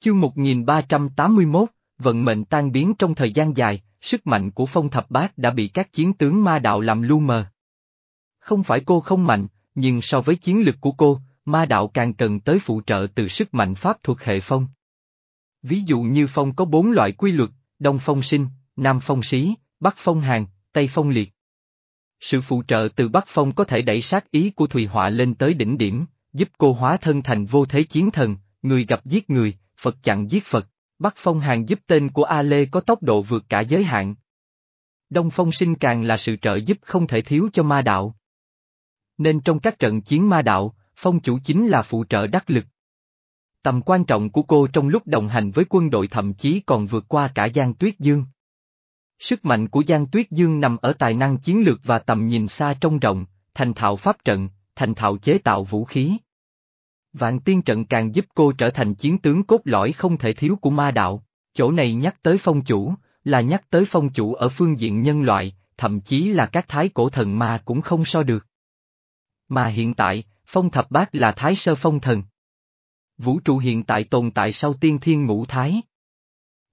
Chương 1381, vận mệnh tan biến trong thời gian dài, sức mạnh của phong thập bát đã bị các chiến tướng ma đạo làm lu mờ. Không phải cô không mạnh, nhưng so với chiến lực của cô, ma đạo càng cần tới phụ trợ từ sức mạnh pháp thuộc hệ phong. Ví dụ như phong có bốn loại quy luật, đông phong sinh, nam phong sĩ, bắc phong hàng, tây phong liệt. Sự phụ trợ từ bắc phong có thể đẩy sát ý của Thùy Họa lên tới đỉnh điểm, giúp cô hóa thân thành vô thế chiến thần, người gặp giết người, Phật chặn giết Phật. Bắc phong hàng giúp tên của A Lê có tốc độ vượt cả giới hạn. Đông phong sinh càng là sự trợ giúp không thể thiếu cho ma đạo. Nên trong các trận chiến ma đạo, phong chủ chính là phụ trợ đắc lực. Tầm quan trọng của cô trong lúc đồng hành với quân đội thậm chí còn vượt qua cả Giang Tuyết Dương. Sức mạnh của Giang Tuyết Dương nằm ở tài năng chiến lược và tầm nhìn xa trông rộng, thành thạo pháp trận, thành thạo chế tạo vũ khí. Vạn tiên trận càng giúp cô trở thành chiến tướng cốt lõi không thể thiếu của ma đạo, chỗ này nhắc tới phong chủ, là nhắc tới phong chủ ở phương diện nhân loại, thậm chí là các thái cổ thần ma cũng không so được. Mà hiện tại, phong thập bát là thái sơ phong thần. Vũ trụ hiện tại tồn tại sau tiên thiên ngũ thái.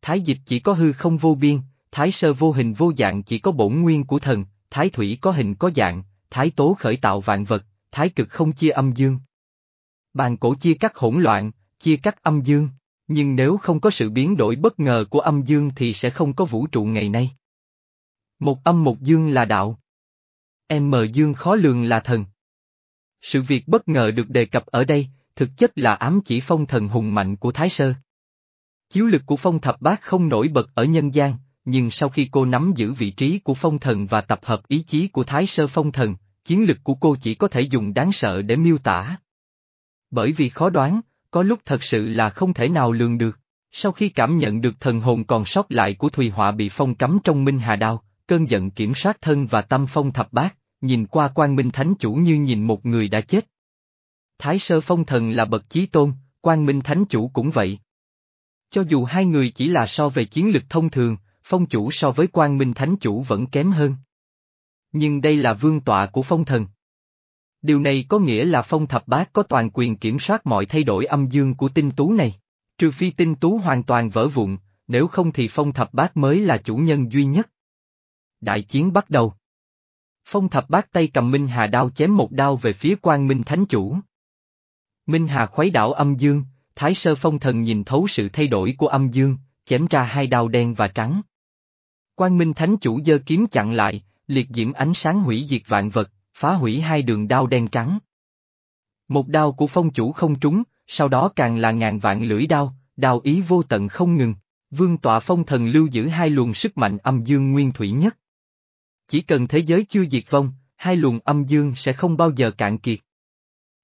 Thái dịch chỉ có hư không vô biên, thái sơ vô hình vô dạng chỉ có bổn nguyên của thần, thái thủy có hình có dạng, thái tố khởi tạo vạn vật, thái cực không chia âm dương. Bàn cổ chia cắt hỗn loạn, chia cắt âm dương, nhưng nếu không có sự biến đổi bất ngờ của âm dương thì sẽ không có vũ trụ ngày nay. Một âm một dương là đạo. M dương khó lường là thần. Sự việc bất ngờ được đề cập ở đây, thực chất là ám chỉ phong thần hùng mạnh của Thái Sơ. Chiếu lực của phong thập bát không nổi bật ở nhân gian, nhưng sau khi cô nắm giữ vị trí của phong thần và tập hợp ý chí của Thái Sơ phong thần, chiến lực của cô chỉ có thể dùng đáng sợ để miêu tả. Bởi vì khó đoán, có lúc thật sự là không thể nào lường được. Sau khi cảm nhận được thần hồn còn sót lại của Thùy Họa bị phong cấm trong Minh Hà Đao, cơn giận kiểm soát thân và tâm phong thập bát, nhìn qua quan minh thánh chủ như nhìn một người đã chết. Thái sơ phong thần là bậc chí tôn, quan minh thánh chủ cũng vậy. Cho dù hai người chỉ là so về chiến lực thông thường, phong chủ so với quan minh thánh chủ vẫn kém hơn. Nhưng đây là vương tọa của phong thần. Điều này có nghĩa là phong thập bát có toàn quyền kiểm soát mọi thay đổi âm dương của tinh tú này. Trừ phi tinh tú hoàn toàn vỡ vụn, nếu không thì phong thập bát mới là chủ nhân duy nhất. Đại chiến bắt đầu. Phong thập bát tay cầm Minh Hà đao chém một đao về phía quan Minh Thánh Chủ. Minh Hà khuấy đảo âm dương, Thái Sơ Phong Thần nhìn thấu sự thay đổi của âm dương, chém ra hai đao đen và trắng. Quan Minh Thánh Chủ giơ kiếm chặn lại, liệt diễm ánh sáng hủy diệt vạn vật, phá hủy hai đường đao đen trắng. Một đao của phong chủ không trúng, sau đó càng là ngàn vạn lưỡi đao, đao ý vô tận không ngừng, vương tọa phong thần lưu giữ hai luồng sức mạnh âm dương nguyên thủy nhất. Chỉ cần thế giới chưa diệt vong, hai luồng âm dương sẽ không bao giờ cạn kiệt.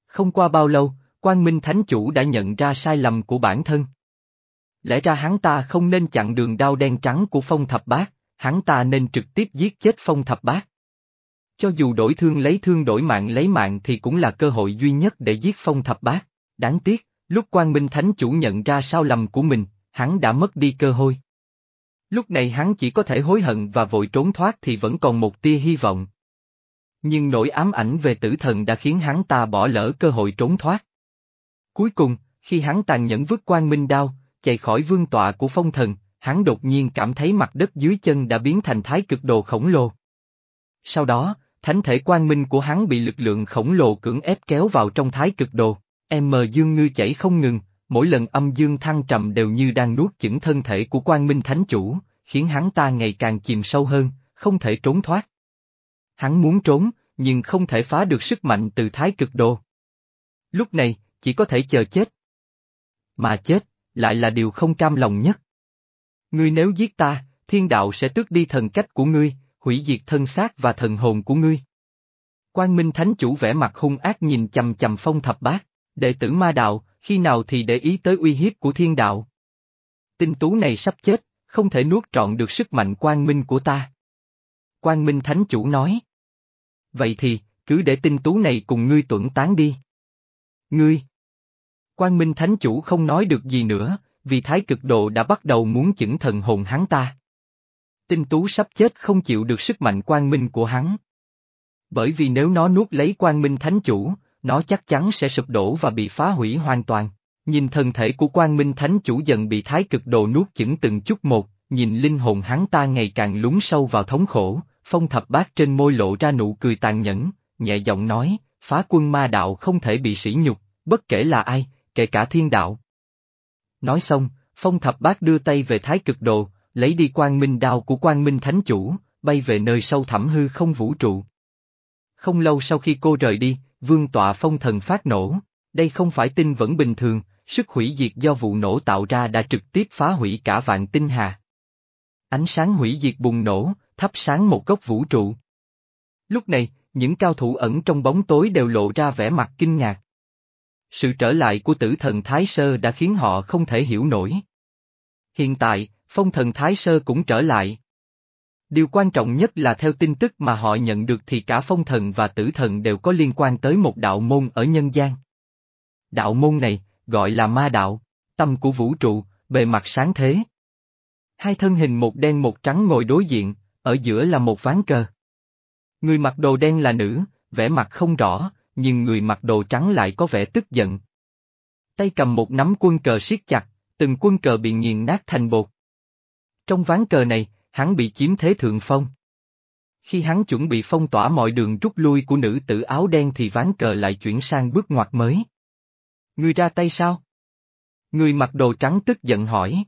Không qua bao lâu, Quang Minh Thánh Chủ đã nhận ra sai lầm của bản thân. Lẽ ra hắn ta không nên chặn đường đao đen trắng của phong thập bát, hắn ta nên trực tiếp giết chết phong thập bát. Cho dù đổi thương lấy thương đổi mạng lấy mạng thì cũng là cơ hội duy nhất để giết phong thập bát. Đáng tiếc, lúc Quan Minh Thánh Chủ nhận ra sao lầm của mình, hắn đã mất đi cơ hội. Lúc này hắn chỉ có thể hối hận và vội trốn thoát thì vẫn còn một tia hy vọng. Nhưng nỗi ám ảnh về tử thần đã khiến hắn ta bỏ lỡ cơ hội trốn thoát. Cuối cùng, khi hắn tàn nhẫn vứt Quan minh đao, chạy khỏi vương tọa của phong thần, hắn đột nhiên cảm thấy mặt đất dưới chân đã biến thành thái cực đồ khổng lồ. Sau đó, thánh thể quang minh của hắn bị lực lượng khổng lồ cưỡng ép kéo vào trong thái cực đồ, M dương ngư chảy không ngừng, mỗi lần âm dương thăng trầm đều như đang nuốt chửng thân thể của quang minh thánh chủ, khiến hắn ta ngày càng chìm sâu hơn, không thể trốn thoát. Hắn muốn trốn, nhưng không thể phá được sức mạnh từ thái cực đồ. Lúc này, chỉ có thể chờ chết. Mà chết, lại là điều không cam lòng nhất. Ngươi nếu giết ta, thiên đạo sẽ tước đi thần cách của ngươi, hủy diệt thân xác và thần hồn của ngươi. Quang Minh Thánh Chủ vẻ mặt hung ác nhìn chầm chầm phong thập bát, đệ tử ma đạo, khi nào thì để ý tới uy hiếp của thiên đạo. Tinh tú này sắp chết, không thể nuốt trọn được sức mạnh quang minh của ta. Quang Minh Thánh Chủ nói. Vậy thì, cứ để tinh tú này cùng ngươi tuẩn tán đi. Ngươi! Quang Minh Thánh Chủ không nói được gì nữa, vì Thái Cực Độ đã bắt đầu muốn chỉnh thần hồn hắn ta. Tinh tú sắp chết không chịu được sức mạnh quang minh của hắn. Bởi vì nếu nó nuốt lấy quang minh thánh chủ, nó chắc chắn sẽ sụp đổ và bị phá hủy hoàn toàn. Nhìn thân thể của quan minh thánh chủ dần bị thái cực đồ nuốt chửng từng chút một, nhìn linh hồn hắn ta ngày càng lún sâu vào thống khổ, phong thập bát trên môi lộ ra nụ cười tàn nhẫn, nhẹ giọng nói, phá quân ma đạo không thể bị sỉ nhục, bất kể là ai, kể cả thiên đạo. Nói xong, phong thập bát đưa tay về thái cực đồ, lấy đi quan minh đao của quan minh thánh chủ, bay về nơi sâu thẳm hư không vũ trụ. Không lâu sau khi cô rời đi, vương tọa phong thần phát nổ, đây không phải tin vẫn bình thường, sức hủy diệt do vụ nổ tạo ra đã trực tiếp phá hủy cả vạn tinh hà. Ánh sáng hủy diệt bùng nổ, thắp sáng một góc vũ trụ. Lúc này, những cao thủ ẩn trong bóng tối đều lộ ra vẻ mặt kinh ngạc. Sự trở lại của tử thần Thái Sơ đã khiến họ không thể hiểu nổi. Hiện tại, phong thần Thái Sơ cũng trở lại. Điều quan trọng nhất là theo tin tức mà họ nhận được thì cả phong thần và tử thần đều có liên quan tới một đạo môn ở nhân gian. Đạo môn này, gọi là ma đạo, tâm của vũ trụ, bề mặt sáng thế. Hai thân hình một đen một trắng ngồi đối diện, ở giữa là một ván cờ. Người mặc đồ đen là nữ, vẻ mặt không rõ, nhưng người mặc đồ trắng lại có vẻ tức giận. Tay cầm một nắm quân cờ siết chặt, từng quân cờ bị nghiền nát thành bột. Trong ván cờ này, hắn bị chiếm thế thượng phong. Khi hắn chuẩn bị phong tỏa mọi đường rút lui của nữ tử áo đen thì ván cờ lại chuyển sang bước ngoặt mới. Ngươi ra tay sao? Người mặc đồ trắng tức giận hỏi.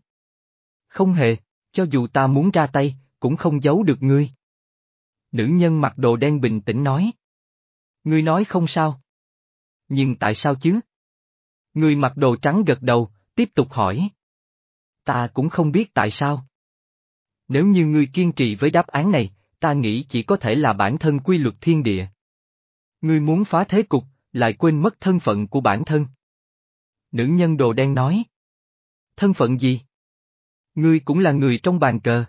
Không hề, cho dù ta muốn ra tay, cũng không giấu được ngươi. Nữ nhân mặc đồ đen bình tĩnh nói. Ngươi nói không sao. Nhưng tại sao chứ? Người mặc đồ trắng gật đầu, tiếp tục hỏi. Ta cũng không biết tại sao. Nếu như ngươi kiên trì với đáp án này, ta nghĩ chỉ có thể là bản thân quy luật thiên địa. Ngươi muốn phá thế cục, lại quên mất thân phận của bản thân. Nữ nhân đồ đen nói. Thân phận gì? Ngươi cũng là người trong bàn cờ.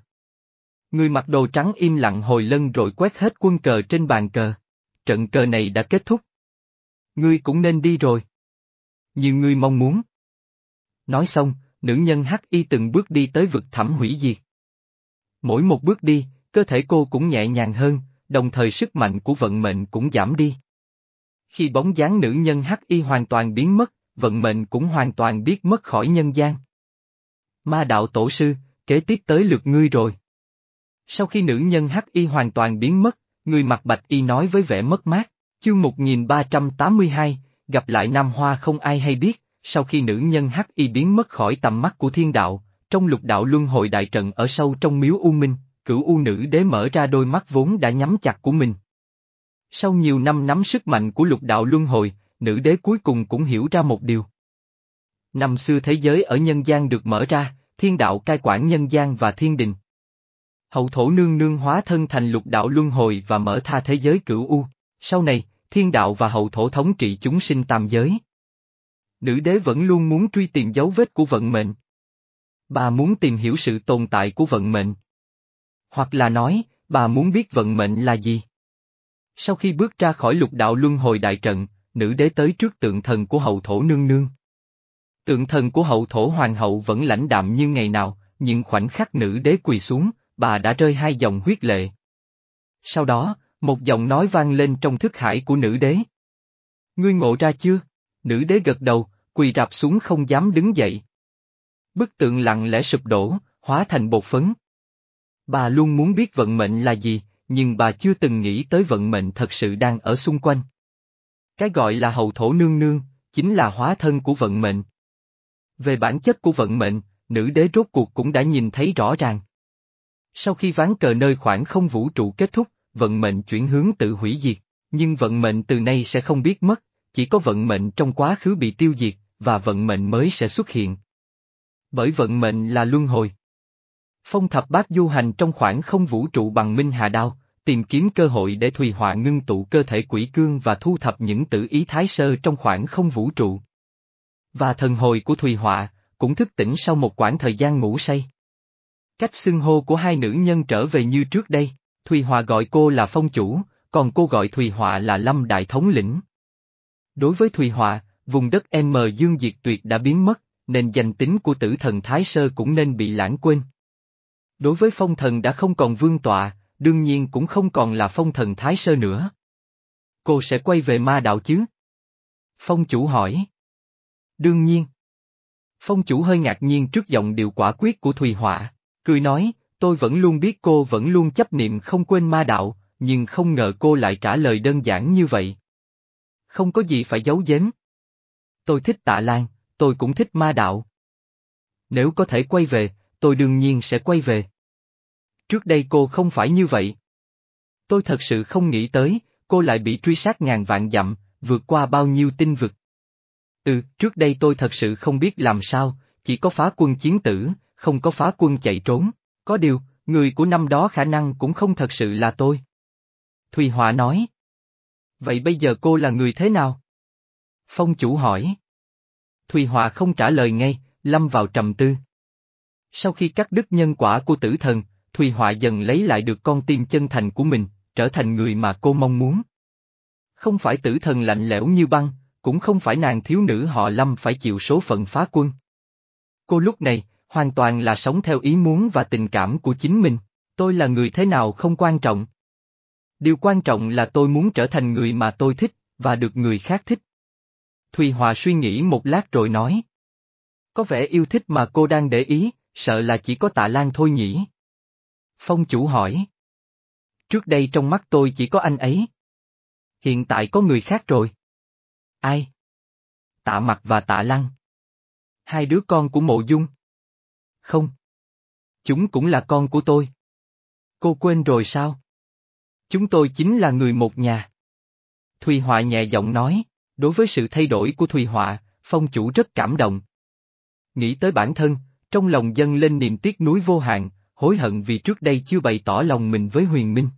Người mặc đồ trắng im lặng hồi lân rồi quét hết quân cờ trên bàn cờ. Trận cờ này đã kết thúc. Ngươi cũng nên đi rồi. Như ngươi mong muốn. Nói xong, nữ nhân hắc y từng bước đi tới vực thẳm hủy diệt. Mỗi một bước đi, cơ thể cô cũng nhẹ nhàng hơn, đồng thời sức mạnh của vận mệnh cũng giảm đi. Khi bóng dáng nữ nhân hắc y hoàn toàn biến mất, vận mệnh cũng hoàn toàn biết mất khỏi nhân gian. Ma đạo tổ sư, kế tiếp tới lượt ngươi rồi. Sau khi nữ nhân hắc y hoàn toàn biến mất, người mặc bạch y nói với vẻ mất mát, chương 1382, gặp lại Nam Hoa không ai hay biết, sau khi nữ nhân hắc y biến mất khỏi tầm mắt của thiên đạo, trong lục đạo luân hồi đại trận ở sâu trong miếu U Minh, cửu U nữ đế mở ra đôi mắt vốn đã nhắm chặt của mình. Sau nhiều năm nắm sức mạnh của lục đạo luân hồi, nữ đế cuối cùng cũng hiểu ra một điều. Năm xưa thế giới ở nhân gian được mở ra, thiên đạo cai quản nhân gian và thiên đình. Hậu thổ nương nương hóa thân thành lục đạo luân hồi và mở tha thế giới cửu U, sau này, thiên đạo và hậu thổ thống trị chúng sinh tam giới. Nữ đế vẫn luôn muốn truy tìm dấu vết của vận mệnh. Bà muốn tìm hiểu sự tồn tại của vận mệnh. Hoặc là nói, bà muốn biết vận mệnh là gì. Sau khi bước ra khỏi lục đạo luân hồi đại trận, nữ đế tới trước tượng thần của hậu thổ nương nương. Tượng thần của hậu thổ hoàng hậu vẫn lãnh đạm như ngày nào, nhưng khoảnh khắc nữ đế quỳ xuống, bà đã rơi hai dòng huyết lệ. Sau đó, một giọng nói vang lên trong thức hải của nữ đế. Ngươi ngộ ra chưa? Nữ đế gật đầu, quỳ rạp xuống không dám đứng dậy. Bức tượng lặng lẽ sụp đổ, hóa thành bột phấn. Bà luôn muốn biết vận mệnh là gì, nhưng bà chưa từng nghĩ tới vận mệnh thật sự đang ở xung quanh. Cái gọi là hậu thổ nương nương, chính là hóa thân của vận mệnh. Về bản chất của vận mệnh, nữ đế rốt cuộc cũng đã nhìn thấy rõ ràng. Sau khi ván cờ nơi khoảng không vũ trụ kết thúc, vận mệnh chuyển hướng tự hủy diệt, nhưng vận mệnh từ nay sẽ không biết mất, chỉ có vận mệnh trong quá khứ bị tiêu diệt, và vận mệnh mới sẽ xuất hiện. Bởi vận mệnh là luân hồi. Phong thập bát du hành trong khoảng không vũ trụ bằng minh hà đao, tìm kiếm cơ hội để Thùy Họa ngưng tụ cơ thể quỷ cương và thu thập những tử ý thái sơ trong khoảng không vũ trụ. Và thần hồi của Thùy Họa, cũng thức tỉnh sau một quãng thời gian ngủ say. Cách xưng hô của hai nữ nhân trở về như trước đây, Thùy Họa gọi cô là phong chủ, còn cô gọi Thùy Họa là Lâm Đại Thống lĩnh. Đối với Thùy Họa, vùng đất M Dương Diệt Tuyệt đã biến mất, nên danh tính của tử thần Thái Sơ cũng nên bị lãng quên. Đối với phong thần đã không còn vương tọa, đương nhiên cũng không còn là phong thần Thái Sơ nữa. Cô sẽ quay về ma đạo chứ? Phong chủ hỏi. Đương nhiên. Phong chủ hơi ngạc nhiên trước giọng điều quả quyết của Thùy Họa, cười nói, tôi vẫn luôn biết cô vẫn luôn chấp niệm không quên ma đạo, nhưng không ngờ cô lại trả lời đơn giản như vậy. Không có gì phải giấu giếm. Tôi thích tạ lan, tôi cũng thích ma đạo. Nếu có thể quay về, tôi đương nhiên sẽ quay về. Trước đây cô không phải như vậy. Tôi thật sự không nghĩ tới, cô lại bị truy sát ngàn vạn dặm, vượt qua bao nhiêu tinh vực. Ừ, trước đây tôi thật sự không biết làm sao, chỉ có phá quân chiến tử, không có phá quân chạy trốn. Có điều, người của năm đó khả năng cũng không thật sự là tôi. Thùy Họa nói. Vậy bây giờ cô là người thế nào? Phong chủ hỏi. Thùy Họa không trả lời ngay, lâm vào trầm tư. Sau khi cắt đứt nhân quả của tử thần, Thùy Họa dần lấy lại được con tim chân thành của mình, trở thành người mà cô mong muốn. Không phải tử thần lạnh lẽo như băng, cũng không phải nàng thiếu nữ họ lâm phải chịu số phận phá quân. Cô lúc này, hoàn toàn là sống theo ý muốn và tình cảm của chính mình, tôi là người thế nào không quan trọng. Điều quan trọng là tôi muốn trở thành người mà tôi thích, và được người khác thích. Thùy Hòa suy nghĩ một lát rồi nói. Có vẻ yêu thích mà cô đang để ý, sợ là chỉ có tạ lan thôi nhỉ? Phong chủ hỏi. Trước đây trong mắt tôi chỉ có anh ấy. Hiện tại có người khác rồi. Ai? Tạ mặt và tạ lăng. Hai đứa con của mộ dung. Không. Chúng cũng là con của tôi. Cô quên rồi sao? Chúng tôi chính là người một nhà. Thùy Họa nhẹ giọng nói, đối với sự thay đổi của Thùy Họa, phong chủ rất cảm động. Nghĩ tới bản thân, trong lòng dâng lên niềm tiếc nuối vô hạn, hối hận vì trước đây chưa bày tỏ lòng mình với huyền minh.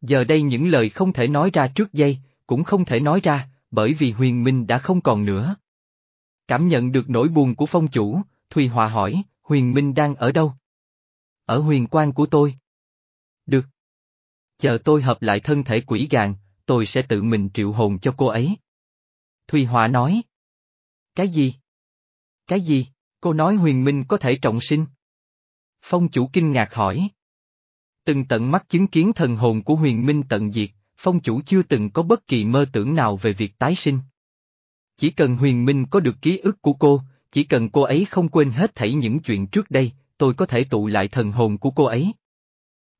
Giờ đây những lời không thể nói ra trước giây, cũng không thể nói ra, bởi vì huyền minh đã không còn nữa. Cảm nhận được nỗi buồn của phong chủ, Thùy Hòa hỏi, huyền minh đang ở đâu? Ở huyền quan của tôi. Được. Chờ tôi hợp lại thân thể quỷ gàn, tôi sẽ tự mình triệu hồn cho cô ấy. Thùy Hòa nói. Cái gì? Cái gì? Cô nói huyền minh có thể trọng sinh. Phong chủ kinh ngạc hỏi. Từng tận mắt chứng kiến thần hồn của huyền minh tận diệt, phong chủ chưa từng có bất kỳ mơ tưởng nào về việc tái sinh. Chỉ cần huyền minh có được ký ức của cô, chỉ cần cô ấy không quên hết thảy những chuyện trước đây, tôi có thể tụ lại thần hồn của cô ấy.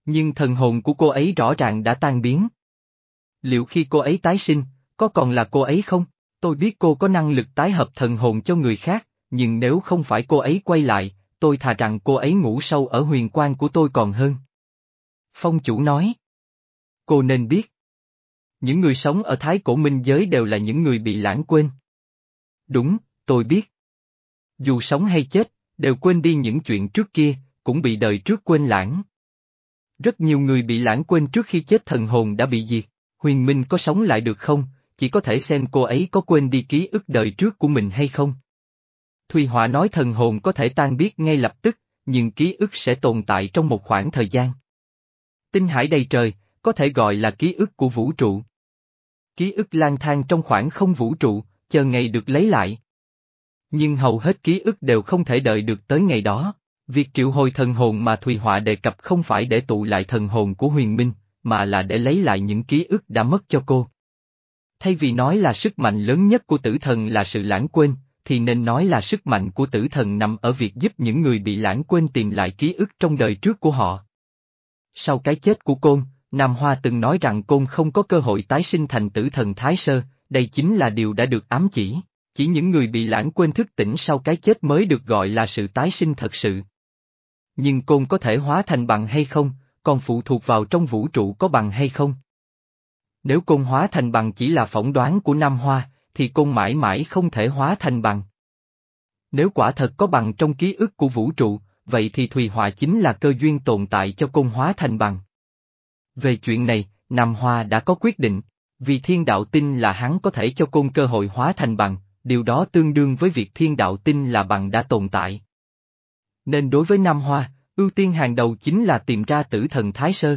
Nhưng thần hồn của cô ấy rõ ràng đã tan biến. Liệu khi cô ấy tái sinh, có còn là cô ấy không? Tôi biết cô có năng lực tái hợp thần hồn cho người khác, nhưng nếu không phải cô ấy quay lại, tôi thà rằng cô ấy ngủ sâu ở huyền quan của tôi còn hơn. Phong chủ nói. Cô nên biết. Những người sống ở Thái Cổ Minh Giới đều là những người bị lãng quên. Đúng, tôi biết. Dù sống hay chết, đều quên đi những chuyện trước kia, cũng bị đời trước quên lãng. Rất nhiều người bị lãng quên trước khi chết thần hồn đã bị diệt, huyền minh có sống lại được không, chỉ có thể xem cô ấy có quên đi ký ức đời trước của mình hay không. Thùy Họa nói thần hồn có thể tan biết ngay lập tức, nhưng ký ức sẽ tồn tại trong một khoảng thời gian. Tinh hải đầy trời, có thể gọi là ký ức của vũ trụ. Ký ức lang thang trong khoảng không vũ trụ, chờ ngày được lấy lại. Nhưng hầu hết ký ức đều không thể đợi được tới ngày đó. Việc triệu hồi thần hồn mà Thùy Họa đề cập không phải để tụ lại thần hồn của huyền minh, mà là để lấy lại những ký ức đã mất cho cô. Thay vì nói là sức mạnh lớn nhất của tử thần là sự lãng quên, thì nên nói là sức mạnh của tử thần nằm ở việc giúp những người bị lãng quên tìm lại ký ức trong đời trước của họ. Sau cái chết của Côn, Nam Hoa từng nói rằng Côn không có cơ hội tái sinh thành tử thần Thái Sơ, đây chính là điều đã được ám chỉ. Chỉ những người bị lãng quên thức tỉnh sau cái chết mới được gọi là sự tái sinh thật sự. Nhưng Côn có thể hóa thành bằng hay không, còn phụ thuộc vào trong vũ trụ có bằng hay không. Nếu Côn hóa thành bằng chỉ là phỏng đoán của Nam Hoa, thì Côn mãi mãi không thể hóa thành bằng. Nếu quả thật có bằng trong ký ức của vũ trụ, vậy thì Thùy Họa chính là cơ duyên tồn tại cho Côn hóa thành bằng. Về chuyện này, Nam Hoa đã có quyết định, vì thiên đạo tin là hắn có thể cho Côn cơ hội hóa thành bằng, điều đó tương đương với việc thiên đạo tin là bằng đã tồn tại. Nên đối với Nam Hoa, ưu tiên hàng đầu chính là tìm ra tử thần Thái Sơ.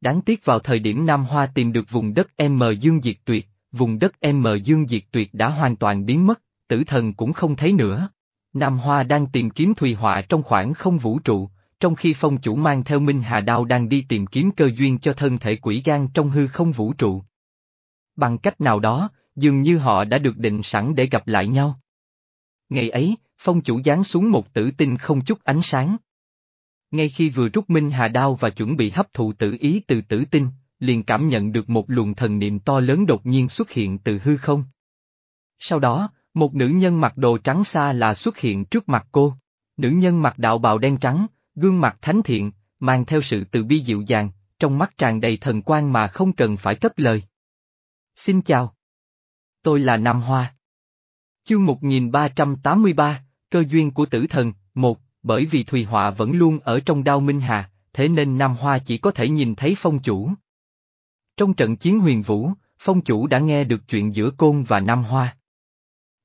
Đáng tiếc vào thời điểm Nam Hoa tìm được vùng đất M Dương Diệt Tuyệt, vùng đất M Dương Diệt Tuyệt đã hoàn toàn biến mất, tử thần cũng không thấy nữa. Nam Hoa đang tìm kiếm Thùy Họa trong khoảng không vũ trụ, trong khi phong chủ mang theo Minh Hà Đao đang đi tìm kiếm cơ duyên cho thân thể quỷ gan trong hư không vũ trụ. Bằng cách nào đó, dường như họ đã được định sẵn để gặp lại nhau. Ngày ấy, phong chủ giáng xuống một tử tinh không chút ánh sáng. Ngay khi vừa rút minh hà đao và chuẩn bị hấp thụ tử ý từ tử tinh, liền cảm nhận được một luồng thần niệm to lớn đột nhiên xuất hiện từ hư không. Sau đó, một nữ nhân mặc đồ trắng xa là xuất hiện trước mặt cô. Nữ nhân mặc đạo bào đen trắng, gương mặt thánh thiện, mang theo sự từ bi dịu dàng, trong mắt tràn đầy thần quan mà không cần phải cất lời. Xin chào. Tôi là Nam Hoa. Chương 1383, Cơ duyên của tử thần, một, bởi vì Thùy Họa vẫn luôn ở trong đao Minh Hà, thế nên Nam Hoa chỉ có thể nhìn thấy phong chủ. Trong trận chiến huyền vũ, phong chủ đã nghe được chuyện giữa Côn và Nam Hoa.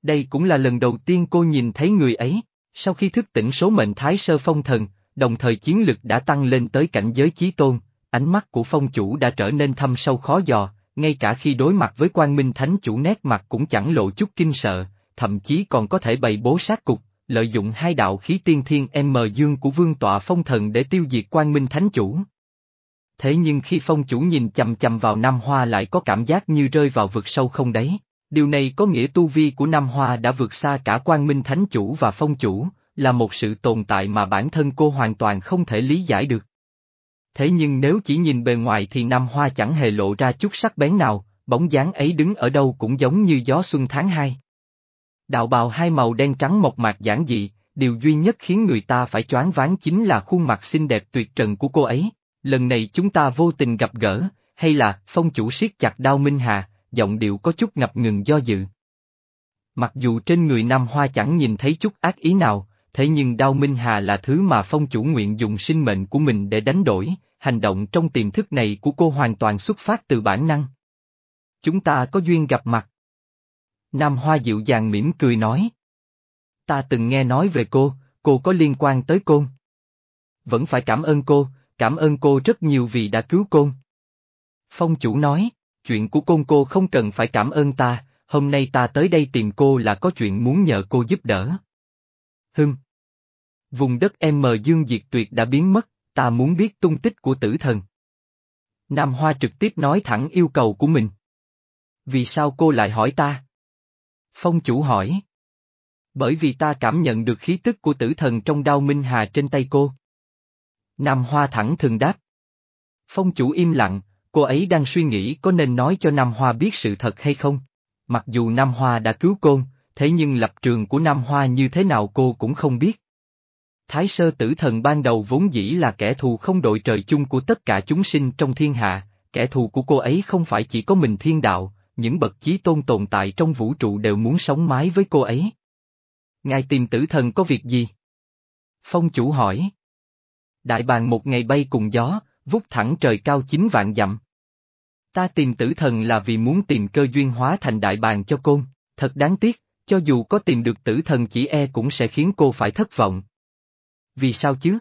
Đây cũng là lần đầu tiên cô nhìn thấy người ấy, sau khi thức tỉnh số mệnh Thái Sơ Phong Thần, đồng thời chiến lực đã tăng lên tới cảnh giới chí tôn, ánh mắt của phong chủ đã trở nên thâm sâu khó dò, ngay cả khi đối mặt với quan minh thánh chủ nét mặt cũng chẳng lộ chút kinh sợ, thậm chí còn có thể bày bố sát cục, lợi dụng hai đạo khí tiên thiên M dương của vương tọa phong thần để tiêu diệt quan minh thánh chủ. Thế nhưng khi phong chủ nhìn chầm chầm vào Nam Hoa lại có cảm giác như rơi vào vực sâu không đấy. Điều này có nghĩa tu vi của Nam Hoa đã vượt xa cả quan minh thánh chủ và phong chủ, là một sự tồn tại mà bản thân cô hoàn toàn không thể lý giải được. Thế nhưng nếu chỉ nhìn bề ngoài thì Nam Hoa chẳng hề lộ ra chút sắc bén nào, bóng dáng ấy đứng ở đâu cũng giống như gió xuân tháng hai. Đạo bào hai màu đen trắng mộc mạc giản dị, điều duy nhất khiến người ta phải choáng váng chính là khuôn mặt xinh đẹp tuyệt trần của cô ấy. Lần này chúng ta vô tình gặp gỡ, hay là phong chủ siết chặt đao Minh Hà, giọng điệu có chút ngập ngừng do dự. Mặc dù trên người Nam Hoa chẳng nhìn thấy chút ác ý nào, thế nhưng đao Minh Hà là thứ mà phong chủ nguyện dùng sinh mệnh của mình để đánh đổi, hành động trong tiềm thức này của cô hoàn toàn xuất phát từ bản năng. Chúng ta có duyên gặp mặt. Nam Hoa dịu dàng mỉm cười nói. Ta từng nghe nói về cô, cô có liên quan tới côn. Vẫn phải cảm ơn cô, cảm ơn cô rất nhiều vì đã cứu côn. Phong chủ nói, chuyện của côn cô không cần phải cảm ơn ta, hôm nay ta tới đây tìm cô là có chuyện muốn nhờ cô giúp đỡ. Hưng. Vùng đất M Dương Diệt Tuyệt đã biến mất, ta muốn biết tung tích của tử thần. Nam Hoa trực tiếp nói thẳng yêu cầu của mình. Vì sao cô lại hỏi ta? Phong chủ hỏi. Bởi vì ta cảm nhận được khí tức của tử thần trong đao minh hà trên tay cô. Nam Hoa thẳng thường đáp. Phong chủ im lặng, cô ấy đang suy nghĩ có nên nói cho Nam Hoa biết sự thật hay không. Mặc dù Nam Hoa đã cứu côn, thế nhưng lập trường của Nam Hoa như thế nào cô cũng không biết. Thái sơ tử thần ban đầu vốn dĩ là kẻ thù không đội trời chung của tất cả chúng sinh trong thiên hạ, kẻ thù của cô ấy không phải chỉ có mình thiên đạo, những bậc chí tôn tồn tại trong vũ trụ đều muốn sống mái với cô ấy. Ngài tìm tử thần có việc gì? Phong chủ hỏi. Đại bàng một ngày bay cùng gió, vút thẳng trời cao chín vạn dặm. Ta tìm tử thần là vì muốn tìm cơ duyên hóa thành đại bàng cho côn, thật đáng tiếc, cho dù có tìm được tử thần chỉ e cũng sẽ khiến cô phải thất vọng. Vì sao chứ?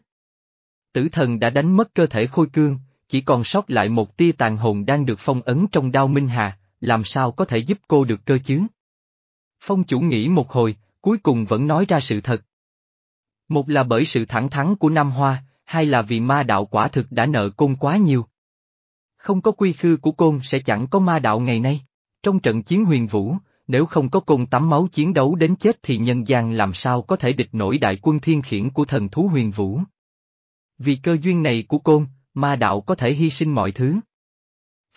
Tử thần đã đánh mất cơ thể khôi cương, chỉ còn sót lại một tia tàn hồn đang được phong ấn trong đao minh hà, làm sao có thể giúp cô được cơ chứ? Phong chủ nghĩ một hồi, cuối cùng vẫn nói ra sự thật. Một là bởi sự thẳng thắn của Nam Hoa, hai là vì ma đạo quả thực đã nợ côn quá nhiều. Không có quy khư của côn sẽ chẳng có ma đạo ngày nay. Trong trận chiến huyền vũ, nếu không có côn tắm máu chiến đấu đến chết thì nhân gian làm sao có thể địch nổi đại quân thiên khiển của thần thú huyền vũ. Vì cơ duyên này của côn, ma đạo có thể hy sinh mọi thứ.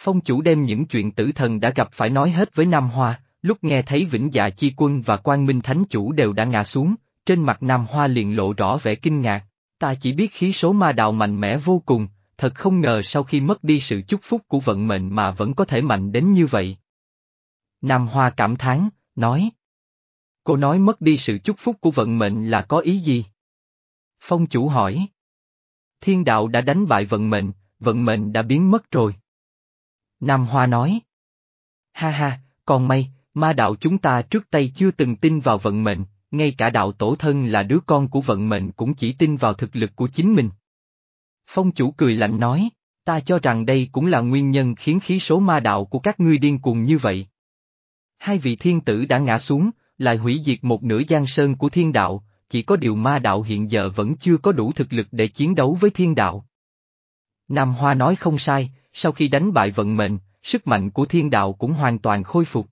Phong chủ đem những chuyện tử thần đã gặp phải nói hết với Nam Hoa, lúc nghe thấy Vĩnh Dạ Chi Quân và Quang Minh Thánh Chủ đều đã ngã xuống, trên mặt Nam Hoa liền lộ rõ vẻ kinh ngạc. Ta chỉ biết khí số ma đạo mạnh mẽ vô cùng, thật không ngờ sau khi mất đi sự chúc phúc của vận mệnh mà vẫn có thể mạnh đến như vậy. Nam Hoa cảm thán, nói. Cô nói mất đi sự chúc phúc của vận mệnh là có ý gì? Phong chủ hỏi. Thiên đạo đã đánh bại vận mệnh, vận mệnh đã biến mất rồi. Nam Hoa nói. Ha ha, còn may, ma đạo chúng ta trước tay chưa từng tin vào vận mệnh, ngay cả đạo tổ thân là đứa con của vận mệnh cũng chỉ tin vào thực lực của chính mình. Phong chủ cười lạnh nói, ta cho rằng đây cũng là nguyên nhân khiến khí số ma đạo của các ngươi điên cuồng như vậy. Hai vị thiên tử đã ngã xuống, lại hủy diệt một nửa giang sơn của thiên đạo, chỉ có điều ma đạo hiện giờ vẫn chưa có đủ thực lực để chiến đấu với thiên đạo. Nam Hoa nói không sai, sau khi đánh bại vận mệnh, sức mạnh của thiên đạo cũng hoàn toàn khôi phục.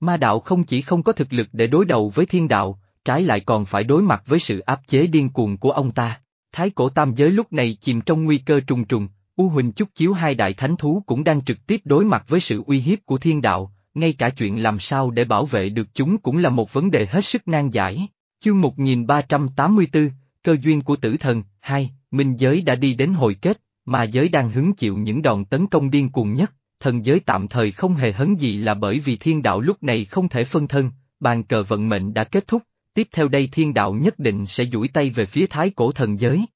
Ma đạo không chỉ không có thực lực để đối đầu với thiên đạo, trái lại còn phải đối mặt với sự áp chế điên cuồng của ông ta. Thái cổ tam giới lúc này chìm trong nguy cơ trùng trùng, U Huỳnh Chúc Chiếu hai đại thánh thú cũng đang trực tiếp đối mặt với sự uy hiếp của thiên đạo, ngay cả chuyện làm sao để bảo vệ được chúng cũng là một vấn đề hết sức nan giải. Chương 1384, Cơ duyên của tử thần, 2, Minh giới đã đi đến hồi kết, mà giới đang hứng chịu những đòn tấn công điên cuồng nhất, thần giới tạm thời không hề hấn gì là bởi vì thiên đạo lúc này không thể phân thân, bàn cờ vận mệnh đã kết thúc, tiếp theo đây thiên đạo nhất định sẽ duỗi tay về phía thái cổ thần giới.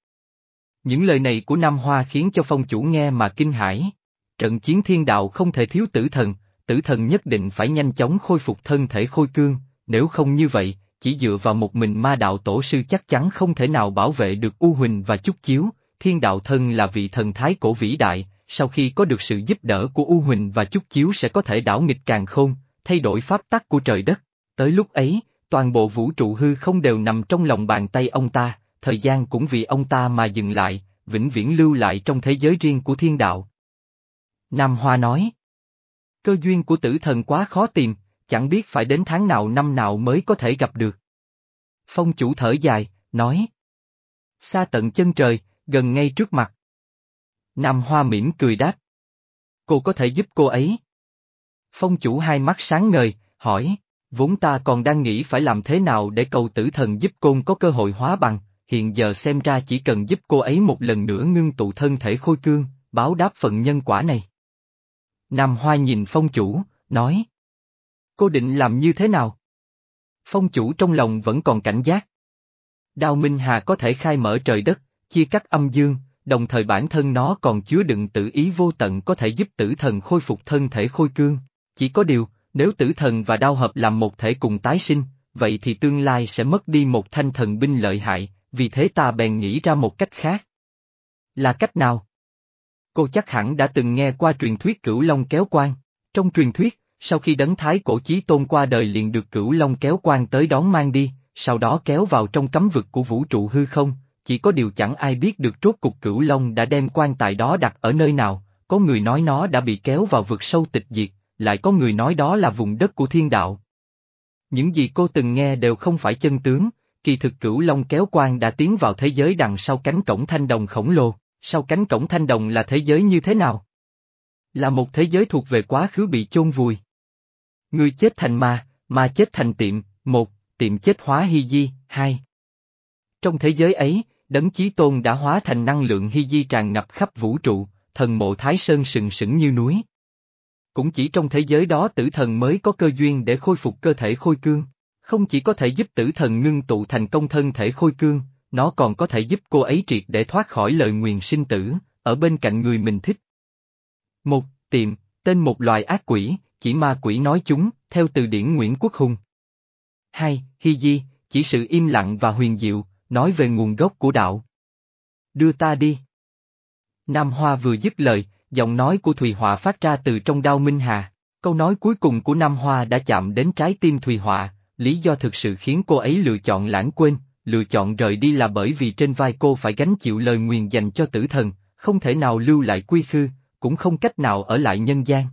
Những lời này của Nam Hoa khiến cho phong chủ nghe mà kinh hãi. Trận chiến thiên đạo không thể thiếu tử thần, tử thần nhất định phải nhanh chóng khôi phục thân thể khôi cương, nếu không như vậy, chỉ dựa vào một mình ma đạo tổ sư chắc chắn không thể nào bảo vệ được U Huỳnh và Chúc Chiếu, thiên đạo thân là vị thần thái cổ vĩ đại, sau khi có được sự giúp đỡ của U Huỳnh và Chúc Chiếu sẽ có thể đảo nghịch càng khôn, thay đổi pháp tắc của trời đất. Tới lúc ấy, toàn bộ vũ trụ hư không đều nằm trong lòng bàn tay ông ta, thời gian cũng vì ông ta mà dừng lại, vĩnh viễn lưu lại trong thế giới riêng của thiên đạo. Nam Hoa nói, cơ duyên của tử thần quá khó tìm, chẳng biết phải đến tháng nào năm nào mới có thể gặp được. Phong chủ thở dài, nói, xa tận chân trời, gần ngay trước mặt. Nam Hoa mỉm cười đáp. Cô có thể giúp cô ấy. Phong chủ hai mắt sáng ngời, hỏi, vốn ta còn đang nghĩ phải làm thế nào để cầu tử thần giúp côn có cơ hội hóa bằng, hiện giờ xem ra chỉ cần giúp cô ấy một lần nữa ngưng tụ thân thể khôi cương, báo đáp phần nhân quả này. Nam Hoa nhìn phong chủ, nói. Cô định làm như thế nào? Phong chủ trong lòng vẫn còn cảnh giác. Đao Minh Hà có thể khai mở trời đất, chia cắt âm dương, đồng thời bản thân nó còn chứa đựng tử ý vô tận có thể giúp tử thần khôi phục thân thể khôi cương. Chỉ có điều, nếu tử thần và đao hợp làm một thể cùng tái sinh, vậy thì tương lai sẽ mất đi một thanh thần binh lợi hại, vì thế ta bèn nghĩ ra một cách khác. Là cách nào? Cô chắc hẳn đã từng nghe qua truyền thuyết cửu long kéo quan. Trong truyền thuyết, sau khi đấng thái cổ chí tôn qua đời liền được cửu long kéo quan tới đón mang đi, sau đó kéo vào trong cấm vực của vũ trụ hư không, chỉ có điều chẳng ai biết được rốt cục cửu long đã đem quan tài đó đặt ở nơi nào, có người nói nó đã bị kéo vào vực sâu tịch diệt, lại có người nói đó là vùng đất của thiên đạo. Những gì cô từng nghe đều không phải chân tướng, kỳ thực cửu long kéo quan đã tiến vào thế giới đằng sau cánh cổng thanh đồng khổng lồ, sau cánh cổng thanh đồng là thế giới như thế nào? Là một thế giới thuộc về quá khứ bị chôn vùi. Người chết thành ma, ma chết thành tiệm, một, tiệm chết hóa hy di, hai. Trong thế giới ấy, đấng chí tôn đã hóa thành năng lượng hy di tràn ngập khắp vũ trụ, thần mộ Thái Sơn sừng sững như núi. Cũng chỉ trong thế giới đó tử thần mới có cơ duyên để khôi phục cơ thể khôi cương, không chỉ có thể giúp tử thần ngưng tụ thành công thân thể khôi cương, nó còn có thể giúp cô ấy triệt để thoát khỏi lời nguyền sinh tử, ở bên cạnh người mình thích. Một, tiệm, tên một loài ác quỷ, chỉ ma quỷ nói chúng, theo từ điển Nguyễn Quốc Hùng. Hai, Hy Di, chỉ sự im lặng và huyền diệu, nói về nguồn gốc của đạo. Đưa ta đi. Nam Hoa vừa dứt lời, giọng nói của Thùy Họa phát ra từ trong đao Minh Hà. Câu nói cuối cùng của Nam Hoa đã chạm đến trái tim Thùy Họa, lý do thực sự khiến cô ấy lựa chọn lãng quên, lựa chọn rời đi là bởi vì trên vai cô phải gánh chịu lời nguyền dành cho tử thần, không thể nào lưu lại quy khư, cũng không cách nào ở lại nhân gian.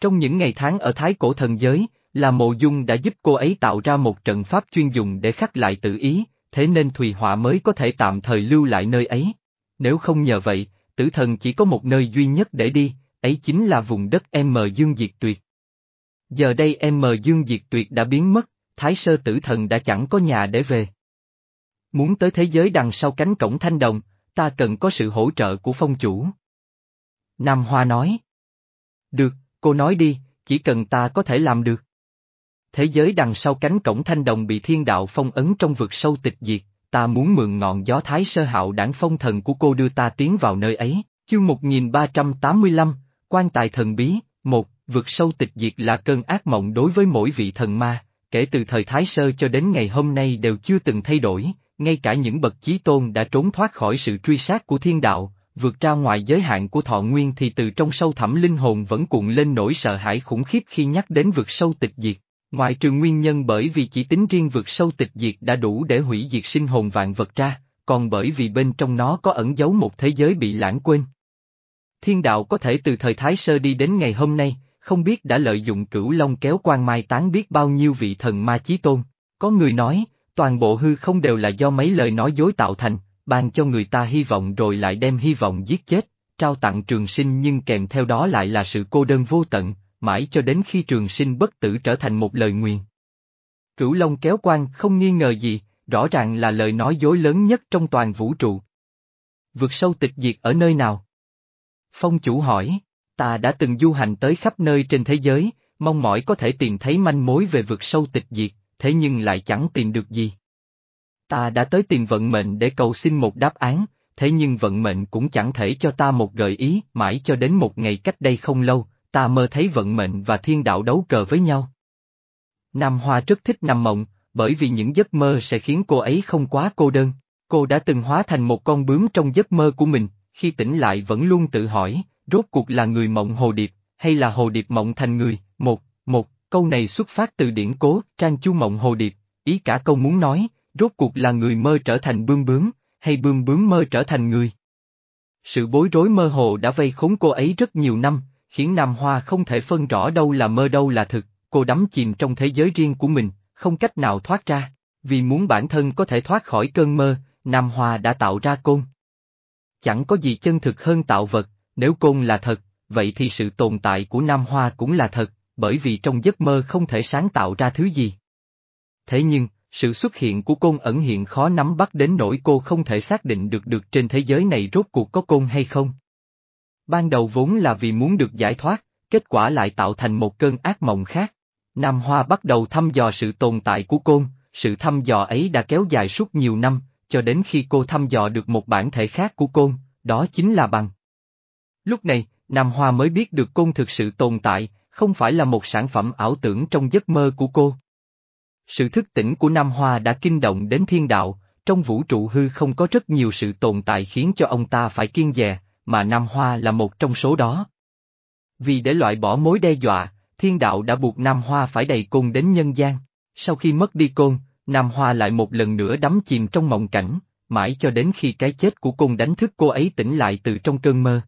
Trong những ngày tháng ở Thái Cổ Thần Giới, là Mộ Dung đã giúp cô ấy tạo ra một trận pháp chuyên dùng để khắc lại tự ý, thế nên Thùy Họa mới có thể tạm thời lưu lại nơi ấy. Nếu không nhờ vậy, tử thần chỉ có một nơi duy nhất để đi, ấy chính là vùng đất M Dương Diệt Tuyệt. Giờ đây M Dương Diệt Tuyệt đã biến mất, Thái Sơ tử thần đã chẳng có nhà để về. Muốn tới thế giới đằng sau cánh cổng thanh đồng, ta cần có sự hỗ trợ của phong chủ. Nam Hoa nói. Được, cô nói đi, chỉ cần ta có thể làm được. Thế giới đằng sau cánh cổng thanh đồng bị thiên đạo phong ấn trong vực sâu tịch diệt, ta muốn mượn ngọn gió thái sơ hạo đảng phong thần của cô đưa ta tiến vào nơi ấy. Chương 1385, quan tài thần bí, một, vực sâu tịch diệt là cơn ác mộng đối với mỗi vị thần ma, kể từ thời Thái Sơ cho đến ngày hôm nay đều chưa từng thay đổi, ngay cả những bậc chí tôn đã trốn thoát khỏi sự truy sát của thiên đạo, vượt ra ngoài giới hạn của thọ nguyên thì từ trong sâu thẳm linh hồn vẫn cuộn lên nỗi sợ hãi khủng khiếp khi nhắc đến vực sâu tịch diệt. Ngoại trừ nguyên nhân bởi vì chỉ tính riêng vượt sâu tịch diệt đã đủ để hủy diệt sinh hồn vạn vật ra, còn bởi vì bên trong nó có ẩn giấu một thế giới bị lãng quên. Thiên đạo có thể từ thời Thái Sơ đi đến ngày hôm nay, không biết đã lợi dụng cửu long kéo quan mai tán biết bao nhiêu vị thần ma chí tôn. Có người nói, toàn bộ hư không đều là do mấy lời nói dối tạo thành, ban cho người ta hy vọng rồi lại đem hy vọng giết chết, trao tặng trường sinh nhưng kèm theo đó lại là sự cô đơn vô tận, mãi cho đến khi trường sinh bất tử trở thành một lời nguyền. Cửu Long kéo quan không nghi ngờ gì, rõ ràng là lời nói dối lớn nhất trong toàn vũ trụ. Vượt sâu tịch diệt ở nơi nào? Phong chủ hỏi, ta đã từng du hành tới khắp nơi trên thế giới, mong mỏi có thể tìm thấy manh mối về vượt sâu tịch diệt, thế nhưng lại chẳng tìm được gì. Ta đã tới tìm vận mệnh để cầu xin một đáp án, thế nhưng vận mệnh cũng chẳng thể cho ta một gợi ý, mãi cho đến một ngày cách đây không lâu, ta mơ thấy vận mệnh và thiên đạo đấu cờ với nhau. Nam Hoa rất thích nằm mộng, bởi vì những giấc mơ sẽ khiến cô ấy không quá cô đơn. Cô đã từng hóa thành một con bướm trong giấc mơ của mình, khi tỉnh lại vẫn luôn tự hỏi, rốt cuộc là người mộng hồ điệp, hay là hồ điệp mộng thành người, một, một, câu này xuất phát từ điển cố, trang chu mộng hồ điệp, ý cả câu muốn nói, rốt cuộc là người mơ trở thành bướm bướm, hay bướm bướm mơ trở thành người. Sự bối rối mơ hồ đã vây khốn cô ấy rất nhiều năm, khiến Nam Hoa không thể phân rõ đâu là mơ đâu là thực, cô đắm chìm trong thế giới riêng của mình, không cách nào thoát ra, vì muốn bản thân có thể thoát khỏi cơn mơ, Nam Hoa đã tạo ra côn. Chẳng có gì chân thực hơn tạo vật, nếu côn là thật, vậy thì sự tồn tại của Nam Hoa cũng là thật, bởi vì trong giấc mơ không thể sáng tạo ra thứ gì. Thế nhưng, sự xuất hiện của côn ẩn hiện khó nắm bắt đến nỗi cô không thể xác định được được trên thế giới này rốt cuộc có côn hay không. Ban đầu vốn là vì muốn được giải thoát, kết quả lại tạo thành một cơn ác mộng khác. Nam Hoa bắt đầu thăm dò sự tồn tại của côn, sự thăm dò ấy đã kéo dài suốt nhiều năm, cho đến khi cô thăm dò được một bản thể khác của côn, đó chính là bằng. Lúc này, Nam Hoa mới biết được côn thực sự tồn tại, không phải là một sản phẩm ảo tưởng trong giấc mơ của cô. Sự thức tỉnh của Nam Hoa đã kinh động đến thiên đạo, trong vũ trụ hư không có rất nhiều sự tồn tại khiến cho ông ta phải kiên dè, mà Nam Hoa là một trong số đó. Vì để loại bỏ mối đe dọa, thiên đạo đã buộc Nam Hoa phải đầy côn đến nhân gian. Sau khi mất đi côn, Nam Hoa lại một lần nữa đắm chìm trong mộng cảnh, mãi cho đến khi cái chết của côn đánh thức cô ấy tỉnh lại từ trong cơn mơ.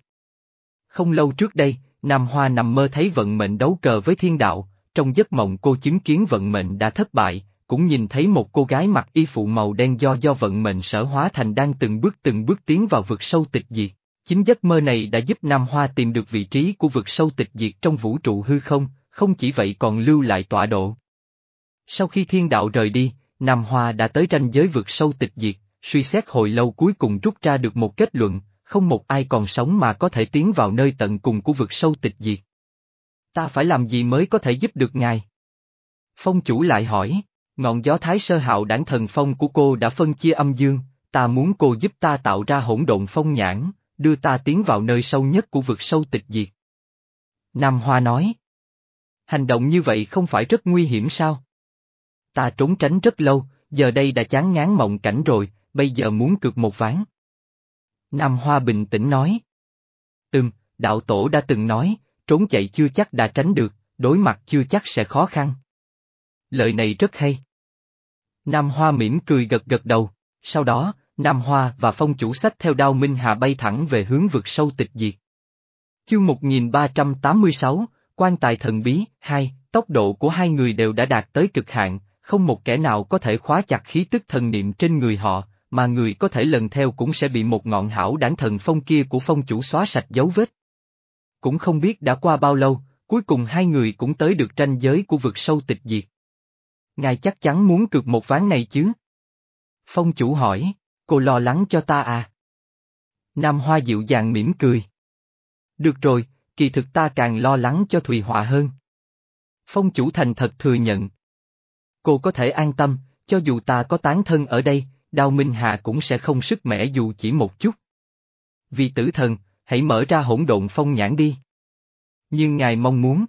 Không lâu trước đây, Nam Hoa nằm mơ thấy vận mệnh đấu cờ với thiên đạo, trong giấc mộng cô chứng kiến vận mệnh đã thất bại, cũng nhìn thấy một cô gái mặc y phụ màu đen do do vận mệnh sở hóa thành đang từng bước từng bước tiến vào vực sâu tịch diệt. Chính giấc mơ này đã giúp Nam Hoa tìm được vị trí của vực sâu tịch diệt trong vũ trụ hư không, không chỉ vậy còn lưu lại tọa độ. Sau khi thiên đạo rời đi, Nam Hoa đã tới ranh giới vực sâu tịch diệt, suy xét hồi lâu cuối cùng rút ra được một kết luận, không một ai còn sống mà có thể tiến vào nơi tận cùng của vực sâu tịch diệt. Ta phải làm gì mới có thể giúp được ngài? Phong chủ lại hỏi, ngọn gió thái sơ hạo đảng thần phong của cô đã phân chia âm dương, ta muốn cô giúp ta tạo ra hỗn độn phong nhãn, đưa ta tiến vào nơi sâu nhất của vực sâu tịch diệt. Nam Hoa nói. Hành động như vậy không phải rất nguy hiểm sao? Ta trốn tránh rất lâu, giờ đây đã chán ngán mộng cảnh rồi, bây giờ muốn cược một ván. Nam Hoa bình tĩnh nói. Ừm, đạo tổ đã từng nói, trốn chạy chưa chắc đã tránh được, đối mặt chưa chắc sẽ khó khăn. Lời này rất hay. Nam Hoa mỉm cười gật gật đầu, sau đó, Nam Hoa và phong chủ sách theo đao Minh Hà bay thẳng về hướng vực sâu tịch diệt. Chương 1386, quan tài thần bí, hai, tốc độ của hai người đều đã đạt tới cực hạn, không một kẻ nào có thể khóa chặt khí tức thần niệm trên người họ, mà người có thể lần theo cũng sẽ bị một ngọn hảo đáng thần phong kia của phong chủ xóa sạch dấu vết. Cũng không biết đã qua bao lâu, cuối cùng hai người cũng tới được tranh giới của vực sâu tịch diệt. Ngài chắc chắn muốn cược một ván này chứ? Phong chủ hỏi, cô lo lắng cho ta à? Nam Hoa dịu dàng mỉm cười. Được rồi, kỳ thực ta càng lo lắng cho Thùy Họa hơn. Phong chủ thành thật thừa nhận. Cô có thể an tâm, cho dù ta có tán thân ở đây, Đào Minh Hà cũng sẽ không sức mẻ dù chỉ một chút. Vì tử thần, hãy mở ra hỗn độn phong nhãn đi. Nhưng ngài mong muốn.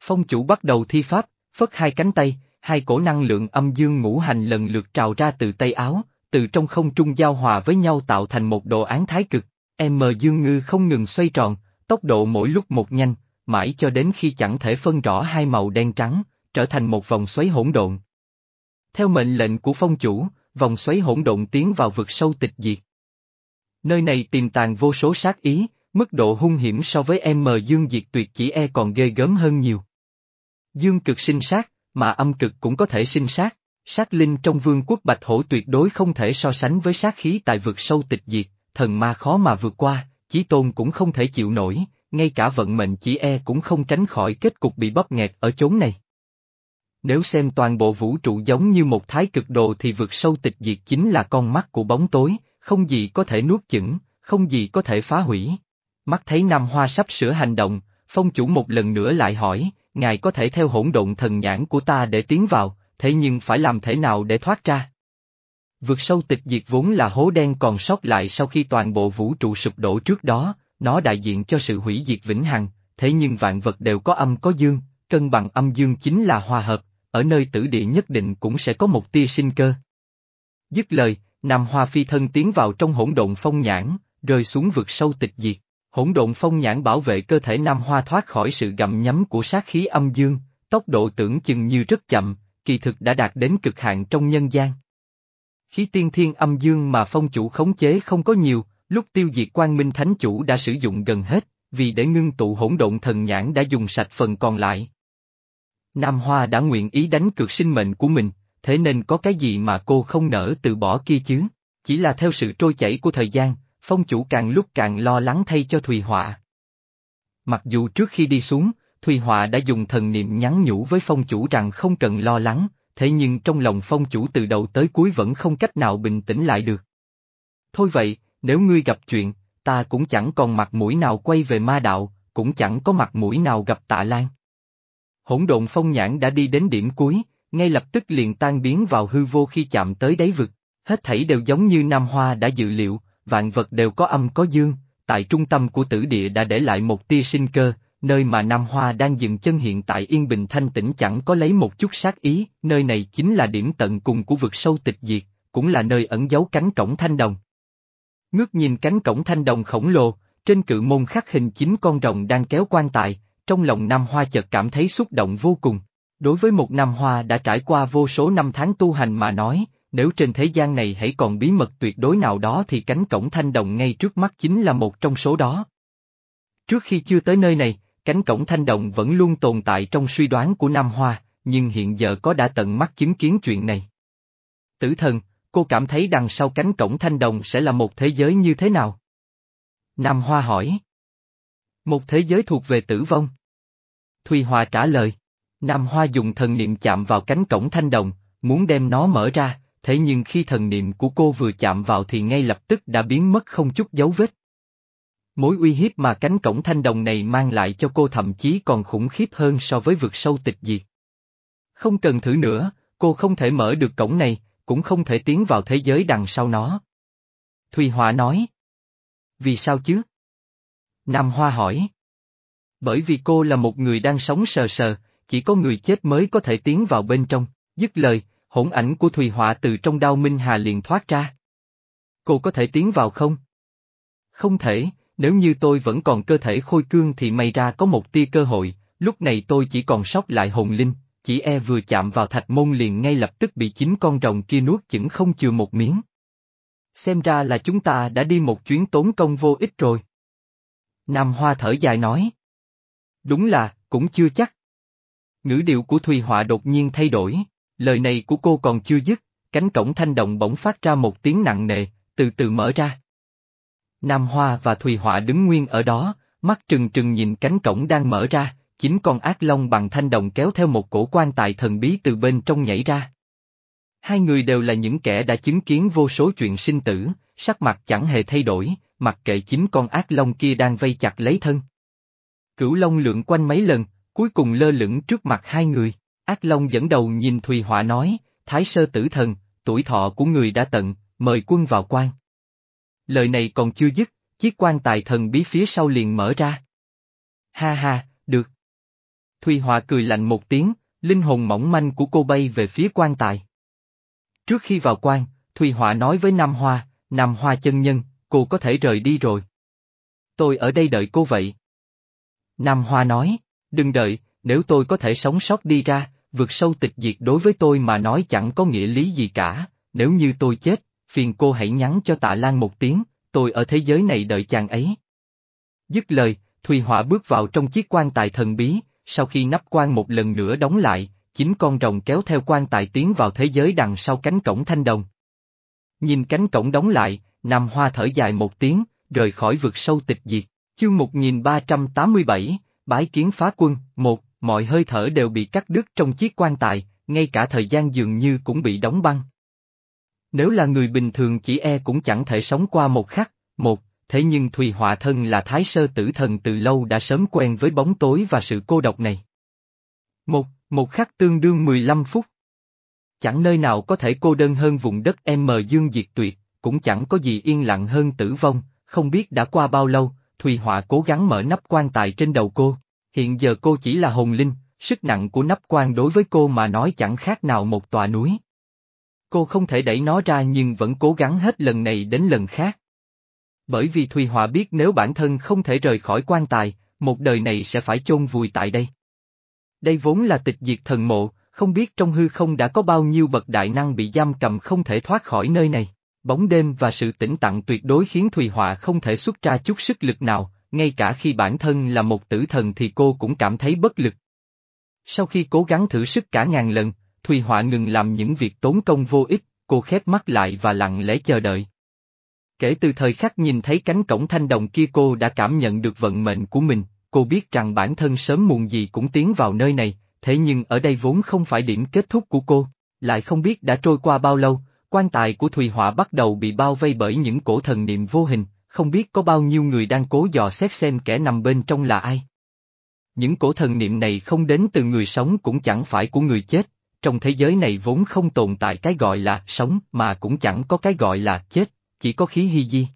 Phong chủ bắt đầu thi pháp, phất hai cánh tay, hai cổ năng lượng âm dương ngũ hành lần lượt trào ra từ tay áo, từ trong không trung giao hòa với nhau tạo thành một đồ án thái cực. M dương ngư không ngừng xoay tròn, tốc độ mỗi lúc một nhanh, mãi cho đến khi chẳng thể phân rõ hai màu đen trắng, trở thành một vòng xoáy hỗn độn. Theo mệnh lệnh của phong chủ, vòng xoáy hỗn độn tiến vào vực sâu tịch diệt. Nơi này tiềm tàng vô số sát ý, Mức độ hung hiểm so với em dương diệt tuyệt chỉ e còn ghê gớm hơn nhiều. Dương cực sinh sát, mà âm cực cũng có thể sinh sát, sát linh trong vương quốc bạch hổ tuyệt đối không thể so sánh với sát khí tại vực sâu tịch diệt, thần ma khó mà vượt qua, chí tôn cũng không thể chịu nổi, ngay cả vận mệnh chỉ e cũng không tránh khỏi kết cục bị bóp nghẹt ở chốn này. Nếu xem toàn bộ vũ trụ giống như một thái cực đồ thì vực sâu tịch diệt chính là con mắt của bóng tối, không gì có thể nuốt chửng, không gì có thể phá hủy. Mắt thấy Nam Hoa sắp sửa hành động, phong chủ một lần nữa lại hỏi, ngài có thể theo hỗn độn thần nhãn của ta để tiến vào, thế nhưng phải làm thế nào để thoát ra? Vượt sâu tịch diệt vốn là hố đen còn sót lại sau khi toàn bộ vũ trụ sụp đổ trước đó, nó đại diện cho sự hủy diệt vĩnh hằng, thế nhưng vạn vật đều có âm có dương, cân bằng âm dương chính là hòa hợp, ở nơi tử địa nhất định cũng sẽ có một tia sinh cơ. Dứt lời, Nam Hoa phi thân tiến vào trong hỗn độn phong nhãn, rơi xuống vực sâu tịch diệt. Hỗn độn phong nhãn bảo vệ cơ thể Nam Hoa thoát khỏi sự gặm nhấm của sát khí âm dương, tốc độ tưởng chừng như rất chậm, kỳ thực đã đạt đến cực hạn trong nhân gian. Khí tiên thiên âm dương mà phong chủ khống chế không có nhiều, lúc tiêu diệt quan minh thánh chủ đã sử dụng gần hết, vì để ngưng tụ hỗn độn thần nhãn đã dùng sạch phần còn lại. Nam Hoa đã nguyện ý đánh cược sinh mệnh của mình, thế nên có cái gì mà cô không nỡ từ bỏ kia chứ, chỉ là theo sự trôi chảy của thời gian, phong chủ càng lúc càng lo lắng thay cho Thùy Họa. Mặc dù trước khi đi xuống, Thùy Họa đã dùng thần niệm nhắn nhủ với phong chủ rằng không cần lo lắng, thế nhưng trong lòng phong chủ từ đầu tới cuối vẫn không cách nào bình tĩnh lại được. Thôi vậy, nếu ngươi gặp chuyện, ta cũng chẳng còn mặt mũi nào quay về ma đạo, cũng chẳng có mặt mũi nào gặp tạ lan. Hỗn độn phong nhãn đã đi đến điểm cuối, ngay lập tức liền tan biến vào hư vô khi chạm tới đáy vực, hết thảy đều giống như Nam Hoa đã dự liệu, vạn vật đều có âm có dương, tại trung tâm của tử địa đã để lại một tia sinh cơ, nơi mà Nam Hoa đang dừng chân hiện tại yên bình thanh tĩnh chẳng có lấy một chút sát ý, nơi này chính là điểm tận cùng của vực sâu tịch diệt, cũng là nơi ẩn giấu cánh cổng thanh đồng. Ngước nhìn cánh cổng thanh đồng khổng lồ, trên cự môn khắc hình chín con rồng đang kéo quan tài, trong lòng Nam Hoa chợt cảm thấy xúc động vô cùng. Đối với một Nam Hoa đã trải qua vô số năm tháng tu hành mà nói, nếu trên thế gian này hãy còn bí mật tuyệt đối nào đó thì cánh cổng thanh đồng ngay trước mắt chính là một trong số đó. Trước khi chưa tới nơi này, cánh cổng thanh đồng vẫn luôn tồn tại trong suy đoán của Nam Hoa, nhưng hiện giờ có đã tận mắt chứng kiến chuyện này. Tử thần, cô cảm thấy đằng sau cánh cổng thanh đồng sẽ là một thế giới như thế nào? Nam Hoa hỏi. Một thế giới thuộc về tử vong. Thùy Hòa trả lời. Nam Hoa dùng thần niệm chạm vào cánh cổng thanh đồng, muốn đem nó mở ra, thế nhưng khi thần niệm của cô vừa chạm vào thì ngay lập tức đã biến mất không chút dấu vết. Mối uy hiếp mà cánh cổng thanh đồng này mang lại cho cô thậm chí còn khủng khiếp hơn so với vực sâu tịch diệt. Không cần thử nữa, cô không thể mở được cổng này, cũng không thể tiến vào thế giới đằng sau nó. Thùy Họa nói. Vì sao chứ? Nam Hoa hỏi. Bởi vì cô là một người đang sống sờ sờ, chỉ có người chết mới có thể tiến vào bên trong, dứt lời, hỗn ảnh của Thùy Họa từ trong đao Minh Hà liền thoát ra. Cô có thể tiến vào không? Không thể, nếu như tôi vẫn còn cơ thể khôi cương thì may ra có một tia cơ hội, lúc này tôi chỉ còn sót lại hồn linh, chỉ e vừa chạm vào thạch môn liền ngay lập tức bị chính con rồng kia nuốt chửng không chừa một miếng. Xem ra là chúng ta đã đi một chuyến tốn công vô ích rồi. Nam Hoa thở dài nói. Đúng là, cũng chưa chắc. Ngữ điệu của Thùy Họa đột nhiên thay đổi, lời này của cô còn chưa dứt, cánh cổng thanh động bỗng phát ra một tiếng nặng nề, từ từ mở ra. Nam Hoa và Thùy Họa đứng nguyên ở đó, mắt trừng trừng nhìn cánh cổng đang mở ra, chính con ác long bằng thanh đồng kéo theo một cổ quan tài thần bí từ bên trong nhảy ra. Hai người đều là những kẻ đã chứng kiến vô số chuyện sinh tử, sắc mặt chẳng hề thay đổi, mặc kệ chính con ác long kia đang vây chặt lấy thân. Cửu long lượn quanh mấy lần, cuối cùng lơ lửng trước mặt hai người, ác long dẫn đầu nhìn Thùy Họa nói, Thái sơ tử thần, tuổi thọ của người đã tận, mời quân vào quan. Lời này còn chưa dứt, chiếc quan tài thần bí phía sau liền mở ra. Ha ha, được. Thùy Hòa cười lạnh một tiếng, linh hồn mỏng manh của cô bay về phía quan tài. Trước khi vào quan, Thùy Hòa nói với Nam Hoa, Nam Hoa chân nhân, cô có thể rời đi rồi. Tôi ở đây đợi cô vậy. Nam Hoa nói, đừng đợi, nếu tôi có thể sống sót đi ra, vượt sâu tịch diệt đối với tôi mà nói chẳng có nghĩa lý gì cả, nếu như tôi chết, phiền cô hãy nhắn cho tạ Lan một tiếng, tôi ở thế giới này đợi chàng ấy. Dứt lời, Thùy Họa bước vào trong chiếc quan tài thần bí, sau khi nắp quan một lần nữa đóng lại, chính con rồng kéo theo quan tài tiến vào thế giới đằng sau cánh cổng thanh đồng. Nhìn cánh cổng đóng lại, Nam Hoa thở dài một tiếng, rời khỏi vực sâu tịch diệt. Chương 1387, Bái kiến phá quân, một, mọi hơi thở đều bị cắt đứt trong chiếc quan tài, ngay cả thời gian dường như cũng bị đóng băng. Nếu là người bình thường chỉ e cũng chẳng thể sống qua một khắc, một, thế nhưng Thùy Họa Thân là Thái Sơ Tử Thần từ lâu đã sớm quen với bóng tối và sự cô độc này. Một, một khắc tương đương 15 phút. Chẳng nơi nào có thể cô đơn hơn vùng đất M Dương diệt tuyệt, cũng chẳng có gì yên lặng hơn tử vong, không biết đã qua bao lâu, Thùy Họa cố gắng mở nắp quan tài trên đầu cô. Hiện giờ cô chỉ là hồn linh, sức nặng của nắp quan đối với cô mà nói chẳng khác nào một tòa núi. Cô không thể đẩy nó ra nhưng vẫn cố gắng hết lần này đến lần khác. Bởi vì Thùy Họa biết nếu bản thân không thể rời khỏi quan tài, một đời này sẽ phải chôn vùi tại đây. Đây vốn là tịch diệt thần mộ, không biết trong hư không đã có bao nhiêu bậc đại năng bị giam cầm không thể thoát khỏi nơi này. Bóng đêm và sự tĩnh tặng tuyệt đối khiến Thùy Họa không thể xuất ra chút sức lực nào, ngay cả khi bản thân là một tử thần thì cô cũng cảm thấy bất lực. Sau khi cố gắng thử sức cả ngàn lần, Thùy Họa ngừng làm những việc tốn công vô ích, cô khép mắt lại và lặng lẽ chờ đợi. Kể từ thời khắc nhìn thấy cánh cổng thanh đồng kia cô đã cảm nhận được vận mệnh của mình, cô biết rằng bản thân sớm muộn gì cũng tiến vào nơi này, thế nhưng ở đây vốn không phải điểm kết thúc của cô, lại không biết đã trôi qua bao lâu, quan tài của Thùy Họa bắt đầu bị bao vây bởi những cổ thần niệm vô hình, không biết có bao nhiêu người đang cố dò xét xem kẻ nằm bên trong là ai. Những cổ thần niệm này không đến từ người sống cũng chẳng phải của người chết, trong thế giới này vốn không tồn tại cái gọi là sống mà cũng chẳng có cái gọi là chết, chỉ có khí hy di.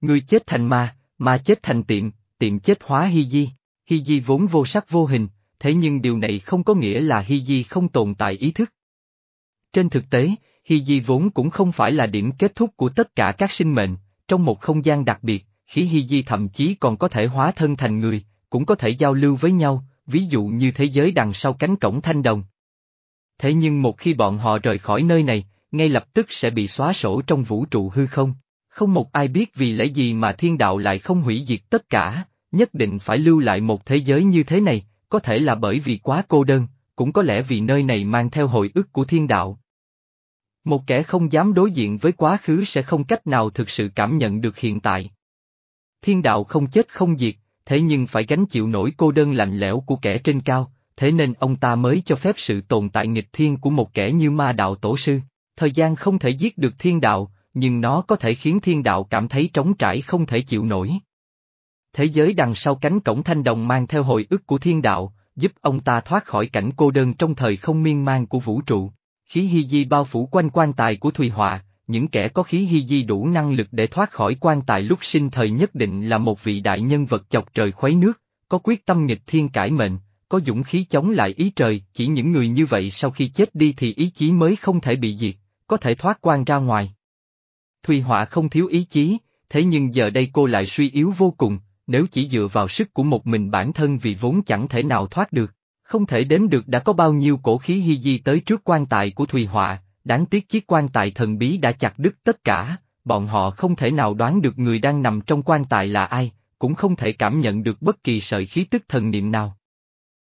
Người chết thành ma, ma chết thành tiệm, tiệm chết hóa hy di, hy di vốn vô sắc vô hình, thế nhưng điều này không có nghĩa là hy di không tồn tại ý thức. Trên thực tế, hy di vốn cũng không phải là điểm kết thúc của tất cả các sinh mệnh, trong một không gian đặc biệt, khí hy di thậm chí còn có thể hóa thân thành người, cũng có thể giao lưu với nhau, ví dụ như thế giới đằng sau cánh cổng thanh đồng. Thế nhưng một khi bọn họ rời khỏi nơi này, ngay lập tức sẽ bị xóa sổ trong vũ trụ hư không. Không một ai biết vì lẽ gì mà thiên đạo lại không hủy diệt tất cả, nhất định phải lưu lại một thế giới như thế này, có thể là bởi vì quá cô đơn, cũng có lẽ vì nơi này mang theo hồi ức của thiên đạo. Một kẻ không dám đối diện với quá khứ sẽ không cách nào thực sự cảm nhận được hiện tại. Thiên đạo không chết không diệt, thế nhưng phải gánh chịu nỗi cô đơn lạnh lẽo của kẻ trên cao, thế nên ông ta mới cho phép sự tồn tại nghịch thiên của một kẻ như ma đạo tổ sư. Thời gian không thể giết được thiên đạo, nhưng nó có thể khiến thiên đạo cảm thấy trống trải không thể chịu nổi. Thế giới đằng sau cánh cổng thanh đồng mang theo hồi ức của thiên đạo, giúp ông ta thoát khỏi cảnh cô đơn trong thời không miên man của vũ trụ. Khí hy di bao phủ quanh quan tài của Thùy Họa, những kẻ có khí hy di đủ năng lực để thoát khỏi quan tài lúc sinh thời nhất định là một vị đại nhân vật chọc trời khuấy nước, có quyết tâm nghịch thiên cải mệnh, có dũng khí chống lại ý trời, chỉ những người như vậy sau khi chết đi thì ý chí mới không thể bị diệt, có thể thoát quan ra ngoài. Thùy Họa không thiếu ý chí, thế nhưng giờ đây cô lại suy yếu vô cùng, nếu chỉ dựa vào sức của một mình bản thân vì vốn chẳng thể nào thoát được. Không thể đếm được đã có bao nhiêu cổ khí hy di tới trước quan tài của Thùy Họa, đáng tiếc chiếc quan tài thần bí đã chặt đứt tất cả, bọn họ không thể nào đoán được người đang nằm trong quan tài là ai, cũng không thể cảm nhận được bất kỳ sợi khí tức thần niệm nào.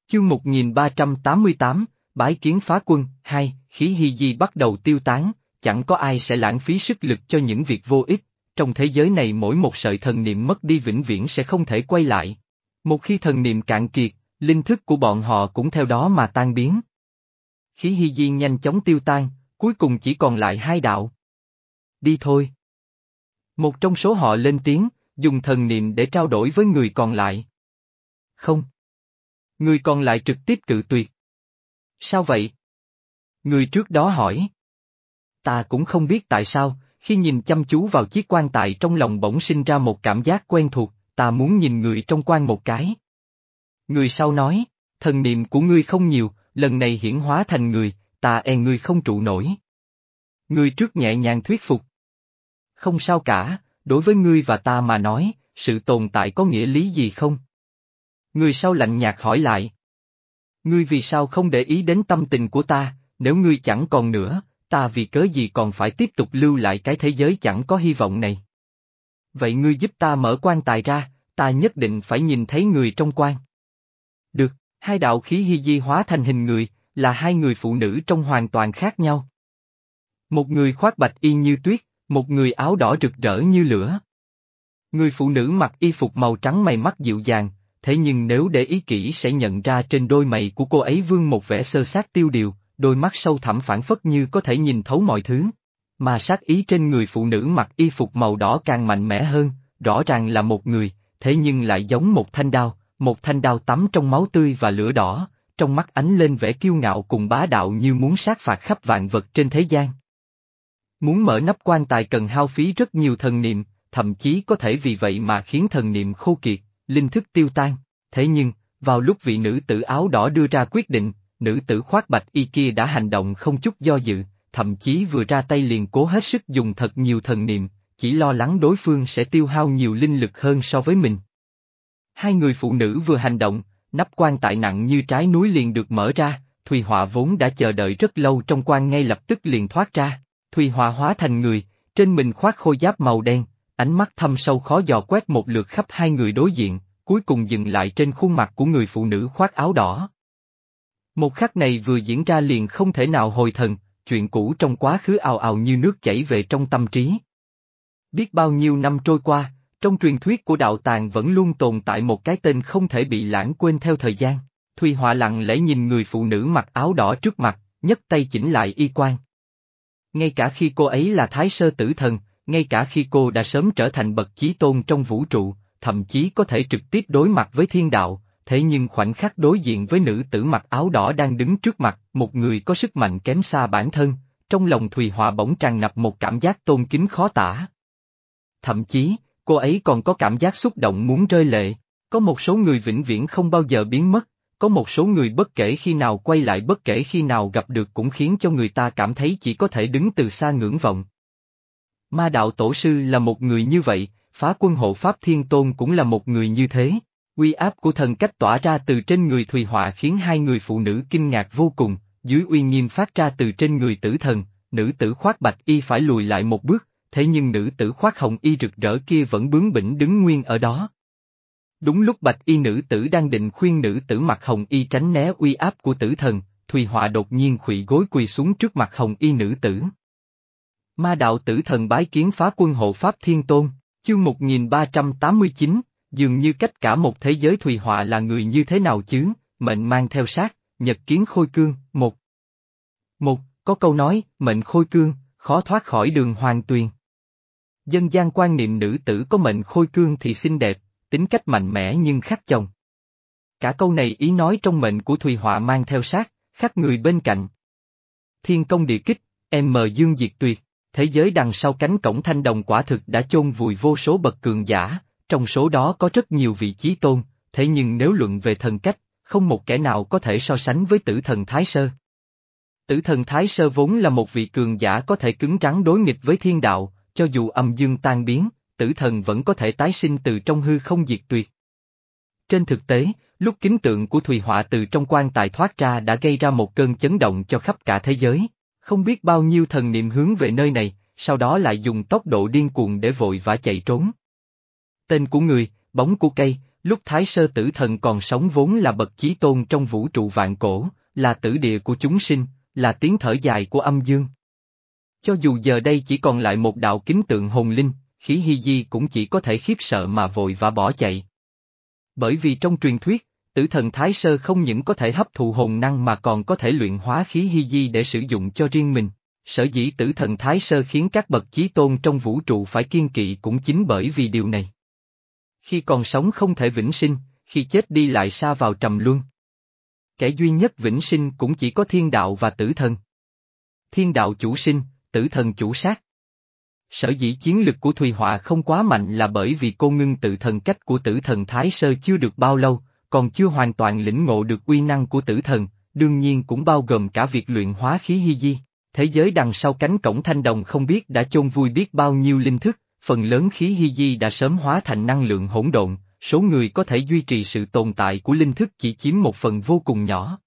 Chương 1388, Bái kiến phá quân, hai, khí hy di bắt đầu tiêu tán, chẳng có ai sẽ lãng phí sức lực cho những việc vô ích, trong thế giới này mỗi một sợi thần niệm mất đi vĩnh viễn sẽ không thể quay lại. Một khi thần niệm cạn kiệt, linh thức của bọn họ cũng theo đó mà tan biến. Khí hy di nhanh chóng tiêu tan, cuối cùng chỉ còn lại hai đạo. Đi thôi. Một trong số họ lên tiếng, dùng thần niệm để trao đổi với người còn lại. Không. Người còn lại trực tiếp cự tuyệt. Sao vậy? Người trước đó hỏi. Ta cũng không biết tại sao, khi nhìn chăm chú vào chiếc quan tài trong lòng bỗng sinh ra một cảm giác quen thuộc, ta muốn nhìn người trong quan một cái. Người sau nói, thần niệm của ngươi không nhiều, lần này hiển hóa thành người, ta e ngươi không trụ nổi. Người trước nhẹ nhàng thuyết phục. Không sao cả, đối với ngươi và ta mà nói, sự tồn tại có nghĩa lý gì không? Người sau lạnh nhạt hỏi lại. Ngươi vì sao không để ý đến tâm tình của ta, nếu ngươi chẳng còn nữa, ta vì cớ gì còn phải tiếp tục lưu lại cái thế giới chẳng có hy vọng này. Vậy ngươi giúp ta mở quan tài ra, ta nhất định phải nhìn thấy người trong quan. Được, hai đạo khí hy di hóa thành hình người, là hai người phụ nữ trong hoàn toàn khác nhau. Một người khoác bạch y như tuyết, một người áo đỏ rực rỡ như lửa. Người phụ nữ mặc y phục màu trắng mày mắt dịu dàng, thế nhưng nếu để ý kỹ sẽ nhận ra trên đôi mày của cô ấy vương một vẻ sơ sát tiêu điều, đôi mắt sâu thẳm phản phất như có thể nhìn thấu mọi thứ. Mà sát ý trên người phụ nữ mặc y phục màu đỏ càng mạnh mẽ hơn, rõ ràng là một người, thế nhưng lại giống một thanh đao, một thanh đao tắm trong máu tươi và lửa đỏ, trong mắt ánh lên vẻ kiêu ngạo cùng bá đạo như muốn sát phạt khắp vạn vật trên thế gian. Muốn mở nắp quan tài cần hao phí rất nhiều thần niệm, thậm chí có thể vì vậy mà khiến thần niệm khô kiệt, linh thức tiêu tan. Thế nhưng, vào lúc vị nữ tử áo đỏ đưa ra quyết định, nữ tử khoác bạch y kia đã hành động không chút do dự, thậm chí vừa ra tay liền cố hết sức dùng thật nhiều thần niệm, chỉ lo lắng đối phương sẽ tiêu hao nhiều linh lực hơn so với mình. Hai người phụ nữ vừa hành động, nắp quan tại nặng như trái núi liền được mở ra, Thùy Họa vốn đã chờ đợi rất lâu trong quan ngay lập tức liền thoát ra, Thùy Họa hóa thành người, trên mình khoác khôi giáp màu đen, ánh mắt thâm sâu khó dò quét một lượt khắp hai người đối diện, cuối cùng dừng lại trên khuôn mặt của người phụ nữ khoác áo đỏ. Một khắc này vừa diễn ra liền không thể nào hồi thần, chuyện cũ trong quá khứ ào ào như nước chảy về trong tâm trí. Biết bao nhiêu năm trôi qua, trong truyền thuyết của đạo tàng vẫn luôn tồn tại một cái tên không thể bị lãng quên theo thời gian. Thùy Họa lặng lẽ nhìn người phụ nữ mặc áo đỏ trước mặt, nhấc tay chỉnh lại y quan. Ngay cả khi cô ấy là thái sơ tử thần, ngay cả khi cô đã sớm trở thành bậc chí tôn trong vũ trụ, thậm chí có thể trực tiếp đối mặt với thiên đạo, thế nhưng khoảnh khắc đối diện với nữ tử mặc áo đỏ đang đứng trước mặt, một người có sức mạnh kém xa bản thân, trong lòng Thùy Họa bỗng tràn ngập một cảm giác tôn kính khó tả. Thậm chí, cô ấy còn có cảm giác xúc động muốn rơi lệ, có một số người vĩnh viễn không bao giờ biến mất, có một số người bất kể khi nào quay lại bất kể khi nào gặp được cũng khiến cho người ta cảm thấy chỉ có thể đứng từ xa ngưỡng vọng. Ma đạo tổ sư là một người như vậy, phá quân hộ Pháp Thiên Tôn cũng là một người như thế. Uy áp của thần cách tỏa ra từ trên người Thùy Họa khiến hai người phụ nữ kinh ngạc vô cùng, dưới uy nghiêm phát ra từ trên người tử thần, nữ tử khoác bạch y phải lùi lại một bước, thế nhưng nữ tử khoác hồng y rực rỡ kia vẫn bướng bỉnh đứng nguyên ở đó. Đúng lúc bạch y nữ tử đang định khuyên nữ tử mặc hồng y tránh né uy áp của tử thần, Thùy Họa đột nhiên khủy gối quỳ xuống trước mặt hồng y nữ tử. Ma đạo tử thần bái kiến phá quân hộ Pháp Thiên Tôn, chương 1389, dường như cách cả một thế giới Thùy Họa là người như thế nào chứ, mệnh mang theo sát, nhật kiến khôi cương, một. Một, có câu nói, mệnh khôi cương, khó thoát khỏi đường hoàng tuyền. Dân gian quan niệm nữ tử có mệnh khôi cương thì xinh đẹp, tính cách mạnh mẽ nhưng khắc chồng. Cả câu này ý nói trong mệnh của Thùy Họa mang theo sát, khắc người bên cạnh. Thiên công địa kích, em mờ dương diệt tuyệt, thế giới đằng sau cánh cổng thanh đồng quả thực đã chôn vùi vô số bậc cường giả, trong số đó có rất nhiều vị trí tôn, thế nhưng nếu luận về thần cách, không một kẻ nào có thể so sánh với tử thần Thái Sơ. Tử thần Thái Sơ vốn là một vị cường giả có thể cứng rắn đối nghịch với thiên đạo, cho dù âm dương tan biến, tử thần vẫn có thể tái sinh từ trong hư không diệt tuyệt. Trên thực tế, lúc kính tượng của Thùy Họa từ trong quan tài thoát ra đã gây ra một cơn chấn động cho khắp cả thế giới, không biết bao nhiêu thần niệm hướng về nơi này, sau đó lại dùng tốc độ điên cuồng để vội vã chạy trốn. Tên của người, bóng của cây, lúc Thái Sơ Tử Thần còn sống vốn là bậc chí tôn trong vũ trụ vạn cổ, là tử địa của chúng sinh, là tiếng thở dài của âm dương. Cho dù giờ đây chỉ còn lại một đạo kính tượng hồn linh, khí hy di cũng chỉ có thể khiếp sợ mà vội và bỏ chạy. Bởi vì trong truyền thuyết, tử thần Thái Sơ không những có thể hấp thụ hồn năng mà còn có thể luyện hóa khí hy di để sử dụng cho riêng mình. Sở dĩ tử thần Thái Sơ khiến các bậc chí tôn trong vũ trụ phải kiên kỵ cũng chính bởi vì điều này. Khi còn sống không thể vĩnh sinh, khi chết đi lại xa vào trầm luân. Kẻ duy nhất vĩnh sinh cũng chỉ có thiên đạo và tử thần. Thiên đạo chủ sinh, tử thần chủ sát. Sở dĩ chiến lực của Thùy Họa không quá mạnh là bởi vì cô ngưng tự thần cách của tử thần Thái Sơ chưa được bao lâu, còn chưa hoàn toàn lĩnh ngộ được uy năng của tử thần, đương nhiên cũng bao gồm cả việc luyện hóa khí hy di. Thế giới đằng sau cánh cổng thanh đồng không biết đã chôn vui biết bao nhiêu linh thức, phần lớn khí hy di đã sớm hóa thành năng lượng hỗn độn, số người có thể duy trì sự tồn tại của linh thức chỉ chiếm một phần vô cùng nhỏ.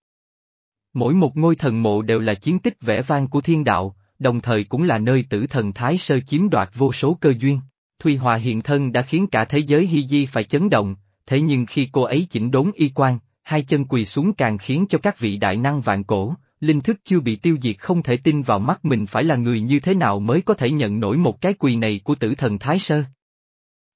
Mỗi một ngôi thần mộ đều là chiến tích vẻ vang của thiên đạo, đồng thời cũng là nơi tử thần Thái Sơ chiếm đoạt vô số cơ duyên. Thùy Hòa hiện thân đã khiến cả thế giới Hy Di phải chấn động, thế nhưng khi cô ấy chỉnh đốn y quan, hai chân quỳ xuống càng khiến cho các vị đại năng vạn cổ, linh thức chưa bị tiêu diệt không thể tin vào mắt mình phải là người như thế nào mới có thể nhận nổi một cái quỳ này của tử thần Thái Sơ.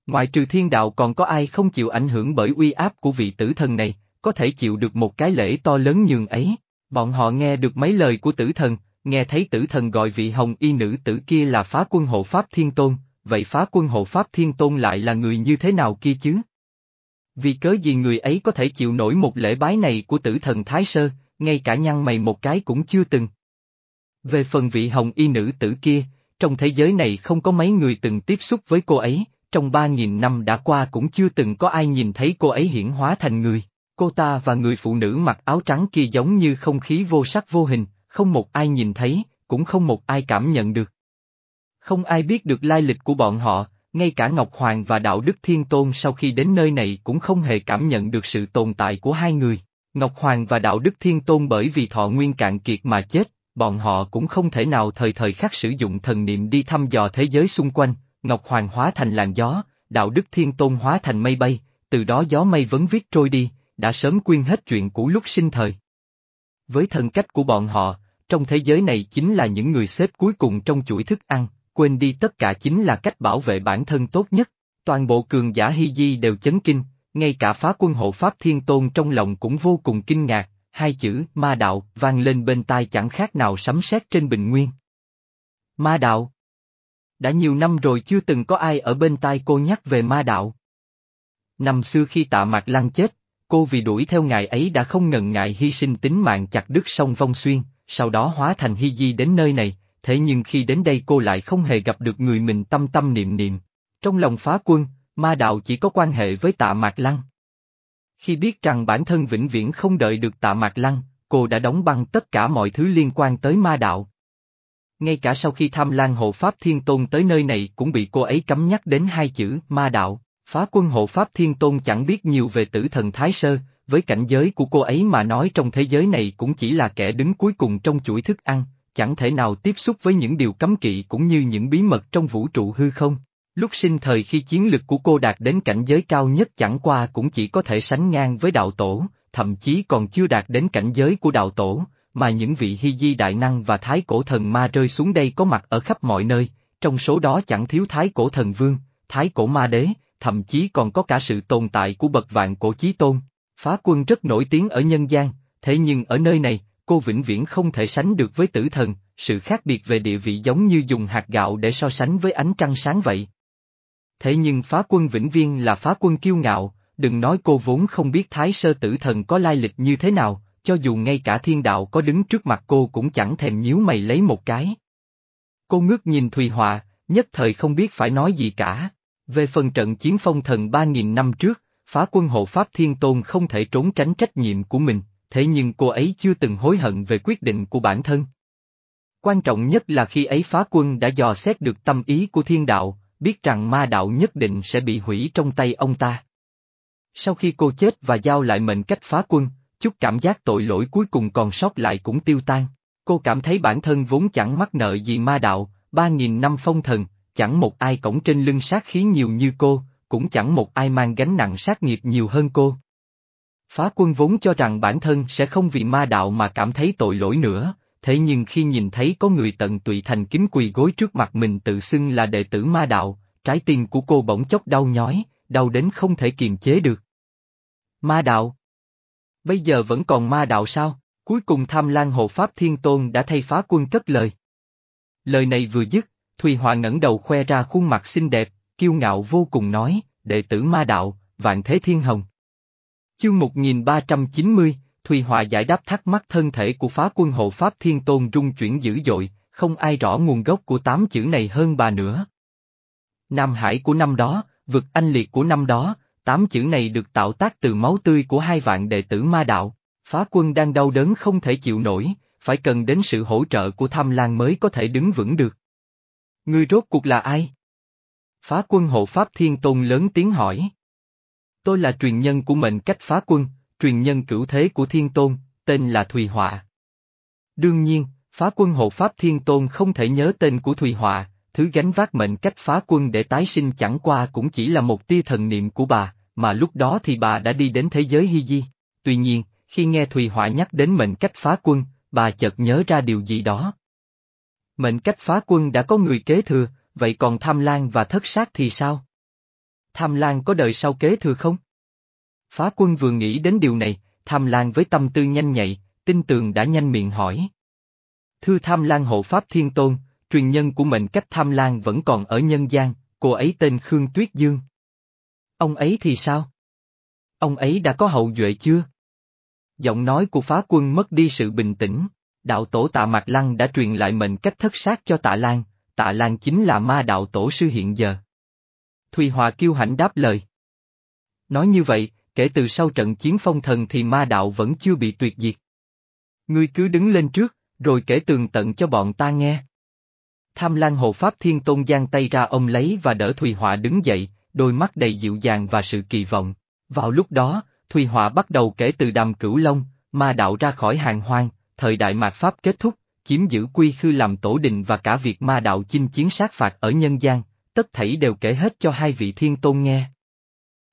ngoài trừ thiên đạo còn có ai không chịu ảnh hưởng bởi uy áp của vị tử thần này, có thể chịu được một cái lễ to lớn nhường ấy. Bọn họ nghe được mấy lời của tử thần, nghe thấy tử thần gọi vị hồng y nữ tử kia là phá quân hộ Pháp Thiên Tôn, vậy phá quân hộ Pháp Thiên Tôn lại là người như thế nào kia chứ? Vì cớ gì người ấy có thể chịu nổi một lễ bái này của tử thần Thái Sơ, ngay cả nhăn mày một cái cũng chưa từng. Về phần vị hồng y nữ tử kia, trong thế giới này không có mấy người từng tiếp xúc với cô ấy, trong ba nghìn năm đã qua cũng chưa từng có ai nhìn thấy cô ấy hiển hóa thành người. Cô ta và người phụ nữ mặc áo trắng kia giống như không khí vô sắc vô hình, không một ai nhìn thấy, cũng không một ai cảm nhận được. Không ai biết được lai lịch của bọn họ, ngay cả Ngọc Hoàng và Đạo Đức Thiên Tôn sau khi đến nơi này cũng không hề cảm nhận được sự tồn tại của hai người. Ngọc Hoàng và Đạo Đức Thiên Tôn bởi vì thọ nguyên cạn kiệt mà chết, bọn họ cũng không thể nào thời thời khắc sử dụng thần niệm đi thăm dò thế giới xung quanh, Ngọc Hoàng hóa thành làn gió, Đạo Đức Thiên Tôn hóa thành mây bay, từ đó gió mây vấn viết trôi đi, đã sớm quên hết chuyện cũ lúc sinh thời. Với thần cách của bọn họ, trong thế giới này chính là những người xếp cuối cùng trong chuỗi thức ăn, quên đi tất cả chính là cách bảo vệ bản thân tốt nhất. Toàn bộ cường giả Hy Di đều chấn kinh, ngay cả phá quân hộ Pháp Thiên Tôn trong lòng cũng vô cùng kinh ngạc, hai chữ ma đạo vang lên bên tai chẳng khác nào sấm sét trên bình nguyên. Ma đạo Đã nhiều năm rồi chưa từng có ai ở bên tai cô nhắc về ma đạo. Năm xưa khi tạ mạc lăng chết, cô vì đuổi theo ngài ấy đã không ngần ngại hy sinh tính mạng chặt đứt sông Vong Xuyên, sau đó hóa thành hy di đến nơi này, thế nhưng khi đến đây cô lại không hề gặp được người mình tâm tâm niệm niệm. Trong lòng phá quân, ma đạo chỉ có quan hệ với tạ mạc lăng. Khi biết rằng bản thân vĩnh viễn không đợi được tạ mạc lăng, cô đã đóng băng tất cả mọi thứ liên quan tới ma đạo. Ngay cả sau khi tham lan hộ Pháp Thiên Tôn tới nơi này cũng bị cô ấy cấm nhắc đến hai chữ ma đạo. Phá quân hộ Pháp Thiên Tôn chẳng biết nhiều về tử thần Thái Sơ, với cảnh giới của cô ấy mà nói trong thế giới này cũng chỉ là kẻ đứng cuối cùng trong chuỗi thức ăn, chẳng thể nào tiếp xúc với những điều cấm kỵ cũng như những bí mật trong vũ trụ hư không. Lúc sinh thời khi chiến lực của cô đạt đến cảnh giới cao nhất chẳng qua cũng chỉ có thể sánh ngang với đạo tổ, thậm chí còn chưa đạt đến cảnh giới của đạo tổ, mà những vị hy di đại năng và thái cổ thần ma rơi xuống đây có mặt ở khắp mọi nơi, trong số đó chẳng thiếu thái cổ thần vương, thái cổ ma đế, thậm chí còn có cả sự tồn tại của bậc vạn cổ chí tôn. Phá quân rất nổi tiếng ở nhân gian, thế nhưng ở nơi này, cô vĩnh viễn không thể sánh được với tử thần, sự khác biệt về địa vị giống như dùng hạt gạo để so sánh với ánh trăng sáng vậy. Thế nhưng phá quân vĩnh viên là phá quân kiêu ngạo, đừng nói cô vốn không biết thái sơ tử thần có lai lịch như thế nào, cho dù ngay cả thiên đạo có đứng trước mặt cô cũng chẳng thèm nhíu mày lấy một cái. Cô ngước nhìn Thùy Họa, nhất thời không biết phải nói gì cả. Về phần trận chiến phong thần 3.000 năm trước, phá quân hộ Pháp Thiên Tôn không thể trốn tránh trách nhiệm của mình, thế nhưng cô ấy chưa từng hối hận về quyết định của bản thân. Quan trọng nhất là khi ấy phá quân đã dò xét được tâm ý của thiên đạo, biết rằng ma đạo nhất định sẽ bị hủy trong tay ông ta. Sau khi cô chết và giao lại mệnh cách phá quân, chút cảm giác tội lỗi cuối cùng còn sót lại cũng tiêu tan. Cô cảm thấy bản thân vốn chẳng mắc nợ gì ma đạo, ba nghìn năm phong thần, chẳng một ai cổng trên lưng sát khí nhiều như cô, cũng chẳng một ai mang gánh nặng sát nghiệp nhiều hơn cô. Phá quân vốn cho rằng bản thân sẽ không vì ma đạo mà cảm thấy tội lỗi nữa, thế nhưng khi nhìn thấy có người tận tụy thành kính quỳ gối trước mặt mình tự xưng là đệ tử ma đạo, trái tim của cô bỗng chốc đau nhói, đau đến không thể kiềm chế được. Ma đạo Bây giờ vẫn còn ma đạo sao? Cuối cùng tham lan hộ Pháp Thiên Tôn đã thay phá quân cất lời. Lời này vừa dứt, Thùy Họa ngẩng đầu khoe ra khuôn mặt xinh đẹp, kiêu ngạo vô cùng nói, đệ tử ma đạo, vạn thế thiên hồng. Chương 1390, Thùy Hòa giải đáp thắc mắc thân thể của phá quân hộ Pháp Thiên Tôn rung chuyển dữ dội, không ai rõ nguồn gốc của tám chữ này hơn bà nữa. Nam Hải của năm đó, vực anh liệt của năm đó, tám chữ này được tạo tác từ máu tươi của hai vạn đệ tử ma đạo, phá quân đang đau đớn không thể chịu nổi, phải cần đến sự hỗ trợ của tham lan mới có thể đứng vững được. Ngươi rốt cuộc là ai? Phá quân hộ Pháp Thiên Tôn lớn tiếng hỏi. Tôi là truyền nhân của mệnh cách phá quân, truyền nhân cửu thế của Thiên Tôn, tên là Thùy Họa. Đương nhiên, phá quân hộ Pháp Thiên Tôn không thể nhớ tên của Thùy Họa, thứ gánh vác mệnh cách phá quân để tái sinh chẳng qua cũng chỉ là một tia thần niệm của bà, mà lúc đó thì bà đã đi đến thế giới hy di. Tuy nhiên, khi nghe Thùy Họa nhắc đến mệnh cách phá quân, bà chợt nhớ ra điều gì đó. Mệnh cách phá quân đã có người kế thừa, vậy còn tham lan và thất sát thì sao? Tham lan có đời sau kế thừa không? Phá quân vừa nghĩ đến điều này, tham lan với tâm tư nhanh nhạy, tin tường đã nhanh miệng hỏi. Thưa tham lan hộ pháp thiên tôn, truyền nhân của mệnh cách tham lan vẫn còn ở nhân gian, cô ấy tên Khương Tuyết Dương. Ông ấy thì sao? Ông ấy đã có hậu duệ chưa? Giọng nói của phá quân mất đi sự bình tĩnh, đạo tổ tạ Mạc Lăng đã truyền lại mệnh cách thất sát cho tạ Lan, tạ Lan chính là ma đạo tổ sư hiện giờ. Thùy Hòa kiêu hãnh đáp lời. Nói như vậy, kể từ sau trận chiến phong thần thì ma đạo vẫn chưa bị tuyệt diệt. Ngươi cứ đứng lên trước, rồi kể tường tận cho bọn ta nghe. Tham Lan Hộ Pháp Thiên Tôn giang tay ra ông lấy và đỡ Thùy Họa đứng dậy, đôi mắt đầy dịu dàng và sự kỳ vọng. Vào lúc đó, Thùy Họa bắt đầu kể từ đàm cửu long, ma đạo ra khỏi hàng hoang, thời đại mạt Pháp kết thúc, chiếm giữ quy khư làm tổ đình và cả việc ma đạo chinh chiến sát phạt ở nhân gian, tất thảy đều kể hết cho hai vị thiên tôn nghe.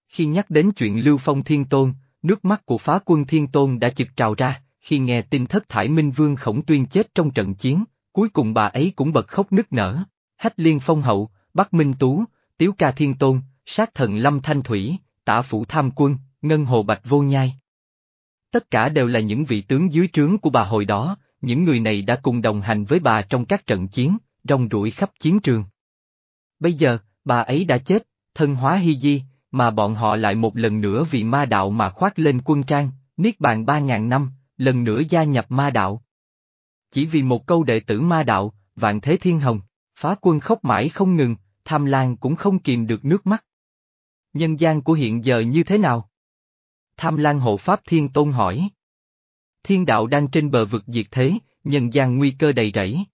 Khi nhắc đến chuyện Lưu Phong Thiên Tôn, nước mắt của phá quân Thiên Tôn đã chực trào ra, khi nghe tin thất thải Minh Vương Khổng Tuyên chết trong trận chiến, cuối cùng bà ấy cũng bật khóc nức nở. Hách Liên Phong Hậu, Bắc Minh Tú, Tiếu Ca Thiên Tôn, Sát Thần Lâm Thanh Thủy, Tả Phủ Tham Quân, Ngân Hồ Bạch Vô Nhai. Tất cả đều là những vị tướng dưới trướng của bà hồi đó, những người này đã cùng đồng hành với bà trong các trận chiến, rong ruổi khắp chiến trường. Bây giờ, bà ấy đã chết, thân hóa hy di, mà bọn họ lại một lần nữa vì ma đạo mà khoác lên quân trang, niết bàn ba ngàn năm, lần nữa gia nhập ma đạo. Chỉ vì một câu đệ tử ma đạo, vạn thế thiên hồng, phá quân khóc mãi không ngừng, tham lan cũng không kìm được nước mắt. Nhân gian của hiện giờ như thế nào? Tham lan hộ pháp thiên tôn hỏi. Thiên đạo đang trên bờ vực diệt thế, nhân gian nguy cơ đầy rẫy.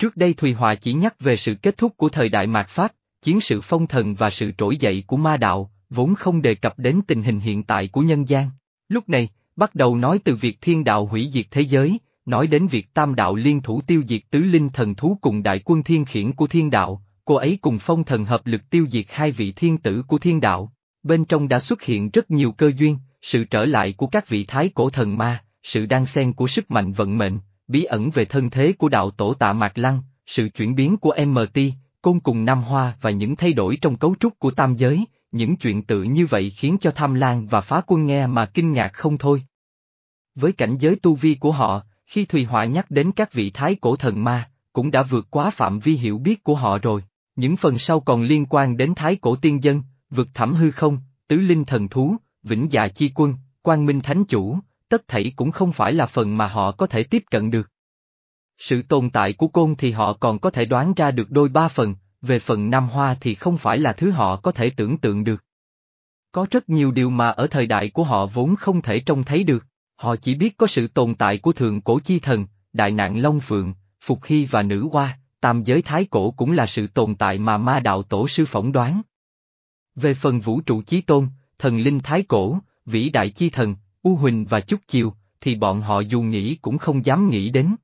Trước đây Thùy Hòa chỉ nhắc về sự kết thúc của thời đại mạt Pháp, chiến sự phong thần và sự trỗi dậy của ma đạo, vốn không đề cập đến tình hình hiện tại của nhân gian. Lúc này, bắt đầu nói từ việc thiên đạo hủy diệt thế giới, nói đến việc tam đạo liên thủ tiêu diệt tứ linh thần thú cùng đại quân thiên khiển của thiên đạo, cô ấy cùng phong thần hợp lực tiêu diệt hai vị thiên tử của thiên đạo. Bên trong đã xuất hiện rất nhiều cơ duyên, sự trở lại của các vị thái cổ thần ma, sự đan xen của sức mạnh vận mệnh, bí ẩn về thân thế của đạo tổ tạ Mạc Lăng, sự chuyển biến của MT, côn cùng Nam Hoa và những thay đổi trong cấu trúc của tam giới, những chuyện tự như vậy khiến cho tham lan và phá quân nghe mà kinh ngạc không thôi. Với cảnh giới tu vi của họ, khi Thùy Họa nhắc đến các vị thái cổ thần ma, cũng đã vượt quá phạm vi hiểu biết của họ rồi. Những phần sau còn liên quan đến thái cổ tiên dân, vực thẳm hư không, tứ linh thần thú, vĩnh dạ chi quân, quang minh thánh chủ, tất thảy cũng không phải là phần mà họ có thể tiếp cận được. Sự tồn tại của côn thì họ còn có thể đoán ra được đôi ba phần, về phần Nam Hoa thì không phải là thứ họ có thể tưởng tượng được. Có rất nhiều điều mà ở thời đại của họ vốn không thể trông thấy được, họ chỉ biết có sự tồn tại của thượng cổ chi thần, đại nạn Long Phượng, Phục Hy và Nữ Hoa, tam giới thái cổ cũng là sự tồn tại mà ma đạo tổ sư phỏng đoán. Về phần vũ trụ chí tôn, thần linh thái cổ, vĩ đại chi thần, U Huỳnh và Chúc Chiều, thì bọn họ dù nghĩ cũng không dám nghĩ đến.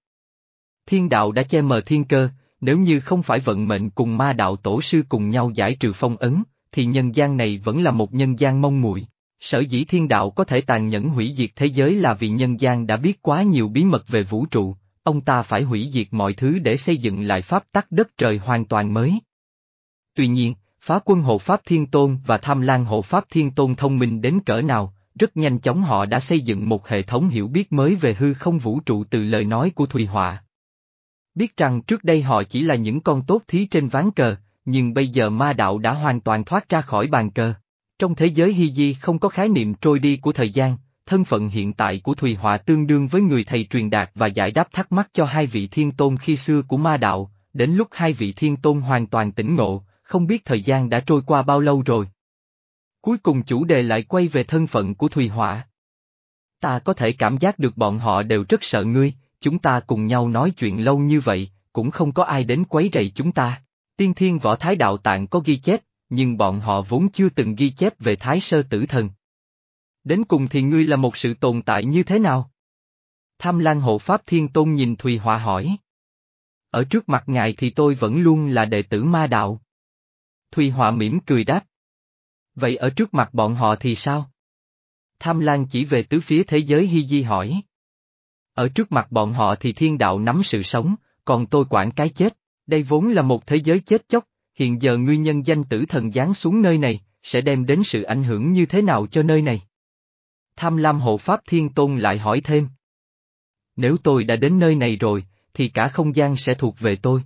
Thiên đạo đã che mờ thiên cơ, nếu như không phải vận mệnh cùng ma đạo tổ sư cùng nhau giải trừ phong ấn, thì nhân gian này vẫn là một nhân gian mong muội. Sở dĩ thiên đạo có thể tàn nhẫn hủy diệt thế giới là vì nhân gian đã biết quá nhiều bí mật về vũ trụ, ông ta phải hủy diệt mọi thứ để xây dựng lại pháp tắc đất trời hoàn toàn mới. Tuy nhiên, phá quân hộ pháp thiên tôn và tham lan hộ pháp thiên tôn thông minh đến cỡ nào, rất nhanh chóng họ đã xây dựng một hệ thống hiểu biết mới về hư không vũ trụ từ lời nói của Thùy Họa. Biết rằng trước đây họ chỉ là những con tốt thí trên ván cờ, nhưng bây giờ ma đạo đã hoàn toàn thoát ra khỏi bàn cờ. Trong thế giới Hy Di không có khái niệm trôi đi của thời gian, thân phận hiện tại của Thùy Họa tương đương với người thầy truyền đạt và giải đáp thắc mắc cho hai vị thiên tôn khi xưa của ma đạo, đến lúc hai vị thiên tôn hoàn toàn tỉnh ngộ, không biết thời gian đã trôi qua bao lâu rồi. Cuối cùng chủ đề lại quay về thân phận của Thùy Họa. Ta có thể cảm giác được bọn họ đều rất sợ ngươi, chúng ta cùng nhau nói chuyện lâu như vậy, cũng không có ai đến quấy rầy chúng ta. Tiên thiên võ thái đạo tạng có ghi chép, nhưng bọn họ vốn chưa từng ghi chép về thái sơ tử thần. Đến cùng thì ngươi là một sự tồn tại như thế nào? Tham Lan hộ Pháp Thiên Tôn nhìn Thùy Họa hỏi. ở trước mặt ngài thì tôi vẫn luôn là đệ tử ma đạo. Thùy Họa mỉm cười đáp. Vậy ở trước mặt bọn họ thì sao? Tham Lan chỉ về tứ phía thế giới Hy Di hỏi. Ở trước mặt bọn họ thì thiên đạo nắm sự sống, còn tôi quản cái chết, đây vốn là một thế giới chết chóc, hiện giờ ngươi nhân danh tử thần giáng xuống nơi này, sẽ đem đến sự ảnh hưởng như thế nào cho nơi này? Tham lam hộ pháp thiên tôn lại hỏi thêm. Nếu tôi đã đến nơi này rồi, thì cả không gian sẽ thuộc về tôi.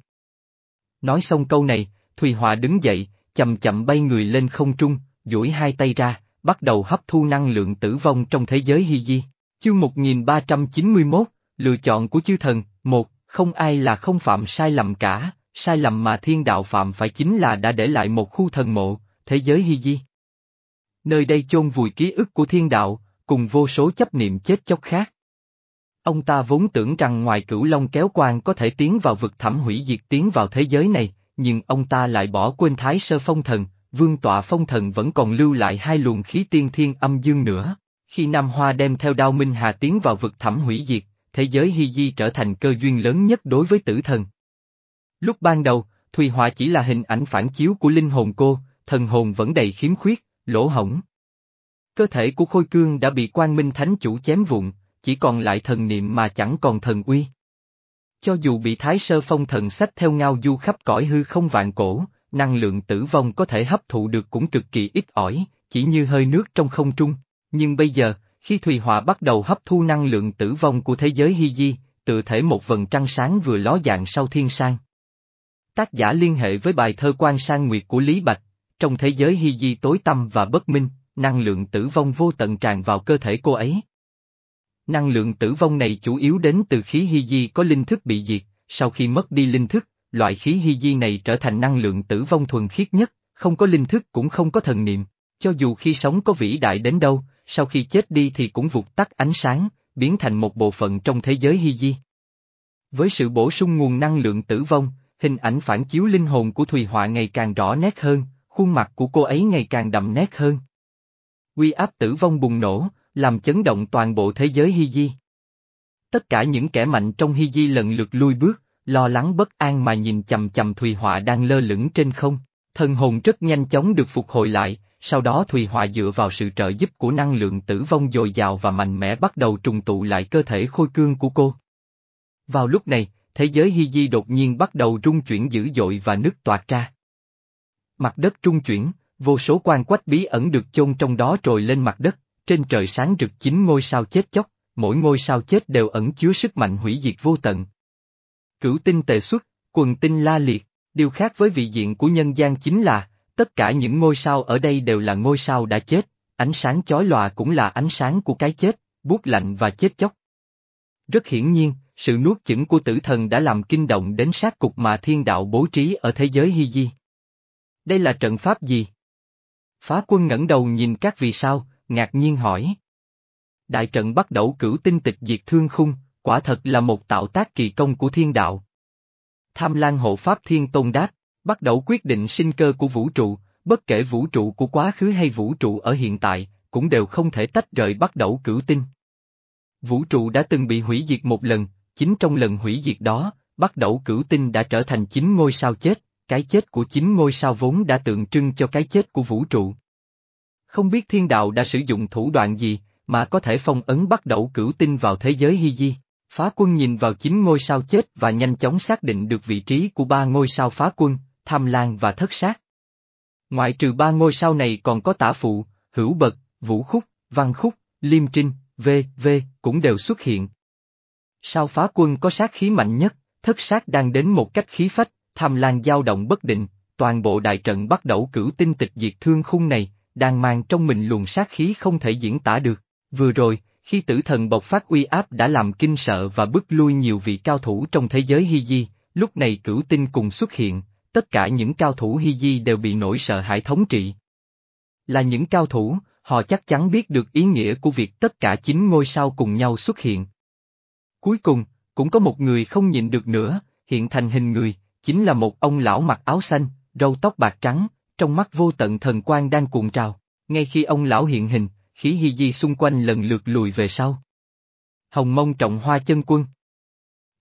Nói xong câu này, Thùy Hòa đứng dậy, chậm chậm bay người lên không trung, duỗi hai tay ra, bắt đầu hấp thu năng lượng tử vong trong thế giới hy di. Chương 1391, lựa chọn của chư thần, một, không ai là không phạm sai lầm cả, sai lầm mà thiên đạo phạm phải chính là đã để lại một khu thần mộ, thế giới hy di. Nơi đây chôn vùi ký ức của thiên đạo, cùng vô số chấp niệm chết chóc khác. Ông ta vốn tưởng rằng ngoài cửu long kéo quan có thể tiến vào vực thẳm hủy diệt tiến vào thế giới này, nhưng ông ta lại bỏ quên thái sơ phong thần, vương tọa phong thần vẫn còn lưu lại hai luồng khí tiên thiên âm dương nữa. Khi Nam Hoa đem theo đao Minh Hà tiến vào vực thẳm hủy diệt, thế giới Hy Di trở thành cơ duyên lớn nhất đối với tử thần. Lúc ban đầu, Thùy Họa chỉ là hình ảnh phản chiếu của linh hồn cô, thần hồn vẫn đầy khiếm khuyết, lỗ hổng. Cơ thể của Khôi Cương đã bị quan minh thánh chủ chém vụn, chỉ còn lại thần niệm mà chẳng còn thần uy. Cho dù bị Thái Sơ Phong thần sách theo ngao du khắp cõi hư không vạn cổ, năng lượng tử vong có thể hấp thụ được cũng cực kỳ ít ỏi, chỉ như hơi nước trong không trung. Nhưng bây giờ, khi Thùy Họa bắt đầu hấp thu năng lượng tử vong của thế giới Hy Di, tự thể một vần trăng sáng vừa ló dạng sau thiên sang. Tác giả liên hệ với bài thơ quan sang nguyệt của Lý Bạch, trong thế giới Hy Di tối tăm và bất minh, năng lượng tử vong vô tận tràn vào cơ thể cô ấy. Năng lượng tử vong này chủ yếu đến từ khí hy di có linh thức bị diệt, sau khi mất đi linh thức, loại khí hy di này trở thành năng lượng tử vong thuần khiết nhất, không có linh thức cũng không có thần niệm, cho dù khi sống có vĩ đại đến đâu, sau khi chết đi thì cũng vụt tắt ánh sáng, biến thành một bộ phận trong thế giới hy di. Với sự bổ sung nguồn năng lượng tử vong, hình ảnh phản chiếu linh hồn của Thùy Họa ngày càng rõ nét hơn, khuôn mặt của cô ấy ngày càng đậm nét hơn. Quy áp tử vong bùng nổ, làm chấn động toàn bộ thế giới Hy Di. Tất cả những kẻ mạnh trong Hy Di lần lượt lui bước, lo lắng bất an mà nhìn chầm chầm Thùy Họa đang lơ lửng trên không, thần hồn rất nhanh chóng được phục hồi lại, sau đó Thùy Họa dựa vào sự trợ giúp của năng lượng tử vong dồi dào và mạnh mẽ bắt đầu trùng tụ lại cơ thể khôi cương của cô. Vào lúc này, thế giới Hy Di đột nhiên bắt đầu rung chuyển dữ dội và nứt toạt ra. Mặt đất trung chuyển, vô số quan quách bí ẩn được chôn trong đó trồi lên mặt đất, trên trời sáng rực chín ngôi sao chết chóc, mỗi ngôi sao chết đều ẩn chứa sức mạnh hủy diệt vô tận. Cửu tinh tề xuất, quần tinh la liệt, điều khác với vị diện của nhân gian chính là, tất cả những ngôi sao ở đây đều là ngôi sao đã chết, ánh sáng chói lòa cũng là ánh sáng của cái chết, buốt lạnh và chết chóc. Rất hiển nhiên, sự nuốt chửng của tử thần đã làm kinh động đến sát cục mà thiên đạo bố trí ở thế giới Hy Di. Đây là trận pháp gì? Phá quân ngẩng đầu nhìn các vì sao, ngạc nhiên hỏi. Đại trận bắt đầu cửu tinh tịch diệt thương khung, quả thật là một tạo tác kỳ công của thiên đạo. Tham Lan hộ pháp thiên tôn đáp, bắt đầu quyết định sinh cơ của vũ trụ, bất kể vũ trụ của quá khứ hay vũ trụ ở hiện tại, cũng đều không thể tách rời bắt đầu cửu tinh. Vũ trụ đã từng bị hủy diệt một lần, chính trong lần hủy diệt đó, bắt đầu cửu tinh đã trở thành chính ngôi sao chết, cái chết của chính ngôi sao vốn đã tượng trưng cho cái chết của vũ trụ. Không biết thiên đạo đã sử dụng thủ đoạn gì, mà có thể phong ấn bắt đầu cửu tinh vào thế giới hy di. Phá quân nhìn vào chín ngôi sao chết và nhanh chóng xác định được vị trí của ba ngôi sao phá quân, tham lan và thất sát. Ngoại trừ ba ngôi sao này còn có tả phụ, hữu bật, vũ khúc, văn khúc, liêm trinh, v, v, cũng đều xuất hiện. Sao phá quân có sát khí mạnh nhất, thất sát đang đến một cách khí phách, tham lan dao động bất định, toàn bộ đại trận bắt đầu cửu tinh tịch diệt thương khung này, đang mang trong mình luồng sát khí không thể diễn tả được. Vừa rồi, khi tử thần bộc phát uy áp đã làm kinh sợ và bức lui nhiều vị cao thủ trong thế giới Hy Di, lúc này cửu tinh cùng xuất hiện, tất cả những cao thủ Hy Di đều bị nỗi sợ hãi thống trị. Là những cao thủ, họ chắc chắn biết được ý nghĩa của việc tất cả chín ngôi sao cùng nhau xuất hiện. Cuối cùng, cũng có một người không nhịn được nữa, hiện thành hình người, chính là một ông lão mặc áo xanh, râu tóc bạc trắng, trong mắt vô tận thần quang đang cuộn trào, ngay khi ông lão hiện hình, khí hy di xung quanh lần lượt lùi về sau. Hồng mông trọng hoa chân quân.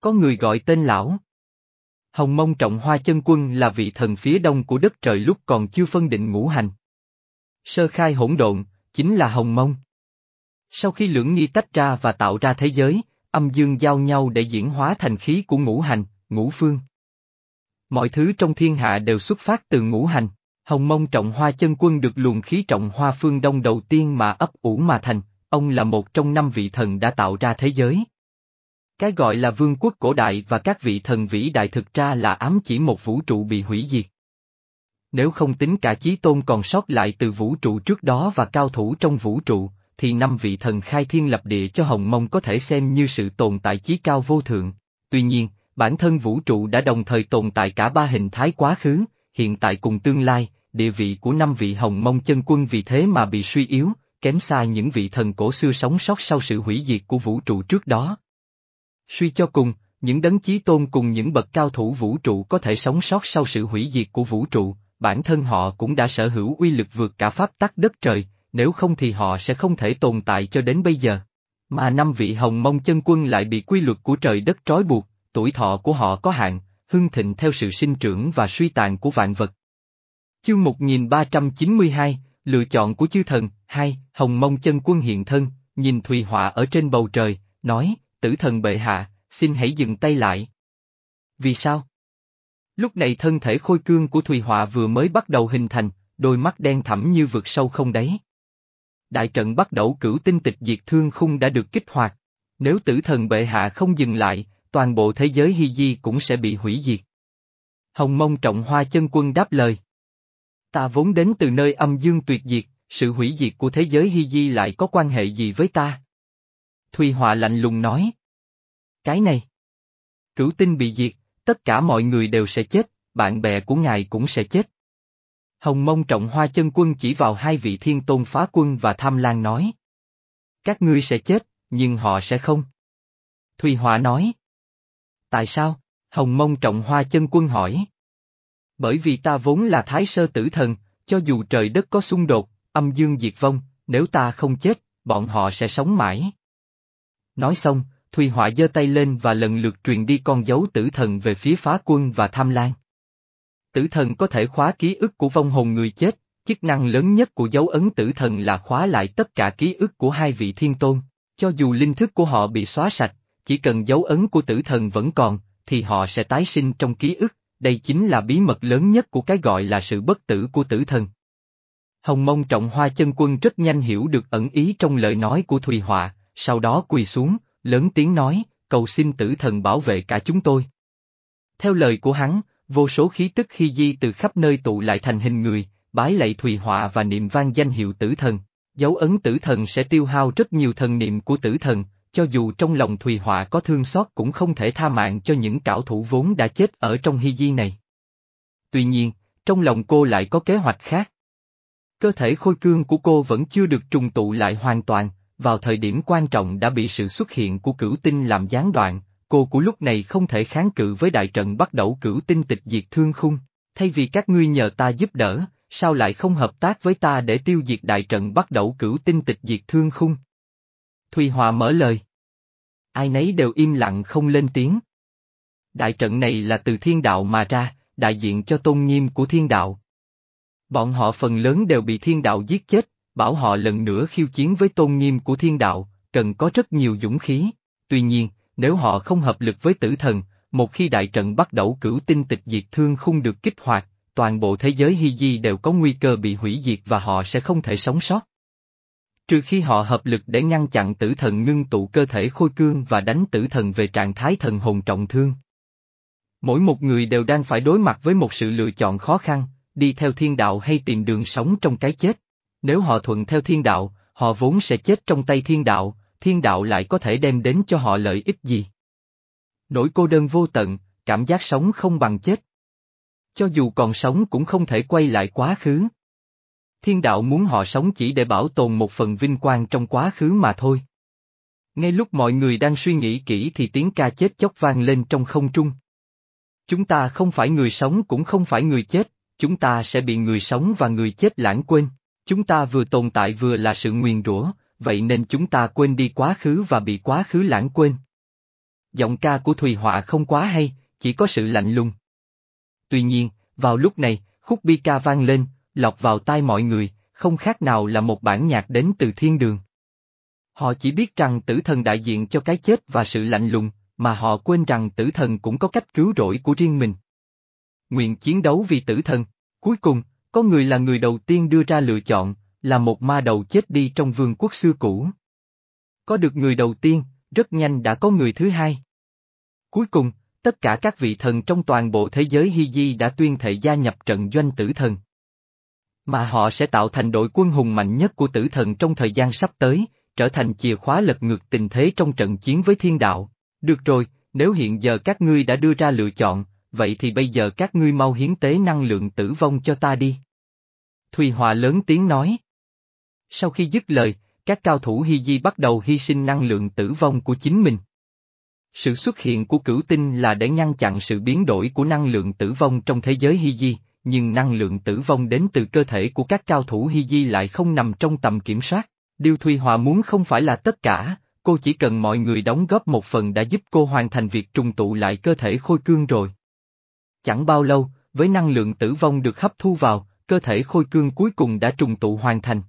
Có người gọi tên lão. Hồng Mông Trọng Hoa Chân Quân là vị thần phía đông của đất trời lúc còn chưa phân định ngũ hành. Sơ khai hỗn độn, chính là Hồng Mông. Sau khi lưỡng nghi tách ra và tạo ra thế giới, âm dương giao nhau để diễn hóa thành khí của ngũ hành, ngũ phương. Mọi thứ trong thiên hạ đều xuất phát từ ngũ hành. Hồng Mông Trọng Hoa Chân Quân được luồng khí trọng hoa phương đông đầu tiên mà ấp ủ mà thành, ông là một trong năm vị thần đã tạo ra thế giới. Cái gọi là vương quốc cổ đại và các vị thần vĩ đại thực ra là ám chỉ một vũ trụ bị hủy diệt. Nếu không tính cả chí tôn còn sót lại từ vũ trụ trước đó và cao thủ trong vũ trụ, thì năm vị thần khai thiên lập địa cho Hồng Mông có thể xem như sự tồn tại chí cao vô thượng. Tuy nhiên, bản thân vũ trụ đã đồng thời tồn tại cả ba hình thái quá khứ, hiện tại cùng tương lai, địa vị của năm vị Hồng Mông chân quân vì thế mà bị suy yếu, kém xa những vị thần cổ xưa sống sót sau sự hủy diệt của vũ trụ trước đó. Suy cho cùng, những đấng chí tôn cùng những bậc cao thủ vũ trụ có thể sống sót sau sự hủy diệt của vũ trụ, bản thân họ cũng đã sở hữu uy lực vượt cả pháp tắc đất trời, nếu không thì họ sẽ không thể tồn tại cho đến bây giờ. Mà năm vị hồng mông chân quân lại bị quy luật của trời đất trói buộc, tuổi thọ của họ có hạn, hưng thịnh theo sự sinh trưởng và suy tàn của vạn vật. Chương 1392, Lựa chọn của chư thần, hai, Hồng Mông chân quân hiện thân, nhìn Thùy Họa ở trên bầu trời, nói, tử thần bệ hạ, xin hãy dừng tay lại. Vì sao? Lúc này thân thể khôi cương của Thùy Họa vừa mới bắt đầu hình thành, đôi mắt đen thẳm như vực sâu không đáy. Đại trận bắt đầu cửu tinh tịch diệt thương khung đã được kích hoạt. Nếu tử thần bệ hạ không dừng lại, toàn bộ thế giới hy di cũng sẽ bị hủy diệt. Hồng mông trọng hoa chân quân đáp lời. Ta vốn đến từ nơi âm dương tuyệt diệt, sự hủy diệt của thế giới hy di lại có quan hệ gì với ta? Thùy Họa lạnh lùng nói. Cái này. Cửu tinh bị diệt, tất cả mọi người đều sẽ chết, bạn bè của ngài cũng sẽ chết. Hồng mông trọng hoa chân quân chỉ vào hai vị thiên tôn phá quân và tham lan nói. Các ngươi sẽ chết, nhưng họ sẽ không. Thùy Họa nói. Tại sao? Hồng mông trọng hoa chân quân hỏi. Bởi vì ta vốn là thái sơ tử thần, cho dù trời đất có xung đột, âm dương diệt vong, nếu ta không chết, bọn họ sẽ sống mãi. Nói xong, Thùy Họa giơ tay lên và lần lượt truyền đi con dấu tử thần về phía phá quân và tham lan. Tử thần có thể khóa ký ức của vong hồn người chết, chức năng lớn nhất của dấu ấn tử thần là khóa lại tất cả ký ức của hai vị thiên tôn, cho dù linh thức của họ bị xóa sạch, chỉ cần dấu ấn của tử thần vẫn còn, thì họ sẽ tái sinh trong ký ức, đây chính là bí mật lớn nhất của cái gọi là sự bất tử của tử thần. Hồng mông trọng hoa chân quân rất nhanh hiểu được ẩn ý trong lời nói của Thùy Họa, sau đó quỳ xuống, lớn tiếng nói, cầu xin tử thần bảo vệ cả chúng tôi. Theo lời của hắn, vô số khí tức khi di từ khắp nơi tụ lại thành hình người, bái lạy Thùy Họa và niệm vang danh hiệu tử thần. Dấu ấn tử thần sẽ tiêu hao rất nhiều thần niệm của tử thần, cho dù trong lòng Thùy Họa có thương xót cũng không thể tha mạng cho những cảo thủ vốn đã chết ở trong hy di này. Tuy nhiên, trong lòng cô lại có kế hoạch khác. Cơ thể khôi cương của cô vẫn chưa được trùng tụ lại hoàn toàn, vào thời điểm quan trọng đã bị sự xuất hiện của cửu tinh làm gián đoạn, cô của lúc này không thể kháng cự với đại trận bắt đầu cửu tinh tịch diệt thương khung, thay vì các ngươi nhờ ta giúp đỡ, sao lại không hợp tác với ta để tiêu diệt đại trận bắt đầu cửu tinh tịch diệt thương khung? Thùy Hòa mở lời. Ai nấy đều im lặng không lên tiếng. Đại trận này là từ thiên đạo mà ra, đại diện cho tôn nghiêm của thiên đạo. Bọn họ phần lớn đều bị thiên đạo giết chết, bảo họ lần nữa khiêu chiến với tôn nghiêm của thiên đạo, cần có rất nhiều dũng khí. Tuy nhiên, nếu họ không hợp lực với tử thần, một khi đại trận bắt đầu cửu tinh tịch diệt thương không được kích hoạt, toàn bộ thế giới Hy Di đều có nguy cơ bị hủy diệt và họ sẽ không thể sống sót. Trừ khi họ hợp lực để ngăn chặn tử thần ngưng tụ cơ thể khôi cương và đánh tử thần về trạng thái thần hồn trọng thương. Mỗi một người đều đang phải đối mặt với một sự lựa chọn khó khăn, đi theo thiên đạo hay tìm đường sống trong cái chết. Nếu họ thuận theo thiên đạo, họ vốn sẽ chết trong tay thiên đạo, thiên đạo lại có thể đem đến cho họ lợi ích gì? Nỗi cô đơn vô tận, cảm giác sống không bằng chết. Cho dù còn sống cũng không thể quay lại quá khứ. Thiên đạo muốn họ sống chỉ để bảo tồn một phần vinh quang trong quá khứ mà thôi. Ngay lúc mọi người đang suy nghĩ kỹ thì tiếng ca chết chóc vang lên trong không trung. Chúng ta không phải người sống cũng không phải người chết, chúng ta sẽ bị người sống và người chết lãng quên. Chúng ta vừa tồn tại vừa là sự nguyền rủa, vậy nên chúng ta quên đi quá khứ và bị quá khứ lãng quên. Giọng ca của Thùy Họa không quá hay, chỉ có sự lạnh lùng, Tuy nhiên, vào lúc này, khúc bi ca vang lên, lọc vào tai mọi người, không khác nào là một bản nhạc đến từ thiên đường. Họ chỉ biết rằng tử thần đại diện cho cái chết và sự lạnh lùng, mà họ quên rằng tử thần cũng có cách cứu rỗi của riêng mình. Nguyện chiến đấu vì tử thần, cuối cùng, có người là người đầu tiên đưa ra lựa chọn, là một ma đầu chết đi trong vương quốc xưa cũ. Có được người đầu tiên, rất nhanh đã có người thứ hai. Cuối cùng, tất cả các vị thần trong toàn bộ thế giới Hy Di đã tuyên thệ gia nhập trận doanh tử thần. Mà họ sẽ tạo thành đội quân hùng mạnh nhất của tử thần trong thời gian sắp tới, trở thành chìa khóa lật ngược tình thế trong trận chiến với thiên đạo. Được rồi, nếu hiện giờ các ngươi đã đưa ra lựa chọn, vậy thì bây giờ các ngươi mau hiến tế năng lượng tử vong cho ta đi. Thùy Hòa lớn tiếng nói. Sau khi dứt lời, các cao thủ Hy Di bắt đầu hy sinh năng lượng tử vong của chính mình. Sự xuất hiện của cửu tinh là để ngăn chặn sự biến đổi của năng lượng tử vong trong thế giới Hy Di, nhưng năng lượng tử vong đến từ cơ thể của các cao thủ Hy Di lại không nằm trong tầm kiểm soát. Điều Thùy Hòa muốn không phải là tất cả, cô chỉ cần mọi người đóng góp một phần đã giúp cô hoàn thành việc trùng tụ lại cơ thể khôi cương rồi. Chẳng bao lâu, với năng lượng tử vong được hấp thu vào, cơ thể khôi cương cuối cùng đã trùng tụ hoàn thành.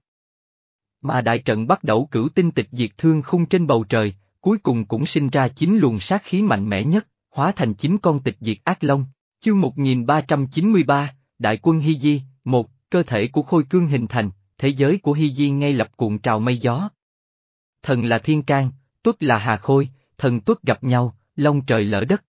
Mà đại trận bắt đầu cửu tinh tịch diệt thương khung trên bầu trời, cuối cùng cũng sinh ra chín luồng sát khí mạnh mẽ nhất, hóa thành chín con tịch diệt ác long. Chương 1393, Đại quân Hy Di, một, cơ thể của khôi cương hình thành, thế giới của Hy Di ngay lập cuộn trào mây gió. Thần là thiên can, tuất là hà khôi, thần tuất gặp nhau, long trời lỡ đất.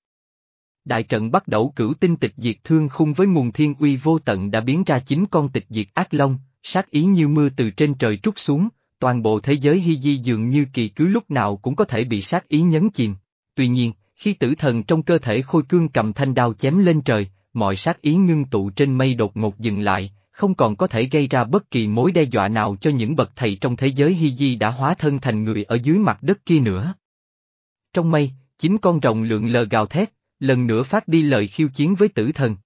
Đại trận bắt đầu cửu tinh tịch diệt thương khung với nguồn thiên uy vô tận đã biến ra chín con tịch diệt ác long, sát ý như mưa từ trên trời trút xuống, toàn bộ thế giới hy di dường như kỳ cứ lúc nào cũng có thể bị sát ý nhấn chìm. Tuy nhiên, khi tử thần trong cơ thể khôi cương cầm thanh đao chém lên trời, mọi sát ý ngưng tụ trên mây đột ngột dừng lại, không còn có thể gây ra bất kỳ mối đe dọa nào cho những bậc thầy trong thế giới hy di đã hóa thân thành người ở dưới mặt đất kia nữa. Trong mây, chín con rồng lượng lờ gào thét, lần nữa phát đi lời khiêu chiến với tử thần.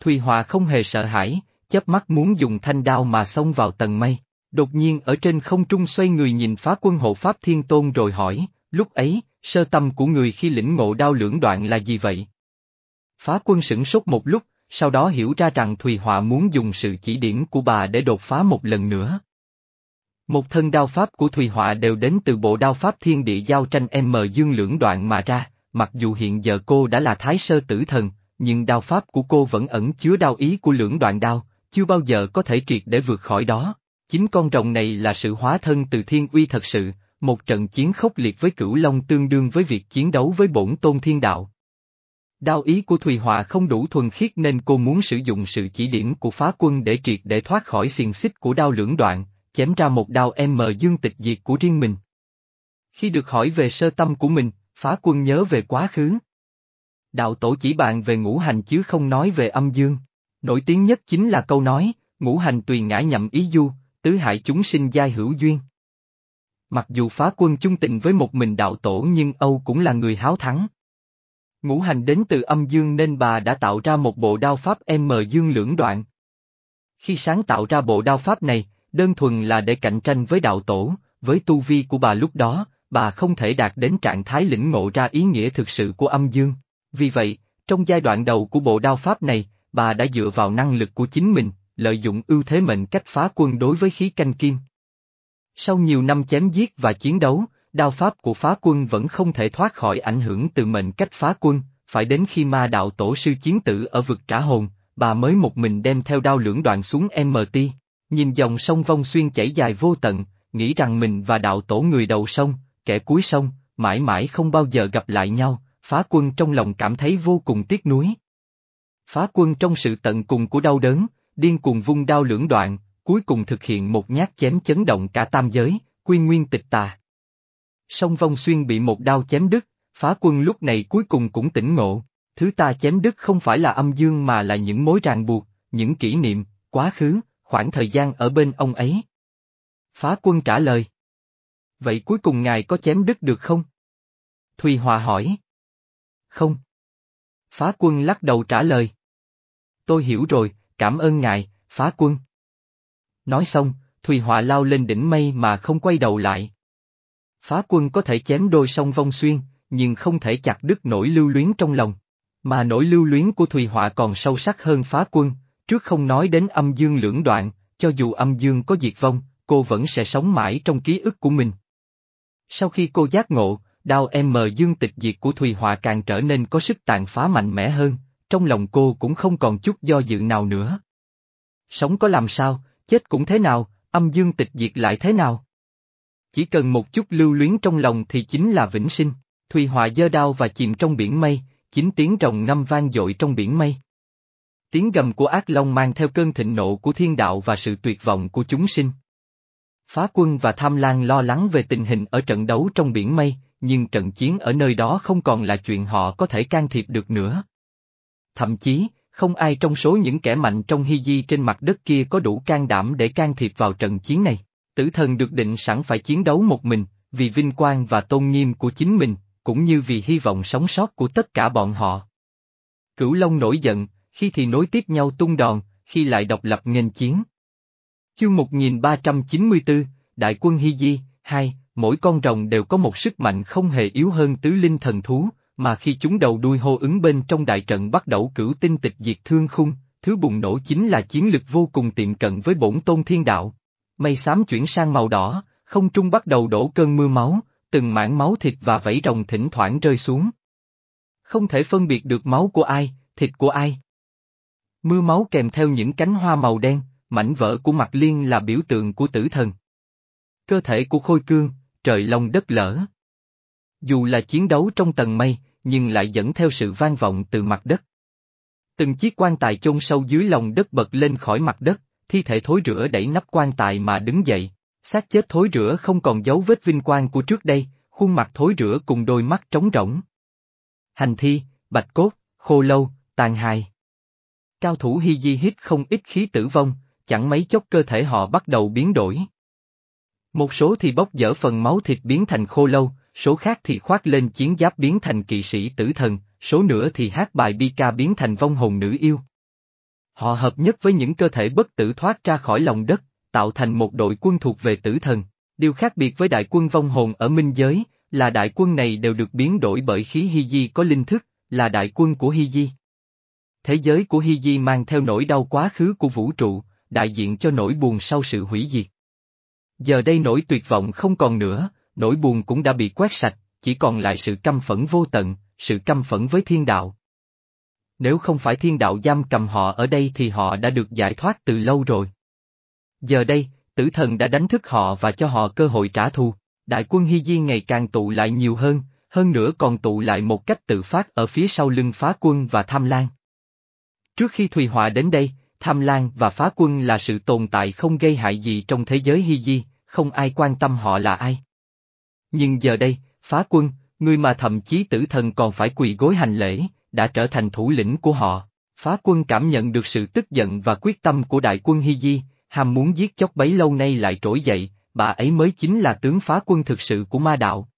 Thùy Hòa không hề sợ hãi, chớp mắt muốn dùng thanh đao mà xông vào tầng mây. Đột nhiên ở trên không trung xoay người nhìn phá quân hộ Pháp Thiên Tôn rồi hỏi, lúc ấy, sơ tâm của người khi lĩnh ngộ đao lưỡng đoạn là gì vậy? Phá quân sửng sốt một lúc, sau đó hiểu ra rằng Thùy Họa muốn dùng sự chỉ điểm của bà để đột phá một lần nữa. Một thân đao pháp của Thùy Họa đều đến từ bộ đao pháp thiên địa giao tranh M dương lưỡng đoạn mà ra, mặc dù hiện giờ cô đã là thái sơ tử thần, nhưng đao pháp của cô vẫn ẩn chứa đao ý của lưỡng đoạn đao, chưa bao giờ có thể triệt để vượt khỏi đó. Chính con rồng này là sự hóa thân từ thiên uy thật sự, một trận chiến khốc liệt với cửu long tương đương với việc chiến đấu với bổn tôn thiên đạo. Đao ý của Thùy Họa không đủ thuần khiết nên cô muốn sử dụng sự chỉ điểm của phá quân để triệt để thoát khỏi xiềng xích của đao lưỡng đoạn, chém ra một đao M dương tịch diệt của riêng mình. Khi được hỏi về sơ tâm của mình, phá quân nhớ về quá khứ. Đạo tổ chỉ bàn về ngũ hành chứ không nói về âm dương. Nổi tiếng nhất chính là câu nói, ngũ hành tùy ngã nhậm ý du, tứ hại chúng sinh giai hữu duyên. Mặc dù phá quân chung tình với một mình đạo tổ nhưng Âu cũng là người háo thắng. Ngũ hành đến từ âm dương nên bà đã tạo ra một bộ đao pháp M dương lưỡng đoạn. Khi sáng tạo ra bộ đao pháp này, đơn thuần là để cạnh tranh với đạo tổ, với tu vi của bà lúc đó, bà không thể đạt đến trạng thái lĩnh ngộ ra ý nghĩa thực sự của âm dương. Vì vậy, trong giai đoạn đầu của bộ đao pháp này, bà đã dựa vào năng lực của chính mình, lợi dụng ưu thế mệnh cách phá quân đối với khí canh kim. Sau nhiều năm chém giết và chiến đấu, đao pháp của phá quân vẫn không thể thoát khỏi ảnh hưởng từ mệnh cách phá quân, phải đến khi ma đạo tổ sư chiến tử ở vực trả hồn, bà mới một mình đem theo đao lưỡng đoạn xuống MT, nhìn dòng sông vong xuyên chảy dài vô tận, nghĩ rằng mình và đạo tổ người đầu sông, kẻ cuối sông, mãi mãi không bao giờ gặp lại nhau, phá quân trong lòng cảm thấy vô cùng tiếc nuối. Phá quân trong sự tận cùng của đau đớn, điên cuồng vung đao lưỡng đoạn, cuối cùng thực hiện một nhát chém chấn động cả tam giới, quy nguyên tịch tà. Song vong xuyên bị một đao chém đứt, phá quân lúc này cuối cùng cũng tỉnh ngộ, thứ ta chém đứt không phải là âm dương mà là những mối ràng buộc, những kỷ niệm, quá khứ, khoảng thời gian ở bên ông ấy. Phá quân trả lời. Vậy cuối cùng ngài có chém đứt được không? Thùy Hòa hỏi. Không. Phá quân lắc đầu trả lời. Tôi hiểu rồi, cảm ơn ngài, phá quân. Nói xong, Thùy Hòa lao lên đỉnh mây mà không quay đầu lại. Phá quân có thể chém đôi song vong xuyên, nhưng không thể chặt đứt nỗi lưu luyến trong lòng. Mà nỗi lưu luyến của Thùy Họa còn sâu sắc hơn phá quân, trước không nói đến âm dương lưỡng đoạn, cho dù âm dương có diệt vong, cô vẫn sẽ sống mãi trong ký ức của mình. Sau khi cô giác ngộ, đao em mờ dương tịch diệt của Thùy Họa càng trở nên có sức tàn phá mạnh mẽ hơn, trong lòng cô cũng không còn chút do dự nào nữa. Sống có làm sao, chết cũng thế nào, âm dương tịch diệt lại thế nào? Chỉ cần một chút lưu luyến trong lòng thì chính là vĩnh sinh, Thùy Họa giơ đao và chìm trong biển mây, chính tiếng rồng ngâm vang dội trong biển mây. Tiếng gầm của ác long mang theo cơn thịnh nộ của thiên đạo và sự tuyệt vọng của chúng sinh. Phá quân và tham lan lo lắng về tình hình ở trận đấu trong biển mây, nhưng trận chiến ở nơi đó không còn là chuyện họ có thể can thiệp được nữa. Thậm chí, không ai trong số những kẻ mạnh trong hy di trên mặt đất kia có đủ can đảm để can thiệp vào trận chiến này. Tử thần được định sẵn phải chiến đấu một mình, vì vinh quang và tôn nghiêm của chính mình, cũng như vì hy vọng sống sót của tất cả bọn họ. Cửu Long nổi giận, khi thì nối tiếp nhau tung đòn, khi lại độc lập nghênh chiến. Chương 1394, Đại quân Hy Di, 2, mỗi con rồng đều có một sức mạnh không hề yếu hơn tứ linh thần thú, mà khi chúng đầu đuôi hô ứng bên trong đại trận bắt đầu cửu tinh tịch diệt thương khung, thứ bùng nổ chính là chiến lực vô cùng tiệm cận với bổn tôn thiên đạo. Mây xám chuyển sang màu đỏ, không trung bắt đầu đổ cơn mưa máu, từng mảng máu thịt và vảy rồng thỉnh thoảng rơi xuống. Không thể phân biệt được máu của ai, thịt của ai. Mưa máu kèm theo những cánh hoa màu đen, mảnh vỡ của mặt liên là biểu tượng của tử thần. Cơ thể của khôi cương, trời long đất lở. Dù là chiến đấu trong tầng mây, nhưng lại dẫn theo sự vang vọng từ mặt đất. Từng chiếc quan tài chôn sâu dưới lòng đất bật lên khỏi mặt đất, thi thể thối rữa đẩy nắp quan tài mà đứng dậy, xác chết thối rữa không còn dấu vết vinh quang của trước đây, khuôn mặt thối rữa cùng đôi mắt trống rỗng. Hành thi, bạch cốt, khô lâu, tàn hài. Cao thủ Hy Di hít không ít khí tử vong, chẳng mấy chốc cơ thể họ bắt đầu biến đổi. Một số thì bốc dở phần máu thịt biến thành khô lâu, số khác thì khoác lên chiến giáp biến thành kỵ sĩ tử thần, số nữa thì hát bài bi ca biến thành vong hồn nữ yêu. Họ hợp nhất với những cơ thể bất tử thoát ra khỏi lòng đất, tạo thành một đội quân thuộc về tử thần. Điều khác biệt với đại quân vong hồn ở minh giới, là đại quân này đều được biến đổi bởi khí Hy Di có linh thức, là đại quân của Hy Di. Thế giới của Hy Di mang theo nỗi đau quá khứ của vũ trụ, đại diện cho nỗi buồn sau sự hủy diệt. Giờ đây nỗi tuyệt vọng không còn nữa, nỗi buồn cũng đã bị quét sạch, chỉ còn lại sự căm phẫn vô tận, sự căm phẫn với thiên đạo. Nếu không phải thiên đạo giam cầm họ ở đây thì họ đã được giải thoát từ lâu rồi. Giờ đây, tử thần đã đánh thức họ và cho họ cơ hội trả thù. Đại quân Hy Di ngày càng tụ lại nhiều hơn, hơn nữa còn tụ lại một cách tự phát ở phía sau lưng phá quân và tham lan. Trước khi Thùy Họa đến đây, tham lan và phá quân là sự tồn tại không gây hại gì trong thế giới Hy Di, không ai quan tâm họ là ai. Nhưng giờ đây, phá quân, người mà thậm chí tử thần còn phải quỳ gối hành lễ, đã trở thành thủ lĩnh của họ. Phá quân cảm nhận được sự tức giận và quyết tâm của đại quân Hy Di, ham muốn giết chóc bấy lâu nay lại trỗi dậy, bà ấy mới chính là tướng phá quân thực sự của ma đạo.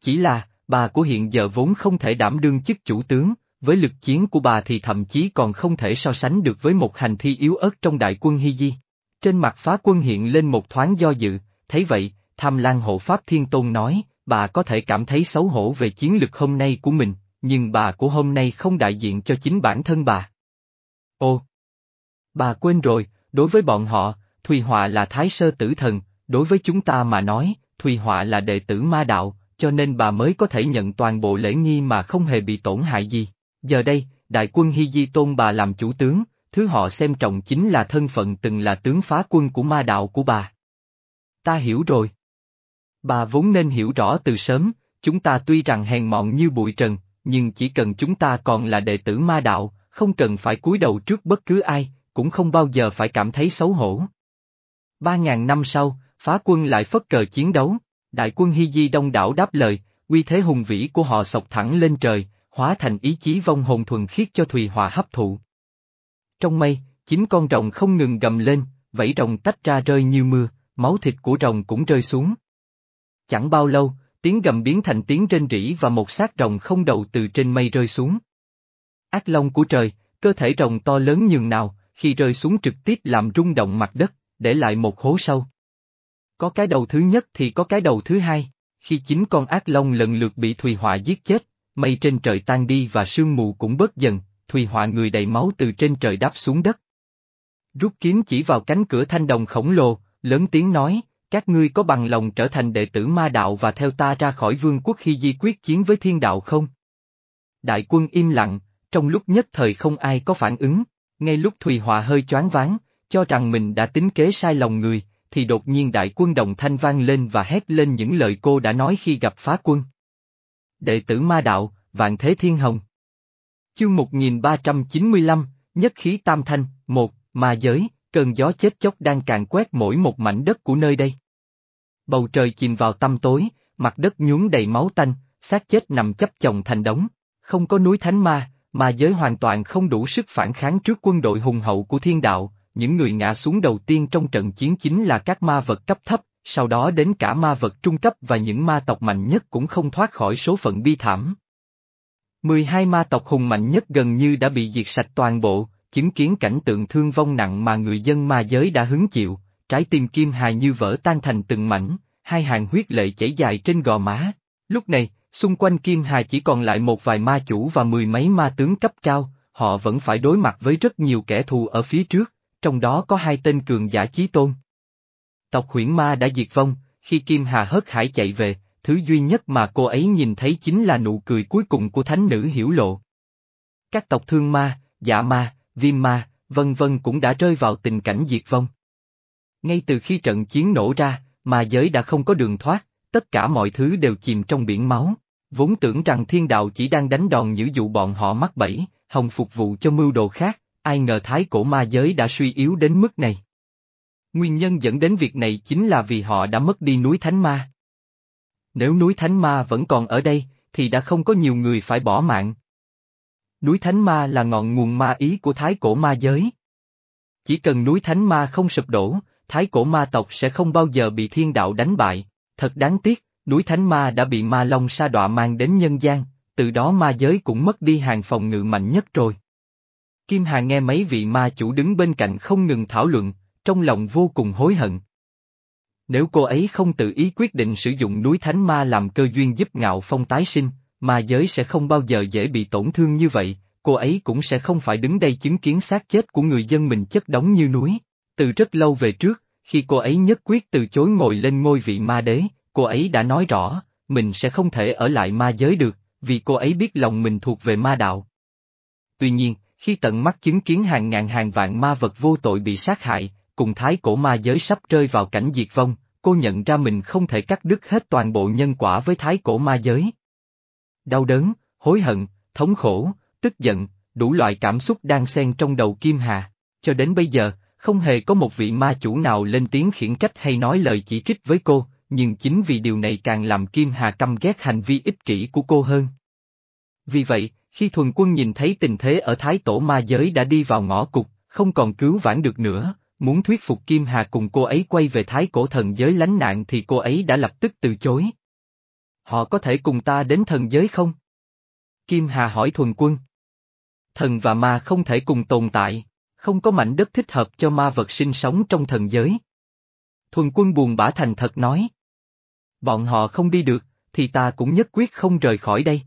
Chỉ là, bà của hiện giờ vốn không thể đảm đương chức chủ tướng, với lực chiến của bà thì thậm chí còn không thể so sánh được với một hành thi yếu ớt trong đại quân Hy Di. Trên mặt phá quân hiện lên một thoáng do dự, thấy vậy, tham lan hộ Pháp Thiên Tôn nói, bà có thể cảm thấy xấu hổ về chiến lực hôm nay của mình, nhưng bà của hôm nay không đại diện cho chính bản thân bà. Ô! Bà quên rồi, đối với bọn họ, Thùy Họa là thái sơ tử thần, đối với chúng ta mà nói, Thùy Họa là đệ tử ma đạo, cho nên bà mới có thể nhận toàn bộ lễ nghi mà không hề bị tổn hại gì. Giờ đây, đại quân Hy Di tôn bà làm chủ tướng, thứ họ xem trọng chính là thân phận từng là tướng phá quân của ma đạo của bà. Ta hiểu rồi. Bà vốn nên hiểu rõ từ sớm, chúng ta tuy rằng hèn mọn như bụi trần, nhưng chỉ cần chúng ta còn là đệ tử ma đạo, không cần phải cúi đầu trước bất cứ ai, cũng không bao giờ phải cảm thấy xấu hổ. Ba ngàn năm sau, phá quân lại phất cờ chiến đấu, đại quân Hy Di đông đảo đáp lời, uy thế hùng vĩ của họ sọc thẳng lên trời, hóa thành ý chí vong hồn thuần khiết cho Thùy Hòa hấp thụ. Trong mây, chín con rồng không ngừng gầm lên, vẫy rồng tách ra rơi như mưa, máu thịt của rồng cũng rơi xuống. Chẳng bao lâu, tiếng gầm biến thành tiếng rên rỉ và một xác rồng không đầu từ trên mây rơi xuống. Ác long của trời, cơ thể rồng to lớn nhường nào, khi rơi xuống trực tiếp làm rung động mặt đất, để lại một hố sâu. Có cái đầu thứ nhất thì có cái đầu thứ hai, khi chín con ác long lần lượt bị Thùy Họa giết chết, mây trên trời tan đi và sương mù cũng bớt dần, Thùy Họa người đầy máu từ trên trời đáp xuống đất. Rút kiếm chỉ vào cánh cửa thanh đồng khổng lồ, lớn tiếng nói, các ngươi có bằng lòng trở thành đệ tử ma đạo và theo ta ra khỏi vương quốc khi di quyết chiến với thiên đạo không? Đại quân im lặng, trong lúc nhất thời không ai có phản ứng, ngay lúc Thùy Họa hơi choáng váng, cho rằng mình đã tính kế sai lòng người, thì đột nhiên đại quân đồng thanh vang lên và hét lên những lời cô đã nói khi gặp phá quân. Đệ tử ma đạo, vạn thế thiên hồng. Chương 1395, Nhất khí tam thanh, một, ma giới, cơn gió chết chóc đang càn quét mỗi một mảnh đất của nơi đây. Bầu trời chìm vào tăm tối, mặt đất nhuốm đầy máu tanh, xác chết nằm chấp chồng thành đống, không có núi thánh ma, ma giới hoàn toàn không đủ sức phản kháng trước quân đội hùng hậu của thiên đạo, những người ngã xuống đầu tiên trong trận chiến chính là các ma vật cấp thấp, sau đó đến cả ma vật trung cấp và những ma tộc mạnh nhất cũng không thoát khỏi số phận bi thảm. 12 ma tộc hùng mạnh nhất gần như đã bị diệt sạch toàn bộ, chứng kiến cảnh tượng thương vong nặng mà người dân ma giới đã hứng chịu, trái tim Kim Hà như vỡ tan thành từng mảnh, hai hàng huyết lệ chảy dài trên gò má. Lúc này, xung quanh Kim Hà chỉ còn lại một vài ma chủ và mười mấy ma tướng cấp cao, họ vẫn phải đối mặt với rất nhiều kẻ thù ở phía trước, trong đó có hai tên cường giả chí tôn. Tộc huyễn ma đã diệt vong, khi Kim Hà hớt hải chạy về, thứ duy nhất mà cô ấy nhìn thấy chính là nụ cười cuối cùng của thánh nữ hiểu lộ. Các tộc thương ma, dạ ma, viêm ma, vân vân cũng đã rơi vào tình cảnh diệt vong. Ngay từ khi trận chiến nổ ra, ma giới đã không có đường thoát, tất cả mọi thứ đều chìm trong biển máu. Vốn tưởng rằng thiên đạo chỉ đang đánh đòn nhữ dụ bọn họ mắc bẫy, hồng phục vụ cho mưu đồ khác, ai ngờ thái cổ ma giới đã suy yếu đến mức này. Nguyên nhân dẫn đến việc này chính là vì họ đã mất đi núi Thánh Ma. Nếu núi Thánh Ma vẫn còn ở đây, thì đã không có nhiều người phải bỏ mạng. Núi Thánh Ma là ngọn nguồn ma ý của thái cổ ma giới. Chỉ cần núi Thánh Ma không sụp đổ, thái cổ ma tộc sẽ không bao giờ bị thiên đạo đánh bại. Thật đáng tiếc, núi Thánh Ma đã bị ma long sa đọa mang đến nhân gian, từ đó ma giới cũng mất đi hàng phòng ngự mạnh nhất rồi. Kim Hà nghe mấy vị ma chủ đứng bên cạnh không ngừng thảo luận, trong lòng vô cùng hối hận. Nếu cô ấy không tự ý quyết định sử dụng núi Thánh Ma làm cơ duyên giúp ngạo phong tái sinh, ma giới sẽ không bao giờ dễ bị tổn thương như vậy, cô ấy cũng sẽ không phải đứng đây chứng kiến xác chết của người dân mình chất đóng như núi. Từ rất lâu về trước, khi cô ấy nhất quyết từ chối ngồi lên ngôi vị ma đế, cô ấy đã nói rõ, mình sẽ không thể ở lại ma giới được, vì cô ấy biết lòng mình thuộc về ma đạo. Tuy nhiên, khi tận mắt chứng kiến hàng ngàn hàng vạn ma vật vô tội bị sát hại, cùng thái cổ ma giới sắp rơi vào cảnh diệt vong, cô nhận ra mình không thể cắt đứt hết toàn bộ nhân quả với thái cổ ma giới. Đau đớn, hối hận, thống khổ, tức giận, đủ loại cảm xúc đang xen trong đầu Kim Hà, cho đến bây giờ, không hề có một vị ma chủ nào lên tiếng khiển trách hay nói lời chỉ trích với cô, nhưng chính vì điều này càng làm Kim Hà căm ghét hành vi ích kỷ của cô hơn. Vì vậy, khi thuần quân nhìn thấy tình thế ở Thái Tổ Ma Giới đã đi vào ngõ cục, không còn cứu vãn được nữa, muốn thuyết phục Kim Hà cùng cô ấy quay về Thái Cổ Thần Giới lánh nạn thì cô ấy đã lập tức từ chối. Họ có thể cùng ta đến thần giới không? Kim Hà hỏi thuần quân. Thần và ma không thể cùng tồn tại, không có mảnh đất thích hợp cho ma vật sinh sống trong thần giới. Thuần quân buồn bã thành thật nói. Bọn họ không đi được, thì ta cũng nhất quyết không rời khỏi đây.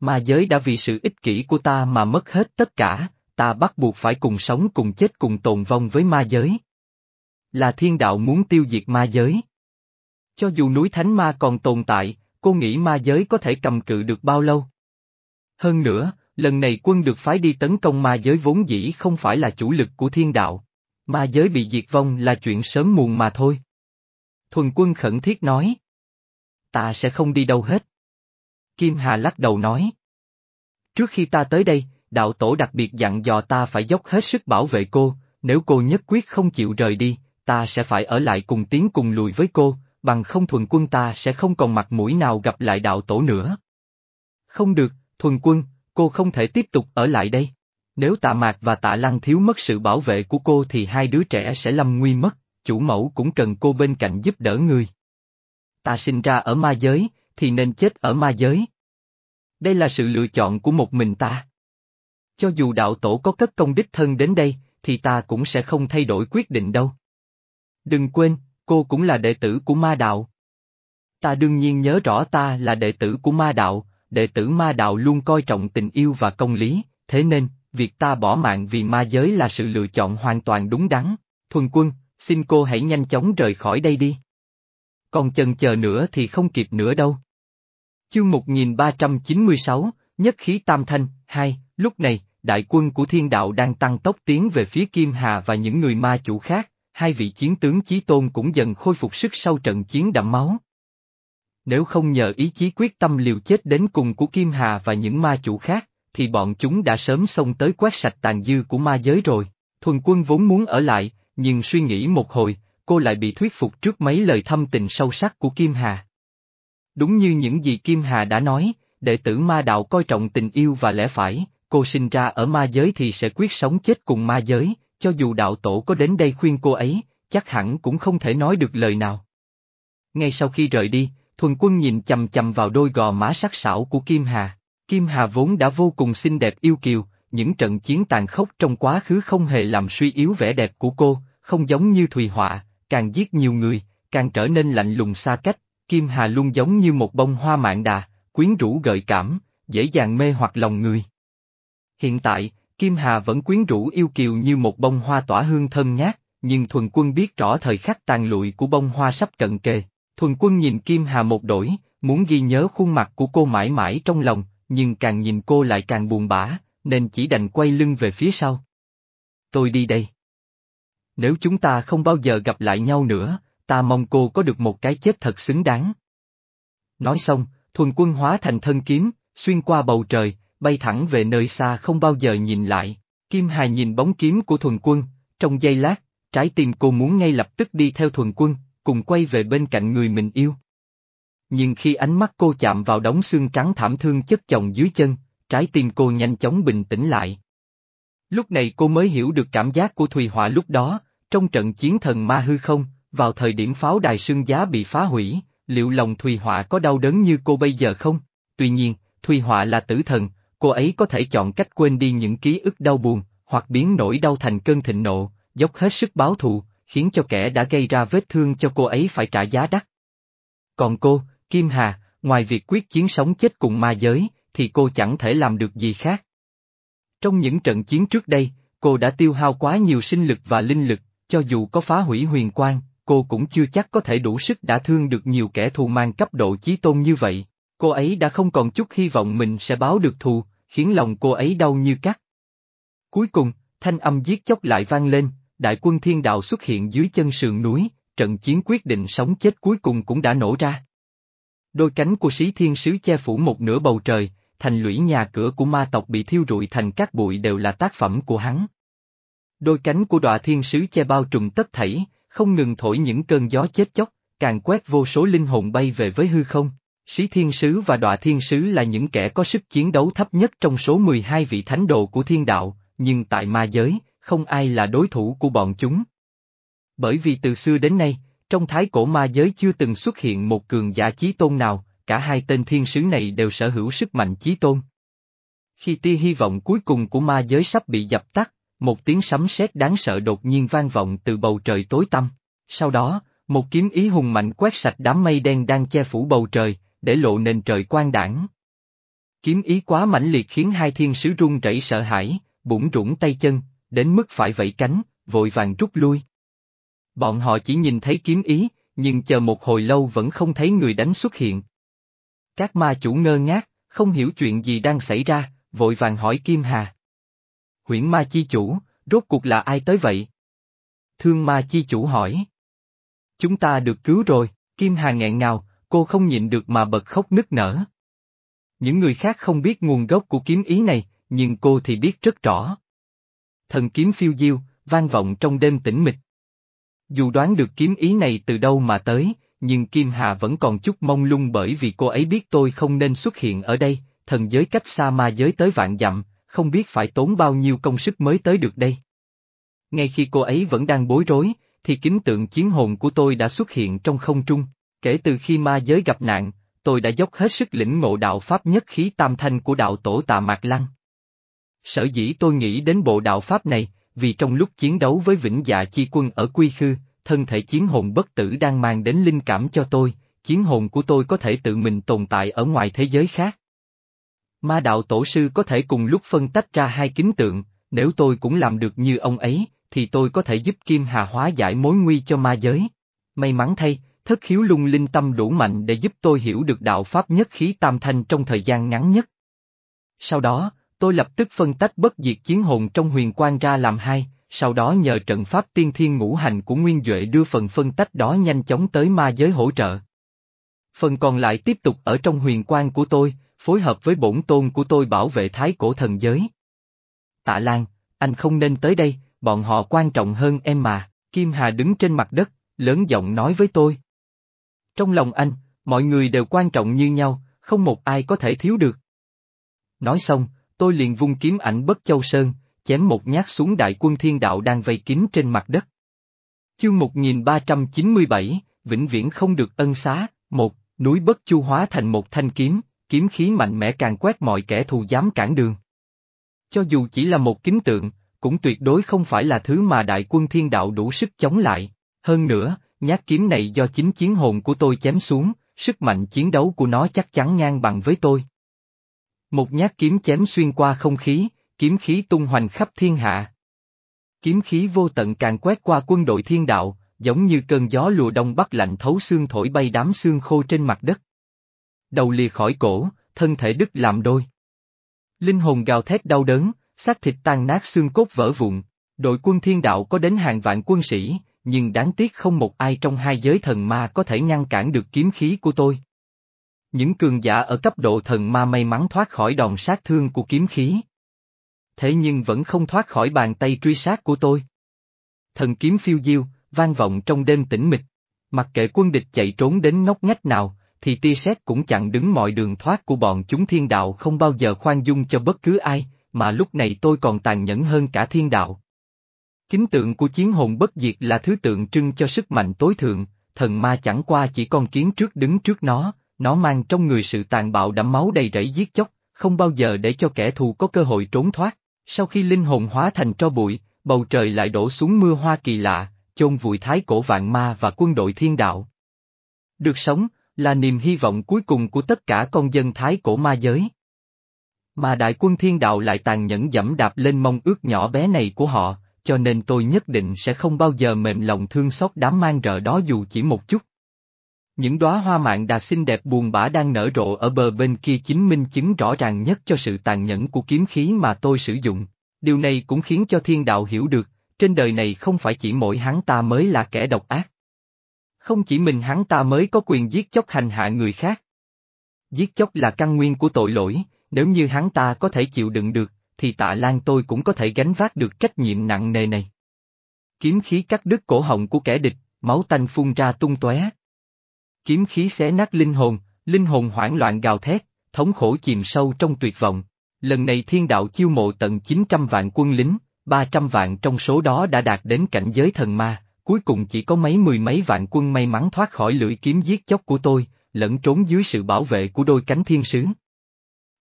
Ma giới đã vì sự ích kỷ của ta mà mất hết tất cả, ta bắt buộc phải cùng sống cùng chết cùng tồn vong với ma giới. Là thiên đạo muốn tiêu diệt ma giới. Cho dù núi Thánh Ma còn tồn tại, cô nghĩ ma giới có thể cầm cự được bao lâu? Hơn nữa, lần này quân được phái đi tấn công ma giới vốn dĩ không phải là chủ lực của thiên đạo. Ma giới bị diệt vong là chuyện sớm muộn mà thôi. Thuần quân khẩn thiết nói. Ta sẽ không đi đâu hết. Kim Hà lắc đầu nói. Trước khi ta tới đây, đạo tổ đặc biệt dặn dò ta phải dốc hết sức bảo vệ cô, nếu cô nhất quyết không chịu rời đi, ta sẽ phải ở lại cùng tiến cùng lùi với cô, bằng không thuần quân ta sẽ không còn mặt mũi nào gặp lại đạo tổ nữa. Không được, thuần quân, cô không thể tiếp tục ở lại đây. Nếu tạ mạc và tạ lăng thiếu mất sự bảo vệ của cô thì hai đứa trẻ sẽ lâm nguy mất, chủ mẫu cũng cần cô bên cạnh giúp đỡ người. Ta sinh ra ở ma giới, thì nên chết ở ma giới. Đây là sự lựa chọn của một mình ta. Cho dù đạo tổ có cất công đích thân đến đây, thì ta cũng sẽ không thay đổi quyết định đâu. Đừng quên, cô cũng là đệ tử của ma đạo. Ta đương nhiên nhớ rõ ta là đệ tử của ma đạo, đệ tử ma đạo luôn coi trọng tình yêu và công lý, thế nên, việc ta bỏ mạng vì ma giới là sự lựa chọn hoàn toàn đúng đắn. Thuần quân, xin cô hãy nhanh chóng rời khỏi đây đi. Còn chần chờ nữa thì không kịp nữa đâu. Chương 1396, Nhất khí tam thanh, hai, lúc này, đại quân của thiên đạo đang tăng tốc tiến về phía Kim Hà và những người ma chủ khác, hai vị chiến tướng chí tôn cũng dần khôi phục sức sau trận chiến đẫm máu. Nếu không nhờ ý chí quyết tâm liều chết đến cùng của Kim Hà và những ma chủ khác, thì bọn chúng đã sớm xông tới quét sạch tàn dư của ma giới rồi. Thuần quân vốn muốn ở lại, nhưng suy nghĩ một hồi, cô lại bị thuyết phục trước mấy lời thâm tình sâu sắc của Kim Hà. Đúng như những gì Kim Hà đã nói, đệ tử ma đạo coi trọng tình yêu và lẽ phải, cô sinh ra ở ma giới thì sẽ quyết sống chết cùng ma giới, cho dù đạo tổ có đến đây khuyên cô ấy, chắc hẳn cũng không thể nói được lời nào. Ngay sau khi rời đi, thuần quân nhìn chầm chầm vào đôi gò má sắc sảo của Kim Hà. Kim Hà vốn đã vô cùng xinh đẹp yêu kiều, những trận chiến tàn khốc trong quá khứ không hề làm suy yếu vẻ đẹp của cô, không giống như Thùy Họa, càng giết nhiều người, càng trở nên lạnh lùng xa cách, Kim Hà luôn giống như một bông hoa mạn đà, quyến rũ gợi cảm, dễ dàng mê hoặc lòng người. Hiện tại, Kim Hà vẫn quyến rũ yêu kiều như một bông hoa tỏa hương thơm ngát, nhưng thuần quân biết rõ thời khắc tàn lụi của bông hoa sắp cận kề. Thuần quân nhìn Kim Hà một đổi, muốn ghi nhớ khuôn mặt của cô mãi mãi trong lòng, nhưng càng nhìn cô lại càng buồn bã, nên chỉ đành quay lưng về phía sau. Tôi đi đây. Nếu chúng ta không bao giờ gặp lại nhau nữa, ta mong cô có được một cái chết thật xứng đáng. Nói xong, thuần quân hóa thành thân kiếm, xuyên qua bầu trời, bay thẳng về nơi xa không bao giờ nhìn lại. Kim Hà nhìn bóng kiếm của thuần quân, trong giây lát, trái tim cô muốn ngay lập tức đi theo thuần quân, cùng quay về bên cạnh người mình yêu. Nhưng khi ánh mắt cô chạm vào đống xương trắng thảm thương chất chồng dưới chân, trái tim cô nhanh chóng bình tĩnh lại. Lúc này cô mới hiểu được cảm giác của Thùy Họa lúc đó, trong trận chiến thần ma hư không, vào thời điểm pháo đài sương giá bị phá hủy, liệu lòng Thùy Họa có đau đớn như cô bây giờ không? Tuy nhiên, Thùy Họa là tử thần, cô ấy có thể chọn cách quên đi những ký ức đau buồn, hoặc biến nỗi đau thành cơn thịnh nộ, dốc hết sức báo thù, khiến cho kẻ đã gây ra vết thương cho cô ấy phải trả giá đắt. Còn cô, Kim Hà, ngoài việc quyết chiến sống chết cùng ma giới, thì cô chẳng thể làm được gì khác. Trong những trận chiến trước đây, cô đã tiêu hao quá nhiều sinh lực và linh lực, cho dù có phá hủy huyền quang, cô cũng chưa chắc có thể đủ sức đã thương được nhiều kẻ thù mang cấp độ chí tôn như vậy. Cô ấy đã không còn chút hy vọng mình sẽ báo được thù, khiến lòng cô ấy đau như cắt. Cuối cùng, thanh âm giết chóc lại vang lên, đại quân thiên đạo xuất hiện dưới chân sườn núi, trận chiến quyết định sống chết cuối cùng cũng đã nổ ra. Đôi cánh của sĩ thiên sứ che phủ một nửa bầu trời, thành lũy nhà cửa của ma tộc bị thiêu rụi thành các bụi đều là tác phẩm của hắn. Đôi cánh của đọa thiên sứ che bao trùm tất thảy, không ngừng thổi những cơn gió chết chóc, càng quét vô số linh hồn bay về với hư không. Sĩ Thiên Sứ và Đọa Thiên Sứ là những kẻ có sức chiến đấu thấp nhất trong số 12 vị thánh đồ của thiên đạo, nhưng tại ma giới, không ai là đối thủ của bọn chúng. Bởi vì từ xưa đến nay, trong thái cổ ma giới chưa từng xuất hiện một cường giả chí tôn nào, cả hai tên thiên sứ này đều sở hữu sức mạnh chí tôn. Khi tia hy vọng cuối cùng của ma giới sắp bị dập tắt, một tiếng sấm sét đáng sợ đột nhiên vang vọng từ bầu trời tối tăm. Sau đó, một kiếm ý hùng mạnh quét sạch đám mây đen đang che phủ bầu trời, để lộ nền trời quang đảng. Kiếm ý quá mãnh liệt khiến hai thiên sứ run rẩy sợ hãi, bủng rủng tay chân, đến mức phải vẫy cánh, vội vàng rút lui. Bọn họ chỉ nhìn thấy kiếm ý, nhưng chờ một hồi lâu vẫn không thấy người đánh xuất hiện. Các ma chủ ngơ ngác, không hiểu chuyện gì đang xảy ra, vội vàng hỏi Kim Hà. Huyễn ma chi chủ, rốt cuộc là ai tới vậy? Thương ma chi chủ hỏi. Chúng ta được cứu rồi, Kim Hà nghẹn ngào, cô không nhịn được mà bật khóc nức nở. Những người khác không biết nguồn gốc của kiếm ý này, nhưng cô thì biết rất rõ. Thần kiếm phiêu diêu, vang vọng trong đêm tĩnh mịch. Dù đoán được kiếm ý này từ đâu mà tới, nhưng Kim Hà vẫn còn chút mong lung bởi vì cô ấy biết tôi không nên xuất hiện ở đây, thần giới cách xa ma giới tới vạn dặm, không biết phải tốn bao nhiêu công sức mới tới được đây. Ngay khi cô ấy vẫn đang bối rối, thì kính tượng chiến hồn của tôi đã xuất hiện trong không trung. Kể từ khi ma giới gặp nạn, tôi đã dốc hết sức lĩnh ngộ đạo pháp nhất khí tam thanh của đạo tổ tà Mạc Lăng. Sở dĩ tôi nghĩ đến bộ đạo pháp này, vì trong lúc chiến đấu với vĩnh dạ chi quân ở Quy Khư, thân thể chiến hồn bất tử đang mang đến linh cảm cho tôi, chiến hồn của tôi có thể tự mình tồn tại ở ngoài thế giới khác. Ma đạo tổ sư có thể cùng lúc phân tách ra hai kính tượng, nếu tôi cũng làm được như ông ấy, thì tôi có thể giúp Kim Hà hóa giải mối nguy cho ma giới. May mắn thay, thất khiếu lung linh tâm đủ mạnh để giúp tôi hiểu được đạo pháp nhất khí tam thanh trong thời gian ngắn nhất. Sau đó, tôi lập tức phân tách bất diệt chiến hồn trong huyền quan ra làm hai, sau đó nhờ trận pháp tiên thiên ngũ hành của Nguyên Duệ đưa phần phân tách đó nhanh chóng tới ma giới hỗ trợ. Phần còn lại tiếp tục ở trong huyền quan của tôi, phối hợp với bổn tôn của tôi bảo vệ thái cổ thần giới. Tạ Lan, anh không nên tới đây, bọn họ quan trọng hơn em mà, Kim Hà đứng trên mặt đất, lớn giọng nói với tôi. Trong lòng anh, mọi người đều quan trọng như nhau, không một ai có thể thiếu được. Nói xong, tôi liền vung kiếm ảnh bất châu sơn, chém một nhát xuống đại quân thiên đạo đang vây kín trên mặt đất. Chương 1397, vĩnh viễn không được ân xá, một, núi bất chu hóa thành một thanh kiếm, kiếm khí mạnh mẽ càng quét mọi kẻ thù dám cản đường. Cho dù chỉ là một kính tượng, cũng tuyệt đối không phải là thứ mà đại quân thiên đạo đủ sức chống lại. Hơn nữa, nhát kiếm này do chính chiến hồn của tôi chém xuống, sức mạnh chiến đấu của nó chắc chắn ngang bằng với tôi. Một nhát kiếm chém xuyên qua không khí, kiếm khí tung hoành khắp thiên hạ. Kiếm khí vô tận càng quét qua quân đội thiên đạo, giống như cơn gió lùa đông bắc lạnh thấu xương thổi bay đám xương khô trên mặt đất. Đầu lìa khỏi cổ, thân thể đứt làm đôi. Linh hồn gào thét đau đớn, xác thịt tan nát xương cốt vỡ vụn. Đội quân thiên đạo có đến hàng vạn quân sĩ, nhưng đáng tiếc không một ai trong hai giới thần ma có thể ngăn cản được kiếm khí của tôi. Những cường giả ở cấp độ thần ma may mắn thoát khỏi đòn sát thương của kiếm khí. Thế nhưng vẫn không thoát khỏi bàn tay truy sát của tôi. Thần kiếm phiêu diêu, vang vọng trong đêm tĩnh mịch. Mặc kệ quân địch chạy trốn đến ngóc ngách nào, thì tia sét cũng chặn đứng mọi đường thoát của bọn chúng thiên đạo không bao giờ khoan dung cho bất cứ ai, mà lúc này tôi còn tàn nhẫn hơn cả thiên đạo. Kính tượng của chiến hồn bất diệt là thứ tượng trưng cho sức mạnh tối thượng, thần ma chẳng qua chỉ con kiến trước đứng trước nó, nó mang trong người sự tàn bạo đẫm máu đầy rẫy giết chóc, không bao giờ để cho kẻ thù có cơ hội trốn thoát. Sau khi linh hồn hóa thành tro bụi, bầu trời lại đổ xuống mưa hoa kỳ lạ, chôn vùi thái cổ vạn ma và quân đội thiên đạo. Được sống, là niềm hy vọng cuối cùng của tất cả con dân thái cổ ma giới. Mà đại quân thiên đạo lại tàn nhẫn dẫm đạp lên mong ước nhỏ bé này của họ, cho nên tôi nhất định sẽ không bao giờ mềm lòng thương xót đám mang rợ đó dù chỉ một chút. Những đóa hoa mạn đà xinh đẹp buồn bã đang nở rộ ở bờ bên kia chính minh chứng rõ ràng nhất cho sự tàn nhẫn của kiếm khí mà tôi sử dụng. Điều này cũng khiến cho thiên đạo hiểu được, trên đời này không phải chỉ mỗi hắn ta mới là kẻ độc ác. Không chỉ mình hắn ta mới có quyền giết chóc hành hạ người khác. Giết chóc là căn nguyên của tội lỗi, nếu như hắn ta có thể chịu đựng được, thì tạ lan tôi cũng có thể gánh vác được trách nhiệm nặng nề này. Kiếm khí cắt đứt cổ họng của kẻ địch, máu tanh phun ra tung tóe. Kiếm khí xé nát linh hồn, linh hồn hoảng loạn gào thét, thống khổ chìm sâu trong tuyệt vọng. Lần này thiên đạo chiêu mộ tận 900 vạn quân lính, 300 vạn trong số đó đã đạt đến cảnh giới thần ma, cuối cùng chỉ có mấy mười mấy vạn quân may mắn thoát khỏi lưỡi kiếm giết chóc của tôi, lẫn trốn dưới sự bảo vệ của đôi cánh thiên sứ.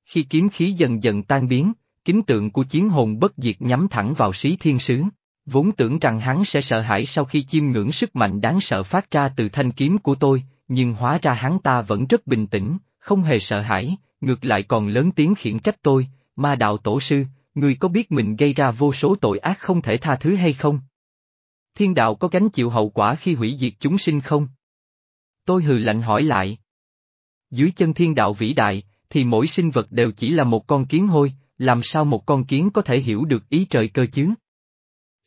Khi kiếm khí dần dần tan biến, kính tượng của chiến hồn bất diệt nhắm thẳng vào sĩ thiên sứ, vốn tưởng rằng hắn sẽ sợ hãi sau khi chiêm ngưỡng sức mạnh đáng sợ phát ra từ thanh kiếm của tôi, nhưng hóa ra hắn ta vẫn rất bình tĩnh, không hề sợ hãi, ngược lại còn lớn tiếng khiển trách tôi, ma đạo tổ sư, người có biết mình gây ra vô số tội ác không thể tha thứ hay không? Thiên đạo có gánh chịu hậu quả khi hủy diệt chúng sinh không? Tôi hừ lạnh hỏi lại. Dưới chân thiên đạo vĩ đại, thì mỗi sinh vật đều chỉ là một con kiến hôi, làm sao một con kiến có thể hiểu được ý trời cơ chứ?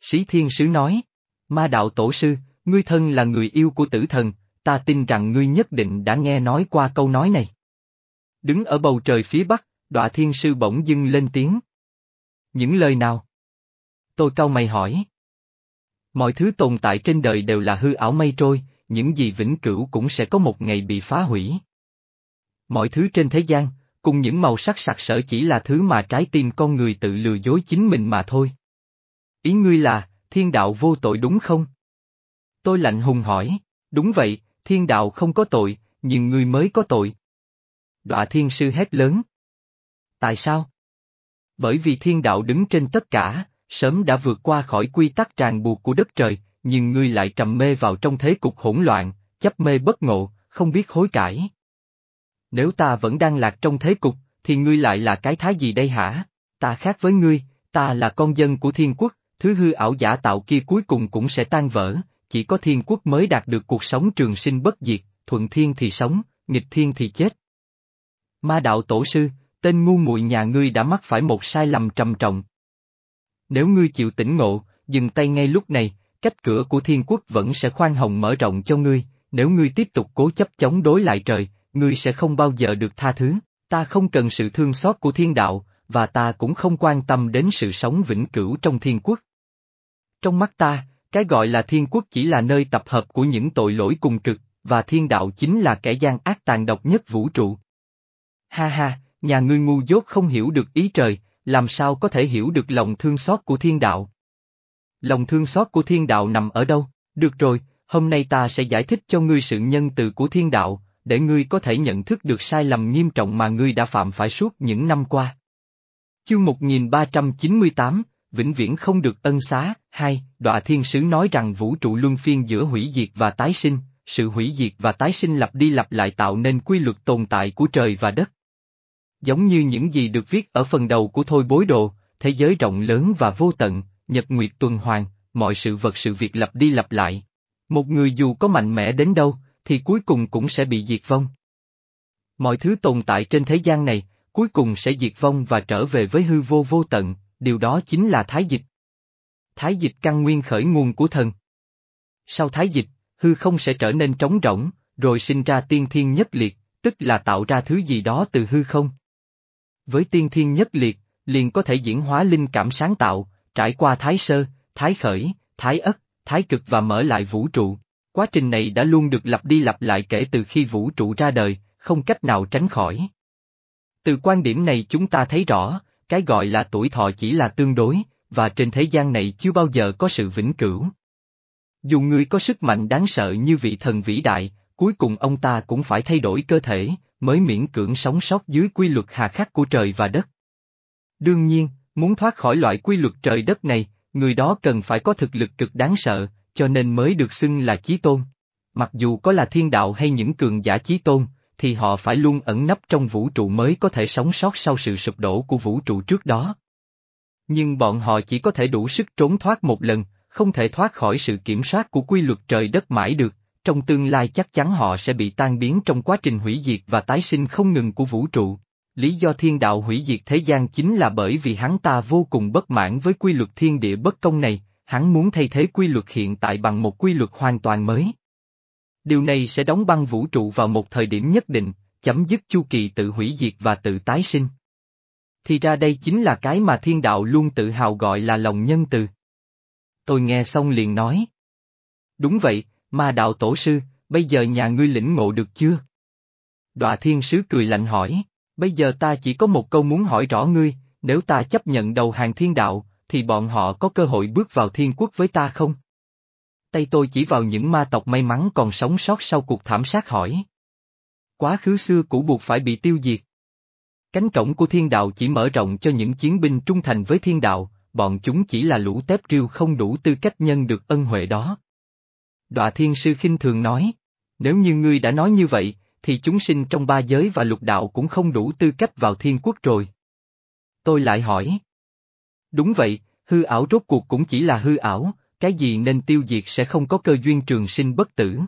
Sĩ thiên sứ nói, ma đạo tổ sư, ngươi thân là người yêu của tử thần, ta tin rằng ngươi nhất định đã nghe nói qua câu nói này. Đứng ở bầu trời phía bắc, đọa thiên sư bỗng dưng lên tiếng. Những lời nào? Tôi cau mày hỏi. Mọi thứ tồn tại trên đời đều là hư ảo mây trôi, những gì vĩnh cửu cũng sẽ có một ngày bị phá hủy. Mọi thứ trên thế gian, cùng những màu sắc sặc sỡ chỉ là thứ mà trái tim con người tự lừa dối chính mình mà thôi. Ý ngươi là, thiên đạo vô tội đúng không? Tôi lạnh hùng hỏi, đúng vậy, thiên đạo không có tội, nhưng ngươi mới có tội. Đọa thiên sư hét lớn. Tại sao? Bởi vì thiên đạo đứng trên tất cả, sớm đã vượt qua khỏi quy tắc ràng buộc của đất trời, nhưng ngươi lại trầm mê vào trong thế cục hỗn loạn, chấp mê bất ngộ, không biết hối cải. Nếu ta vẫn đang lạc trong thế cục, thì ngươi lại là cái thái gì đây hả? Ta khác với ngươi, ta là con dân của thiên quốc, thứ hư ảo giả tạo kia cuối cùng cũng sẽ tan vỡ, chỉ có thiên quốc mới đạt được cuộc sống trường sinh bất diệt, thuận thiên thì sống, nghịch thiên thì chết. Ma đạo tổ sư, tên ngu muội nhà ngươi đã mắc phải một sai lầm trầm trọng. Nếu ngươi chịu tỉnh ngộ, dừng tay ngay lúc này, cách cửa của thiên quốc vẫn sẽ khoan hồng mở rộng cho ngươi, nếu ngươi tiếp tục cố chấp chống đối lại trời, ngươi sẽ không bao giờ được tha thứ, ta không cần sự thương xót của thiên đạo, và ta cũng không quan tâm đến sự sống vĩnh cửu trong thiên quốc. Trong mắt ta, cái gọi là thiên quốc chỉ là nơi tập hợp của những tội lỗi cùng cực, và thiên đạo chính là kẻ gian ác tàn độc nhất vũ trụ. Ha ha, nhà ngươi ngu dốt không hiểu được ý trời, làm sao có thể hiểu được lòng thương xót của thiên đạo. Lòng thương xót của thiên đạo nằm ở đâu? Được rồi, hôm nay ta sẽ giải thích cho ngươi sự nhân từ của thiên đạo, để ngươi có thể nhận thức được sai lầm nghiêm trọng mà ngươi đã phạm phải suốt những năm qua. Chương 1398, Vĩnh viễn không được ân xá, hai, đọa thiên sứ nói rằng vũ trụ luân phiên giữa hủy diệt và tái sinh, sự hủy diệt và tái sinh lặp đi lặp lại tạo nên quy luật tồn tại của trời và đất. Giống như những gì được viết ở phần đầu của Thôi Bối Đồ, thế giới rộng lớn và vô tận, nhật nguyệt tuần hoàn, mọi sự vật sự việc lặp đi lặp lại. Một người dù có mạnh mẽ đến đâu, thì cuối cùng cũng sẽ bị diệt vong. Mọi thứ tồn tại trên thế gian này, cuối cùng sẽ diệt vong và trở về với hư vô vô tận, điều đó chính là thái dịch. Thái dịch căn nguyên khởi nguồn của thần. Sau thái dịch, hư không sẽ trở nên trống rỗng, rồi sinh ra tiên thiên nhất liệt, tức là tạo ra thứ gì đó từ hư không. Với tiên thiên nhất liệt, liền có thể diễn hóa linh cảm sáng tạo, trải qua thái sơ, thái khởi, thái ất, thái cực và mở lại vũ trụ. Quá trình này đã luôn được lặp đi lặp lại kể từ khi vũ trụ ra đời, không cách nào tránh khỏi. Từ quan điểm này chúng ta thấy rõ, cái gọi là tuổi thọ chỉ là tương đối, và trên thế gian này chưa bao giờ có sự vĩnh cửu. Dù người có sức mạnh đáng sợ như vị thần vĩ đại, cuối cùng ông ta cũng phải thay đổi cơ thể, mới miễn cưỡng sống sót dưới quy luật hà khắc của trời và đất. Đương nhiên, muốn thoát khỏi loại quy luật trời đất này, người đó cần phải có thực lực cực đáng sợ, cho nên mới được xưng là chí tôn. Mặc dù có là thiên đạo hay những cường giả chí tôn, thì họ phải luôn ẩn nấp trong vũ trụ mới có thể sống sót sau sự sụp đổ của vũ trụ trước đó. Nhưng bọn họ chỉ có thể đủ sức trốn thoát một lần, không thể thoát khỏi sự kiểm soát của quy luật trời đất mãi được, trong tương lai chắc chắn họ sẽ bị tan biến trong quá trình hủy diệt và tái sinh không ngừng của vũ trụ. Lý do thiên đạo hủy diệt thế gian chính là bởi vì hắn ta vô cùng bất mãn với quy luật thiên địa bất công này, hắn muốn thay thế quy luật hiện tại bằng một quy luật hoàn toàn mới. Điều này sẽ đóng băng vũ trụ vào một thời điểm nhất định, chấm dứt chu kỳ tự hủy diệt và tự tái sinh. Thì ra đây chính là cái mà thiên đạo luôn tự hào gọi là lòng nhân từ. Tôi nghe xong liền nói. Đúng vậy, ma đạo tổ sư, bây giờ nhà ngươi lĩnh ngộ được chưa? Đọa thiên sứ cười lạnh hỏi, bây giờ ta chỉ có một câu muốn hỏi rõ ngươi, nếu ta chấp nhận đầu hàng thiên đạo, thì bọn họ có cơ hội bước vào thiên quốc với ta không? Tay tôi chỉ vào những ma tộc may mắn còn sống sót sau cuộc thảm sát hỏi. Quá khứ xưa cũ buộc phải bị tiêu diệt. Cánh cổng của thiên đạo chỉ mở rộng cho những chiến binh trung thành với thiên đạo, bọn chúng chỉ là lũ tép riêu không đủ tư cách nhân được ân huệ đó. Đọa thiên sư khinh thường nói, nếu như ngươi đã nói như vậy, thì chúng sinh trong ba giới và lục đạo cũng không đủ tư cách vào thiên quốc rồi. Tôi lại hỏi. Đúng vậy, hư ảo rốt cuộc cũng chỉ là hư ảo, cái gì nên tiêu diệt sẽ không có cơ duyên trường sinh bất tử.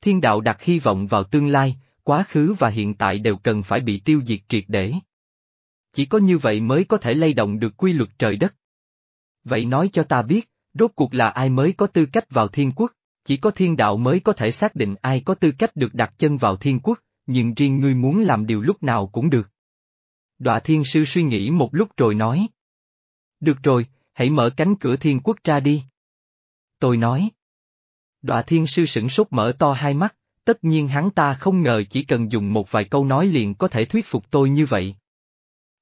Thiên đạo đặt hy vọng vào tương lai, quá khứ và hiện tại đều cần phải bị tiêu diệt triệt để. Chỉ có như vậy mới có thể lay động được quy luật trời đất. Vậy nói cho ta biết, rốt cuộc là ai mới có tư cách vào thiên quốc, chỉ có thiên đạo mới có thể xác định ai có tư cách được đặt chân vào thiên quốc, nhưng riêng ngươi muốn làm điều lúc nào cũng được. Đọa thiên sư suy nghĩ một lúc rồi nói. Được rồi, hãy mở cánh cửa thiên quốc ra đi. Tôi nói. Đọa thiên sư sửng sốt mở to hai mắt, tất nhiên hắn ta không ngờ chỉ cần dùng một vài câu nói liền có thể thuyết phục tôi như vậy.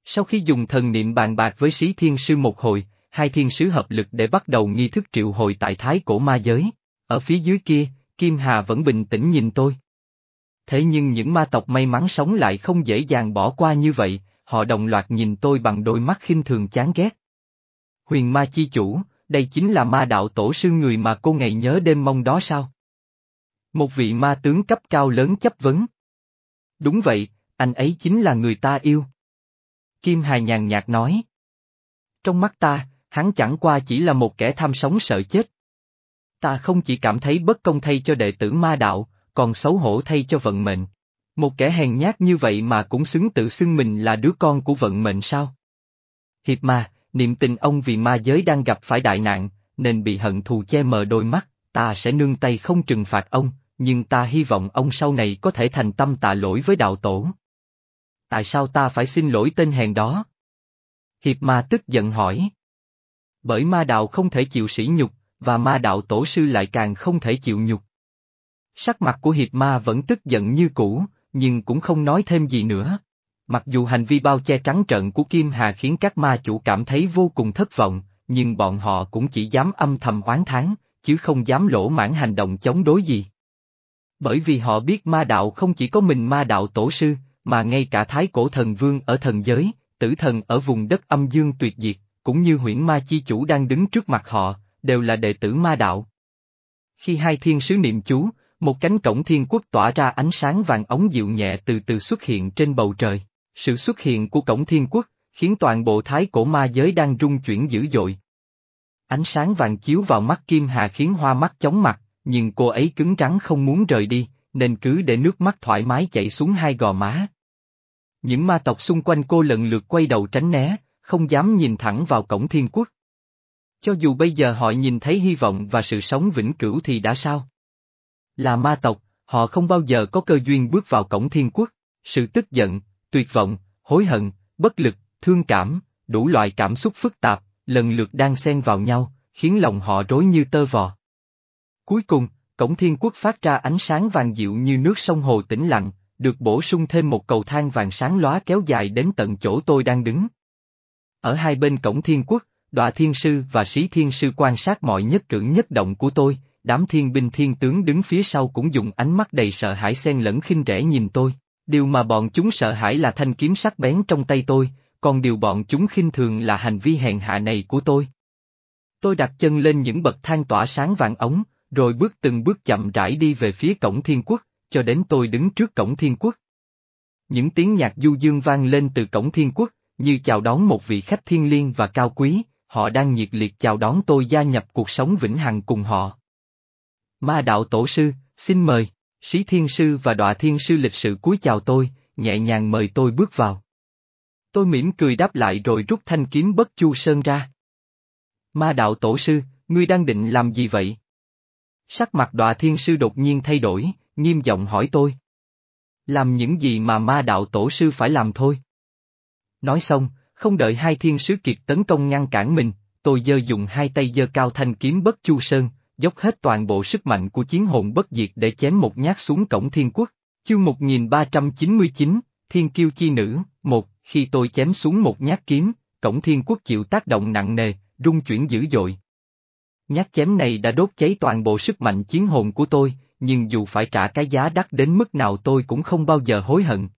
Sau khi dùng thần niệm bàn bạc với sĩ thiên sư một hồi, hai thiên sứ hợp lực để bắt đầu nghi thức triệu hồi tại thái cổ ma giới. Ở phía dưới kia, Kim Hà vẫn bình tĩnh nhìn tôi. Thế nhưng những ma tộc may mắn sống lại không dễ dàng bỏ qua như vậy, họ đồng loạt nhìn tôi bằng đôi mắt khinh thường chán ghét. Huyền ma chi chủ, đây chính là ma đạo tổ sư người mà cô ngày nhớ đêm mong đó sao? Một vị ma tướng cấp cao lớn chấp vấn. Đúng vậy, anh ấy chính là người ta yêu. Kim Hà nhàn nhạt nói. Trong mắt ta, hắn chẳng qua chỉ là một kẻ tham sống sợ chết. Ta không chỉ cảm thấy bất công thay cho đệ tử ma đạo, còn xấu hổ thay cho vận mệnh. Một kẻ hèn nhát như vậy mà cũng xứng tự xưng mình là đứa con của vận mệnh sao? Hiệp ma, niệm tình ông vì ma giới đang gặp phải đại nạn, nên bị hận thù che mờ đôi mắt, ta sẽ nương tay không trừng phạt ông, nhưng ta hy vọng ông sau này có thể thành tâm tạ lỗi với đạo tổ. Tại sao ta phải xin lỗi tên hèn đó? Hiệp ma tức giận hỏi. Bởi ma đạo không thể chịu sỉ nhục, và ma đạo tổ sư lại càng không thể chịu nhục. Sắc mặt của hiệp ma vẫn tức giận như cũ, nhưng cũng không nói thêm gì nữa. Mặc dù hành vi bao che trắng trợn của Kim Hà khiến các ma chủ cảm thấy vô cùng thất vọng, nhưng bọn họ cũng chỉ dám âm thầm oán thán, chứ không dám lỗ mãn hành động chống đối gì. Bởi vì họ biết ma đạo không chỉ có mình ma đạo tổ sư, mà ngay cả thái cổ thần vương ở thần giới, tử thần ở vùng đất âm dương tuyệt diệt, cũng như huyễn ma chi chủ đang đứng trước mặt họ, đều là đệ tử ma đạo. Khi hai thiên sứ niệm chú, một cánh cổng thiên quốc tỏa ra ánh sáng vàng ống dịu nhẹ từ từ xuất hiện trên bầu trời. Sự xuất hiện của cổng thiên quốc, khiến toàn bộ thái cổ ma giới đang rung chuyển dữ dội. Ánh sáng vàng chiếu vào mắt Kim Hà khiến hoa mắt chóng mặt, nhưng cô ấy cứng rắn không muốn rời đi, nên cứ để nước mắt thoải mái chảy xuống hai gò má. Những ma tộc xung quanh cô lần lượt quay đầu tránh né, không dám nhìn thẳng vào cổng thiên quốc. Cho dù bây giờ họ nhìn thấy hy vọng và sự sống vĩnh cửu thì đã sao? Là ma tộc, họ không bao giờ có cơ duyên bước vào cổng thiên quốc, sự tức giận, tuyệt vọng, hối hận, bất lực, thương cảm, đủ loại cảm xúc phức tạp, lần lượt đang xen vào nhau, khiến lòng họ rối như tơ vò. Cuối cùng, cổng thiên quốc phát ra ánh sáng vàng dịu như nước sông hồ tĩnh lặng, được bổ sung thêm một cầu thang vàng sáng lóa kéo dài đến tận chỗ tôi đang đứng. Ở hai bên cổng thiên quốc, đọa thiên sư và sĩ thiên sư quan sát mọi nhất cử nhất động của tôi, đám thiên binh thiên tướng đứng phía sau cũng dùng ánh mắt đầy sợ hãi xen lẫn khinh rẻ nhìn tôi. Điều mà bọn chúng sợ hãi là thanh kiếm sắc bén trong tay tôi, còn điều bọn chúng khinh thường là hành vi hèn hạ này của tôi. Tôi đặt chân lên những bậc thang tỏa sáng vàng ống, rồi bước từng bước chậm rãi đi về phía cổng thiên quốc, cho đến tôi đứng trước cổng thiên quốc. Những tiếng nhạc du dương vang lên từ cổng thiên quốc, như chào đón một vị khách thiên liêng và cao quý, họ đang nhiệt liệt chào đón tôi gia nhập cuộc sống vĩnh hằng cùng họ. Ma đạo tổ sư, xin mời, sĩ thiên sư và đọa thiên sư lịch sự cúi chào tôi, nhẹ nhàng mời tôi bước vào. Tôi mỉm cười đáp lại rồi rút thanh kiếm bất chu sơn ra. Ma đạo tổ sư, ngươi đang định làm gì vậy? Sắc mặt đọa thiên sư đột nhiên thay đổi, nghiêm giọng hỏi tôi. Làm những gì mà ma đạo tổ sư phải làm thôi. Nói xong, không đợi hai thiên sứ kiệt tấn công ngăn cản mình, tôi giơ dùng hai tay giơ cao thanh kiếm bất chu sơn, dốc hết toàn bộ sức mạnh của chiến hồn bất diệt để chém một nhát xuống cổng thiên quốc. Chương 1399, Thiên Kiêu Chi Nữ, một khi tôi chém xuống một nhát kiếm, cổng thiên quốc chịu tác động nặng nề, rung chuyển dữ dội. Nhát chém này đã đốt cháy toàn bộ sức mạnh chiến hồn của tôi, nhưng dù phải trả cái giá đắt đến mức nào tôi cũng không bao giờ hối hận.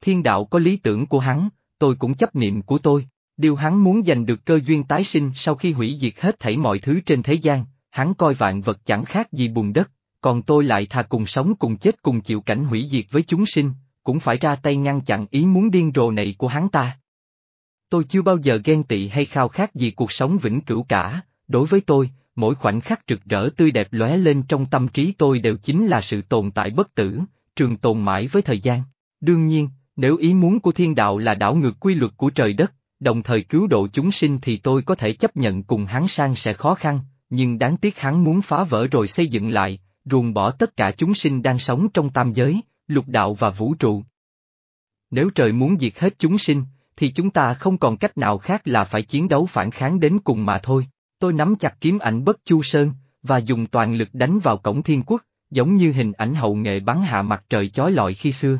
Thiên đạo có lý tưởng của hắn, tôi cũng chấp niệm của tôi, điều hắn muốn giành được cơ duyên tái sinh sau khi hủy diệt hết thảy mọi thứ trên thế gian, hắn coi vạn vật chẳng khác gì bùn đất, còn tôi lại thà cùng sống cùng chết cùng chịu cảnh hủy diệt với chúng sinh, cũng phải ra tay ngăn chặn ý muốn điên rồ này của hắn ta. Tôi chưa bao giờ ghen tị hay khao khát gì cuộc sống vĩnh cửu cả, đối với tôi, mỗi khoảnh khắc rực rỡ tươi đẹp lóe lên trong tâm trí tôi đều chính là sự tồn tại bất tử, trường tồn mãi với thời gian. Đương nhiên, nếu ý muốn của thiên đạo là đảo ngược quy luật của trời đất, đồng thời cứu độ chúng sinh thì tôi có thể chấp nhận cùng hắn sang sẽ khó khăn, nhưng đáng tiếc hắn muốn phá vỡ rồi xây dựng lại, ruồng bỏ tất cả chúng sinh đang sống trong tam giới, lục đạo và vũ trụ. Nếu trời muốn diệt hết chúng sinh, thì chúng ta không còn cách nào khác là phải chiến đấu phản kháng đến cùng mà thôi. Tôi nắm chặt kiếm ảnh bất chu sơn, và dùng toàn lực đánh vào cổng thiên quốc, giống như hình ảnh hậu nghệ bắn hạ mặt trời chói lọi khi xưa.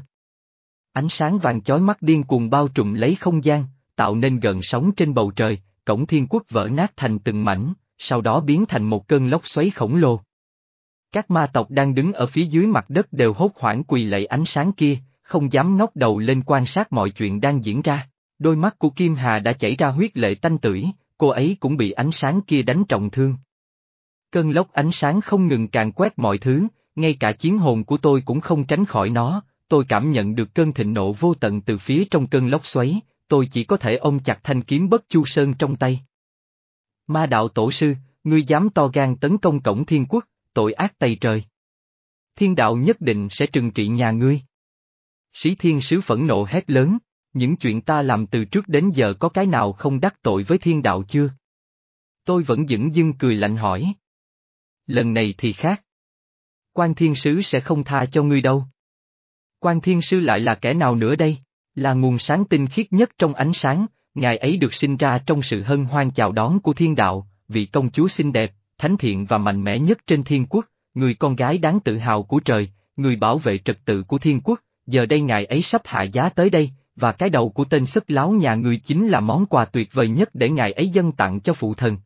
Ánh sáng vàng chói mắt điên cuồng bao trùm lấy không gian, tạo nên gần sóng trên bầu trời, cổng thiên quốc vỡ nát thành từng mảnh, sau đó biến thành một cơn lốc xoáy khổng lồ. Các ma tộc đang đứng ở phía dưới mặt đất đều hốt hoảng quỳ lạy ánh sáng kia, không dám ngóc đầu lên quan sát mọi chuyện đang diễn ra. Đôi mắt của Kim Hà đã chảy ra huyết lệ tanh tưởi, cô ấy cũng bị ánh sáng kia đánh trọng thương. Cơn lốc ánh sáng không ngừng càng quét mọi thứ, ngay cả chiến hồn của tôi cũng không tránh khỏi nó, tôi cảm nhận được cơn thịnh nộ vô tận từ phía trong cơn lốc xoáy, tôi chỉ có thể ôm chặt thanh kiếm bất chu sơn trong tay. Ma đạo tổ sư, ngươi dám to gan tấn công cổng thiên quốc, tội ác tày trời. Thiên đạo nhất định sẽ trừng trị nhà ngươi. Sĩ thiên sứ phẫn nộ hét lớn, những chuyện ta làm từ trước đến giờ có cái nào không đắc tội với thiên đạo chưa? Tôi vẫn dững dưng cười lạnh hỏi. Lần này thì khác. Quan thiên sứ sẽ không tha cho ngươi đâu. Quan thiên sư lại là kẻ nào nữa đây? Là nguồn sáng tinh khiết nhất trong ánh sáng, ngài ấy được sinh ra trong sự hân hoan chào đón của thiên đạo, vị công chúa xinh đẹp, thánh thiện và mạnh mẽ nhất trên thiên quốc, người con gái đáng tự hào của trời, người bảo vệ trật tự của thiên quốc, giờ đây ngài ấy sắp hạ giá tới đây, và cái đầu của tên sức láo nhà người chính là món quà tuyệt vời nhất để ngài ấy dâng tặng cho phụ thần.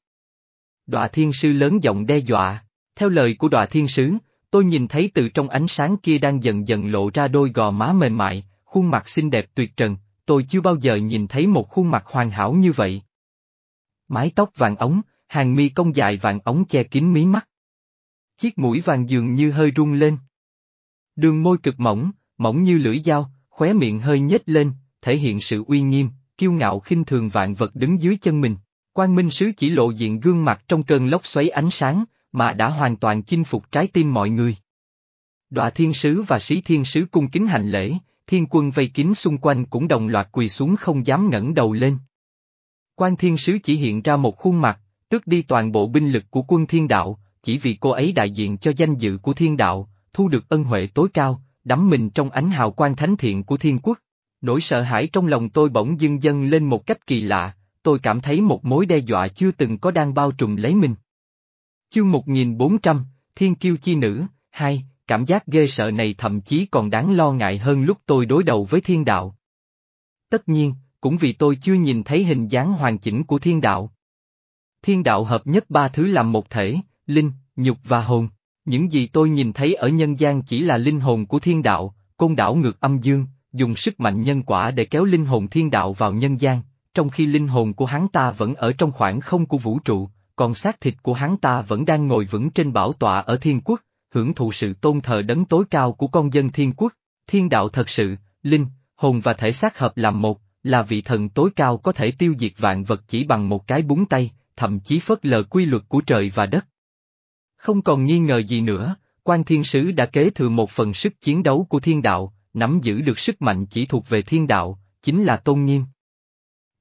Đọa thiên sư lớn giọng đe dọa, theo lời của đọa thiên sứ, tôi nhìn thấy từ trong ánh sáng kia đang dần dần lộ ra đôi gò má mềm mại, khuôn mặt xinh đẹp tuyệt trần, tôi chưa bao giờ nhìn thấy một khuôn mặt hoàn hảo như vậy. Mái tóc vàng ống, hàng mi cong dài vàng ống che kín mí mắt. Chiếc mũi vàng dường như hơi rung lên. Đường môi cực mỏng, mỏng như lưỡi dao, khóe miệng hơi nhếch lên, thể hiện sự uy nghiêm, kiêu ngạo khinh thường vạn vật đứng dưới chân mình. Quang Minh Sứ chỉ lộ diện gương mặt trong cơn lốc xoáy ánh sáng, mà đã hoàn toàn chinh phục trái tim mọi người. Đọa thiên sứ và sĩ thiên sứ cung kính hành lễ, thiên quân vây kín xung quanh cũng đồng loạt quỳ xuống không dám ngẩng đầu lên. Quan thiên sứ chỉ hiện ra một khuôn mặt, tước đi toàn bộ binh lực của quân thiên đạo, chỉ vì cô ấy đại diện cho danh dự của thiên đạo, thu được ân huệ tối cao, đắm mình trong ánh hào quang thánh thiện của thiên quốc. Nỗi sợ hãi trong lòng tôi bỗng dưng dâng lên một cách kỳ lạ, tôi cảm thấy một mối đe dọa chưa từng có đang bao trùm lấy mình. Chương 1400, Thiên Kiêu Chi Nữ, 2, cảm giác ghê sợ này thậm chí còn đáng lo ngại hơn lúc tôi đối đầu với thiên đạo. Tất nhiên, cũng vì tôi chưa nhìn thấy hình dáng hoàn chỉnh của thiên đạo. Thiên đạo hợp nhất ba thứ làm một thể, linh, nhục và hồn. Những gì tôi nhìn thấy ở nhân gian chỉ là linh hồn của thiên đạo, côn đảo ngược âm dương, dùng sức mạnh nhân quả để kéo linh hồn thiên đạo vào nhân gian, trong khi linh hồn của hắn ta vẫn ở trong khoảng không của vũ trụ, còn xác thịt của hắn ta vẫn đang ngồi vững trên bảo tọa ở thiên quốc, hưởng thụ sự tôn thờ đấng tối cao của con dân thiên quốc, thiên đạo thật sự, linh, hồn và thể xác hợp làm một, là vị thần tối cao có thể tiêu diệt vạn vật chỉ bằng một cái búng tay, thậm chí phớt lờ quy luật của trời và đất. Không còn nghi ngờ gì nữa, quan thiên sứ đã kế thừa một phần sức chiến đấu của thiên đạo, nắm giữ được sức mạnh chỉ thuộc về thiên đạo, chính là tôn nghiêm.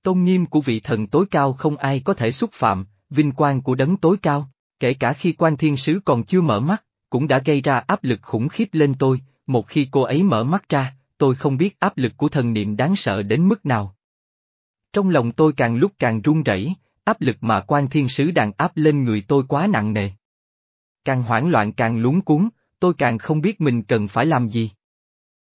Tôn nghiêm của vị thần tối cao không ai có thể xúc phạm, vinh quang của đấng tối cao, kể cả khi quan thiên sứ còn chưa mở mắt, cũng đã gây ra áp lực khủng khiếp lên tôi, một khi cô ấy mở mắt ra, tôi không biết áp lực của thần niệm đáng sợ đến mức nào. Trong lòng tôi càng lúc càng run rẩy, áp lực mà quan thiên sứ đàn áp lên người tôi quá nặng nề. Càng hoảng loạn càng lúng cuốn, tôi càng không biết mình cần phải làm gì.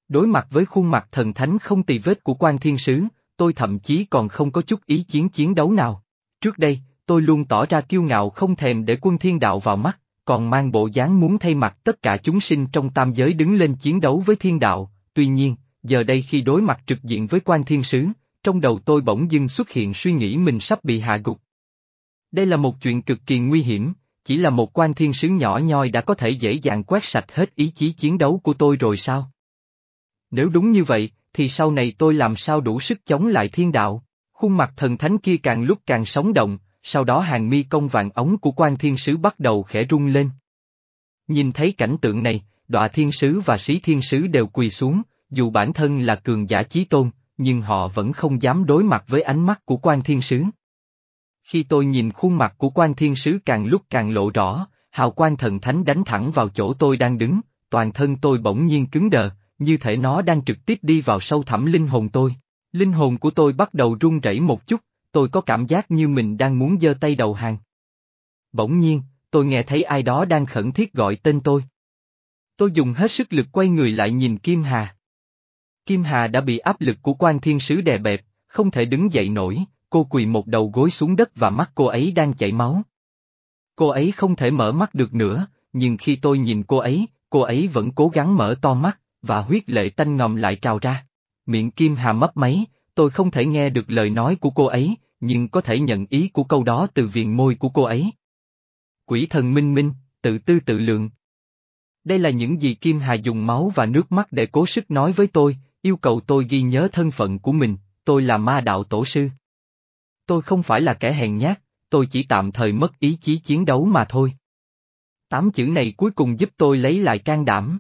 Đối mặt với khuôn mặt thần thánh không tì vết của quan thiên sứ, tôi thậm chí còn không có chút ý chiến chiến đấu nào. Trước đây, tôi luôn tỏ ra kiêu ngạo không thèm để quân thiên đạo vào mắt, còn mang bộ dáng muốn thay mặt tất cả chúng sinh trong tam giới đứng lên chiến đấu với thiên đạo, tuy nhiên, giờ đây khi đối mặt trực diện với quan thiên sứ, trong đầu tôi bỗng dưng xuất hiện suy nghĩ mình sắp bị hạ gục. Đây là một chuyện cực kỳ nguy hiểm, chỉ là một quan thiên sứ nhỏ nhoi đã có thể dễ dàng quét sạch hết ý chí chiến đấu của tôi rồi sao? Nếu đúng như vậy, thì sau này tôi làm sao đủ sức chống lại thiên đạo? Khuôn mặt thần thánh kia càng lúc càng sống động, sau đó hàng mi công vàng ống của quan thiên sứ bắt đầu khẽ rung lên. Nhìn thấy cảnh tượng này, đọa thiên sứ và sĩ thiên sứ đều quỳ xuống, dù bản thân là cường giả chí tôn, nhưng họ vẫn không dám đối mặt với ánh mắt của quan thiên sứ. Khi tôi nhìn khuôn mặt của quan thiên sứ càng lúc càng lộ rõ, hào quang thần thánh đánh thẳng vào chỗ tôi đang đứng, toàn thân tôi bỗng nhiên cứng đờ, như thể nó đang trực tiếp đi vào sâu thẳm linh hồn tôi. Linh hồn của tôi bắt đầu run rẩy một chút, tôi có cảm giác như mình đang muốn giơ tay đầu hàng. Bỗng nhiên, tôi nghe thấy ai đó đang khẩn thiết gọi tên tôi. Tôi dùng hết sức lực quay người lại nhìn Kim Hà. Kim Hà đã bị áp lực của quan thiên sứ đè bẹp, không thể đứng dậy nổi, cô quỳ một đầu gối xuống đất và mắt cô ấy đang chảy máu. Cô ấy không thể mở mắt được nữa, nhưng khi tôi nhìn cô ấy, cô ấy vẫn cố gắng mở to mắt, và huyết lệ tanh ngầm lại trào ra. Miệng Kim Hà mấp máy, tôi không thể nghe được lời nói của cô ấy, nhưng có thể nhận ý của câu đó từ viền môi của cô ấy. Quỷ thần minh minh, tự tư tự lượng. Đây là những gì Kim Hà dùng máu và nước mắt để cố sức nói với tôi, yêu cầu tôi ghi nhớ thân phận của mình, tôi là ma đạo tổ sư. Tôi không phải là kẻ hèn nhát, tôi chỉ tạm thời mất ý chí chiến đấu mà thôi. Tám chữ này cuối cùng giúp tôi lấy lại can đảm.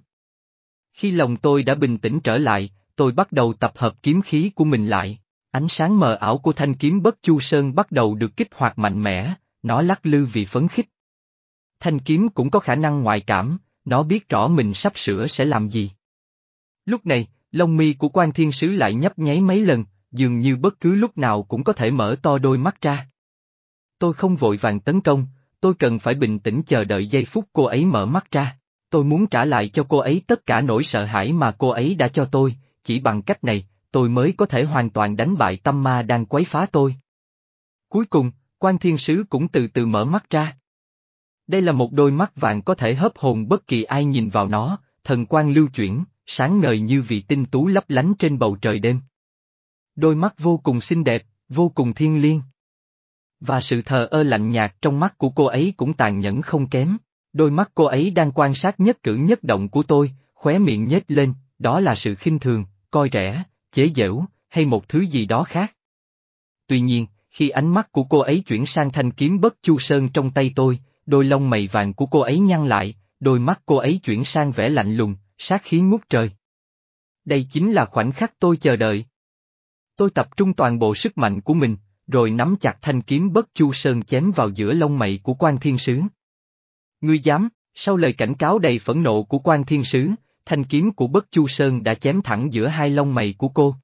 Khi lòng tôi đã bình tĩnh trở lại, tôi bắt đầu tập hợp kiếm khí của mình lại. Ánh sáng mờ ảo của thanh kiếm bất chu sơn bắt đầu được kích hoạt mạnh mẽ, nó lắc lư vì phấn khích. Thanh kiếm cũng có khả năng ngoại cảm, nó biết rõ mình sắp sửa sẽ làm gì. Lúc này, lông mi của quan thiên sứ lại nhấp nháy mấy lần, dường như bất cứ lúc nào cũng có thể mở to đôi mắt ra. Tôi không vội vàng tấn công, tôi cần phải bình tĩnh chờ đợi giây phút cô ấy mở mắt ra. Tôi muốn trả lại cho cô ấy tất cả nỗi sợ hãi mà cô ấy đã cho tôi, chỉ bằng cách này, tôi mới có thể hoàn toàn đánh bại tâm ma đang quấy phá tôi. Cuối cùng, quan thiên sứ cũng từ từ mở mắt ra. Đây là một đôi mắt vàng có thể hấp hồn bất kỳ ai nhìn vào nó, thần quan lưu chuyển, sáng ngời như vị tinh tú lấp lánh trên bầu trời đêm. Đôi mắt vô cùng xinh đẹp, vô cùng thiên liêng. Và sự thờ ơ lạnh nhạt trong mắt của cô ấy cũng tàn nhẫn không kém. Đôi mắt cô ấy đang quan sát nhất cử nhất động của tôi, khóe miệng nhếch lên, đó là sự khinh thường, coi rẻ, chế giễu, hay một thứ gì đó khác. Tuy nhiên, khi ánh mắt của cô ấy chuyển sang thanh kiếm bất chu sơn trong tay tôi, đôi lông mày vàng của cô ấy nhăn lại, đôi mắt cô ấy chuyển sang vẻ lạnh lùng, sát khí ngút trời. Đây chính là khoảnh khắc tôi chờ đợi. Tôi tập trung toàn bộ sức mạnh của mình, rồi nắm chặt thanh kiếm bất chu sơn chém vào giữa lông mày của quan thiên sứ. Ngươi dám, sau lời cảnh cáo đầy phẫn nộ của quan thiên sứ, thanh kiếm của bất chu sơn đã chém thẳng giữa hai lông mày của cô.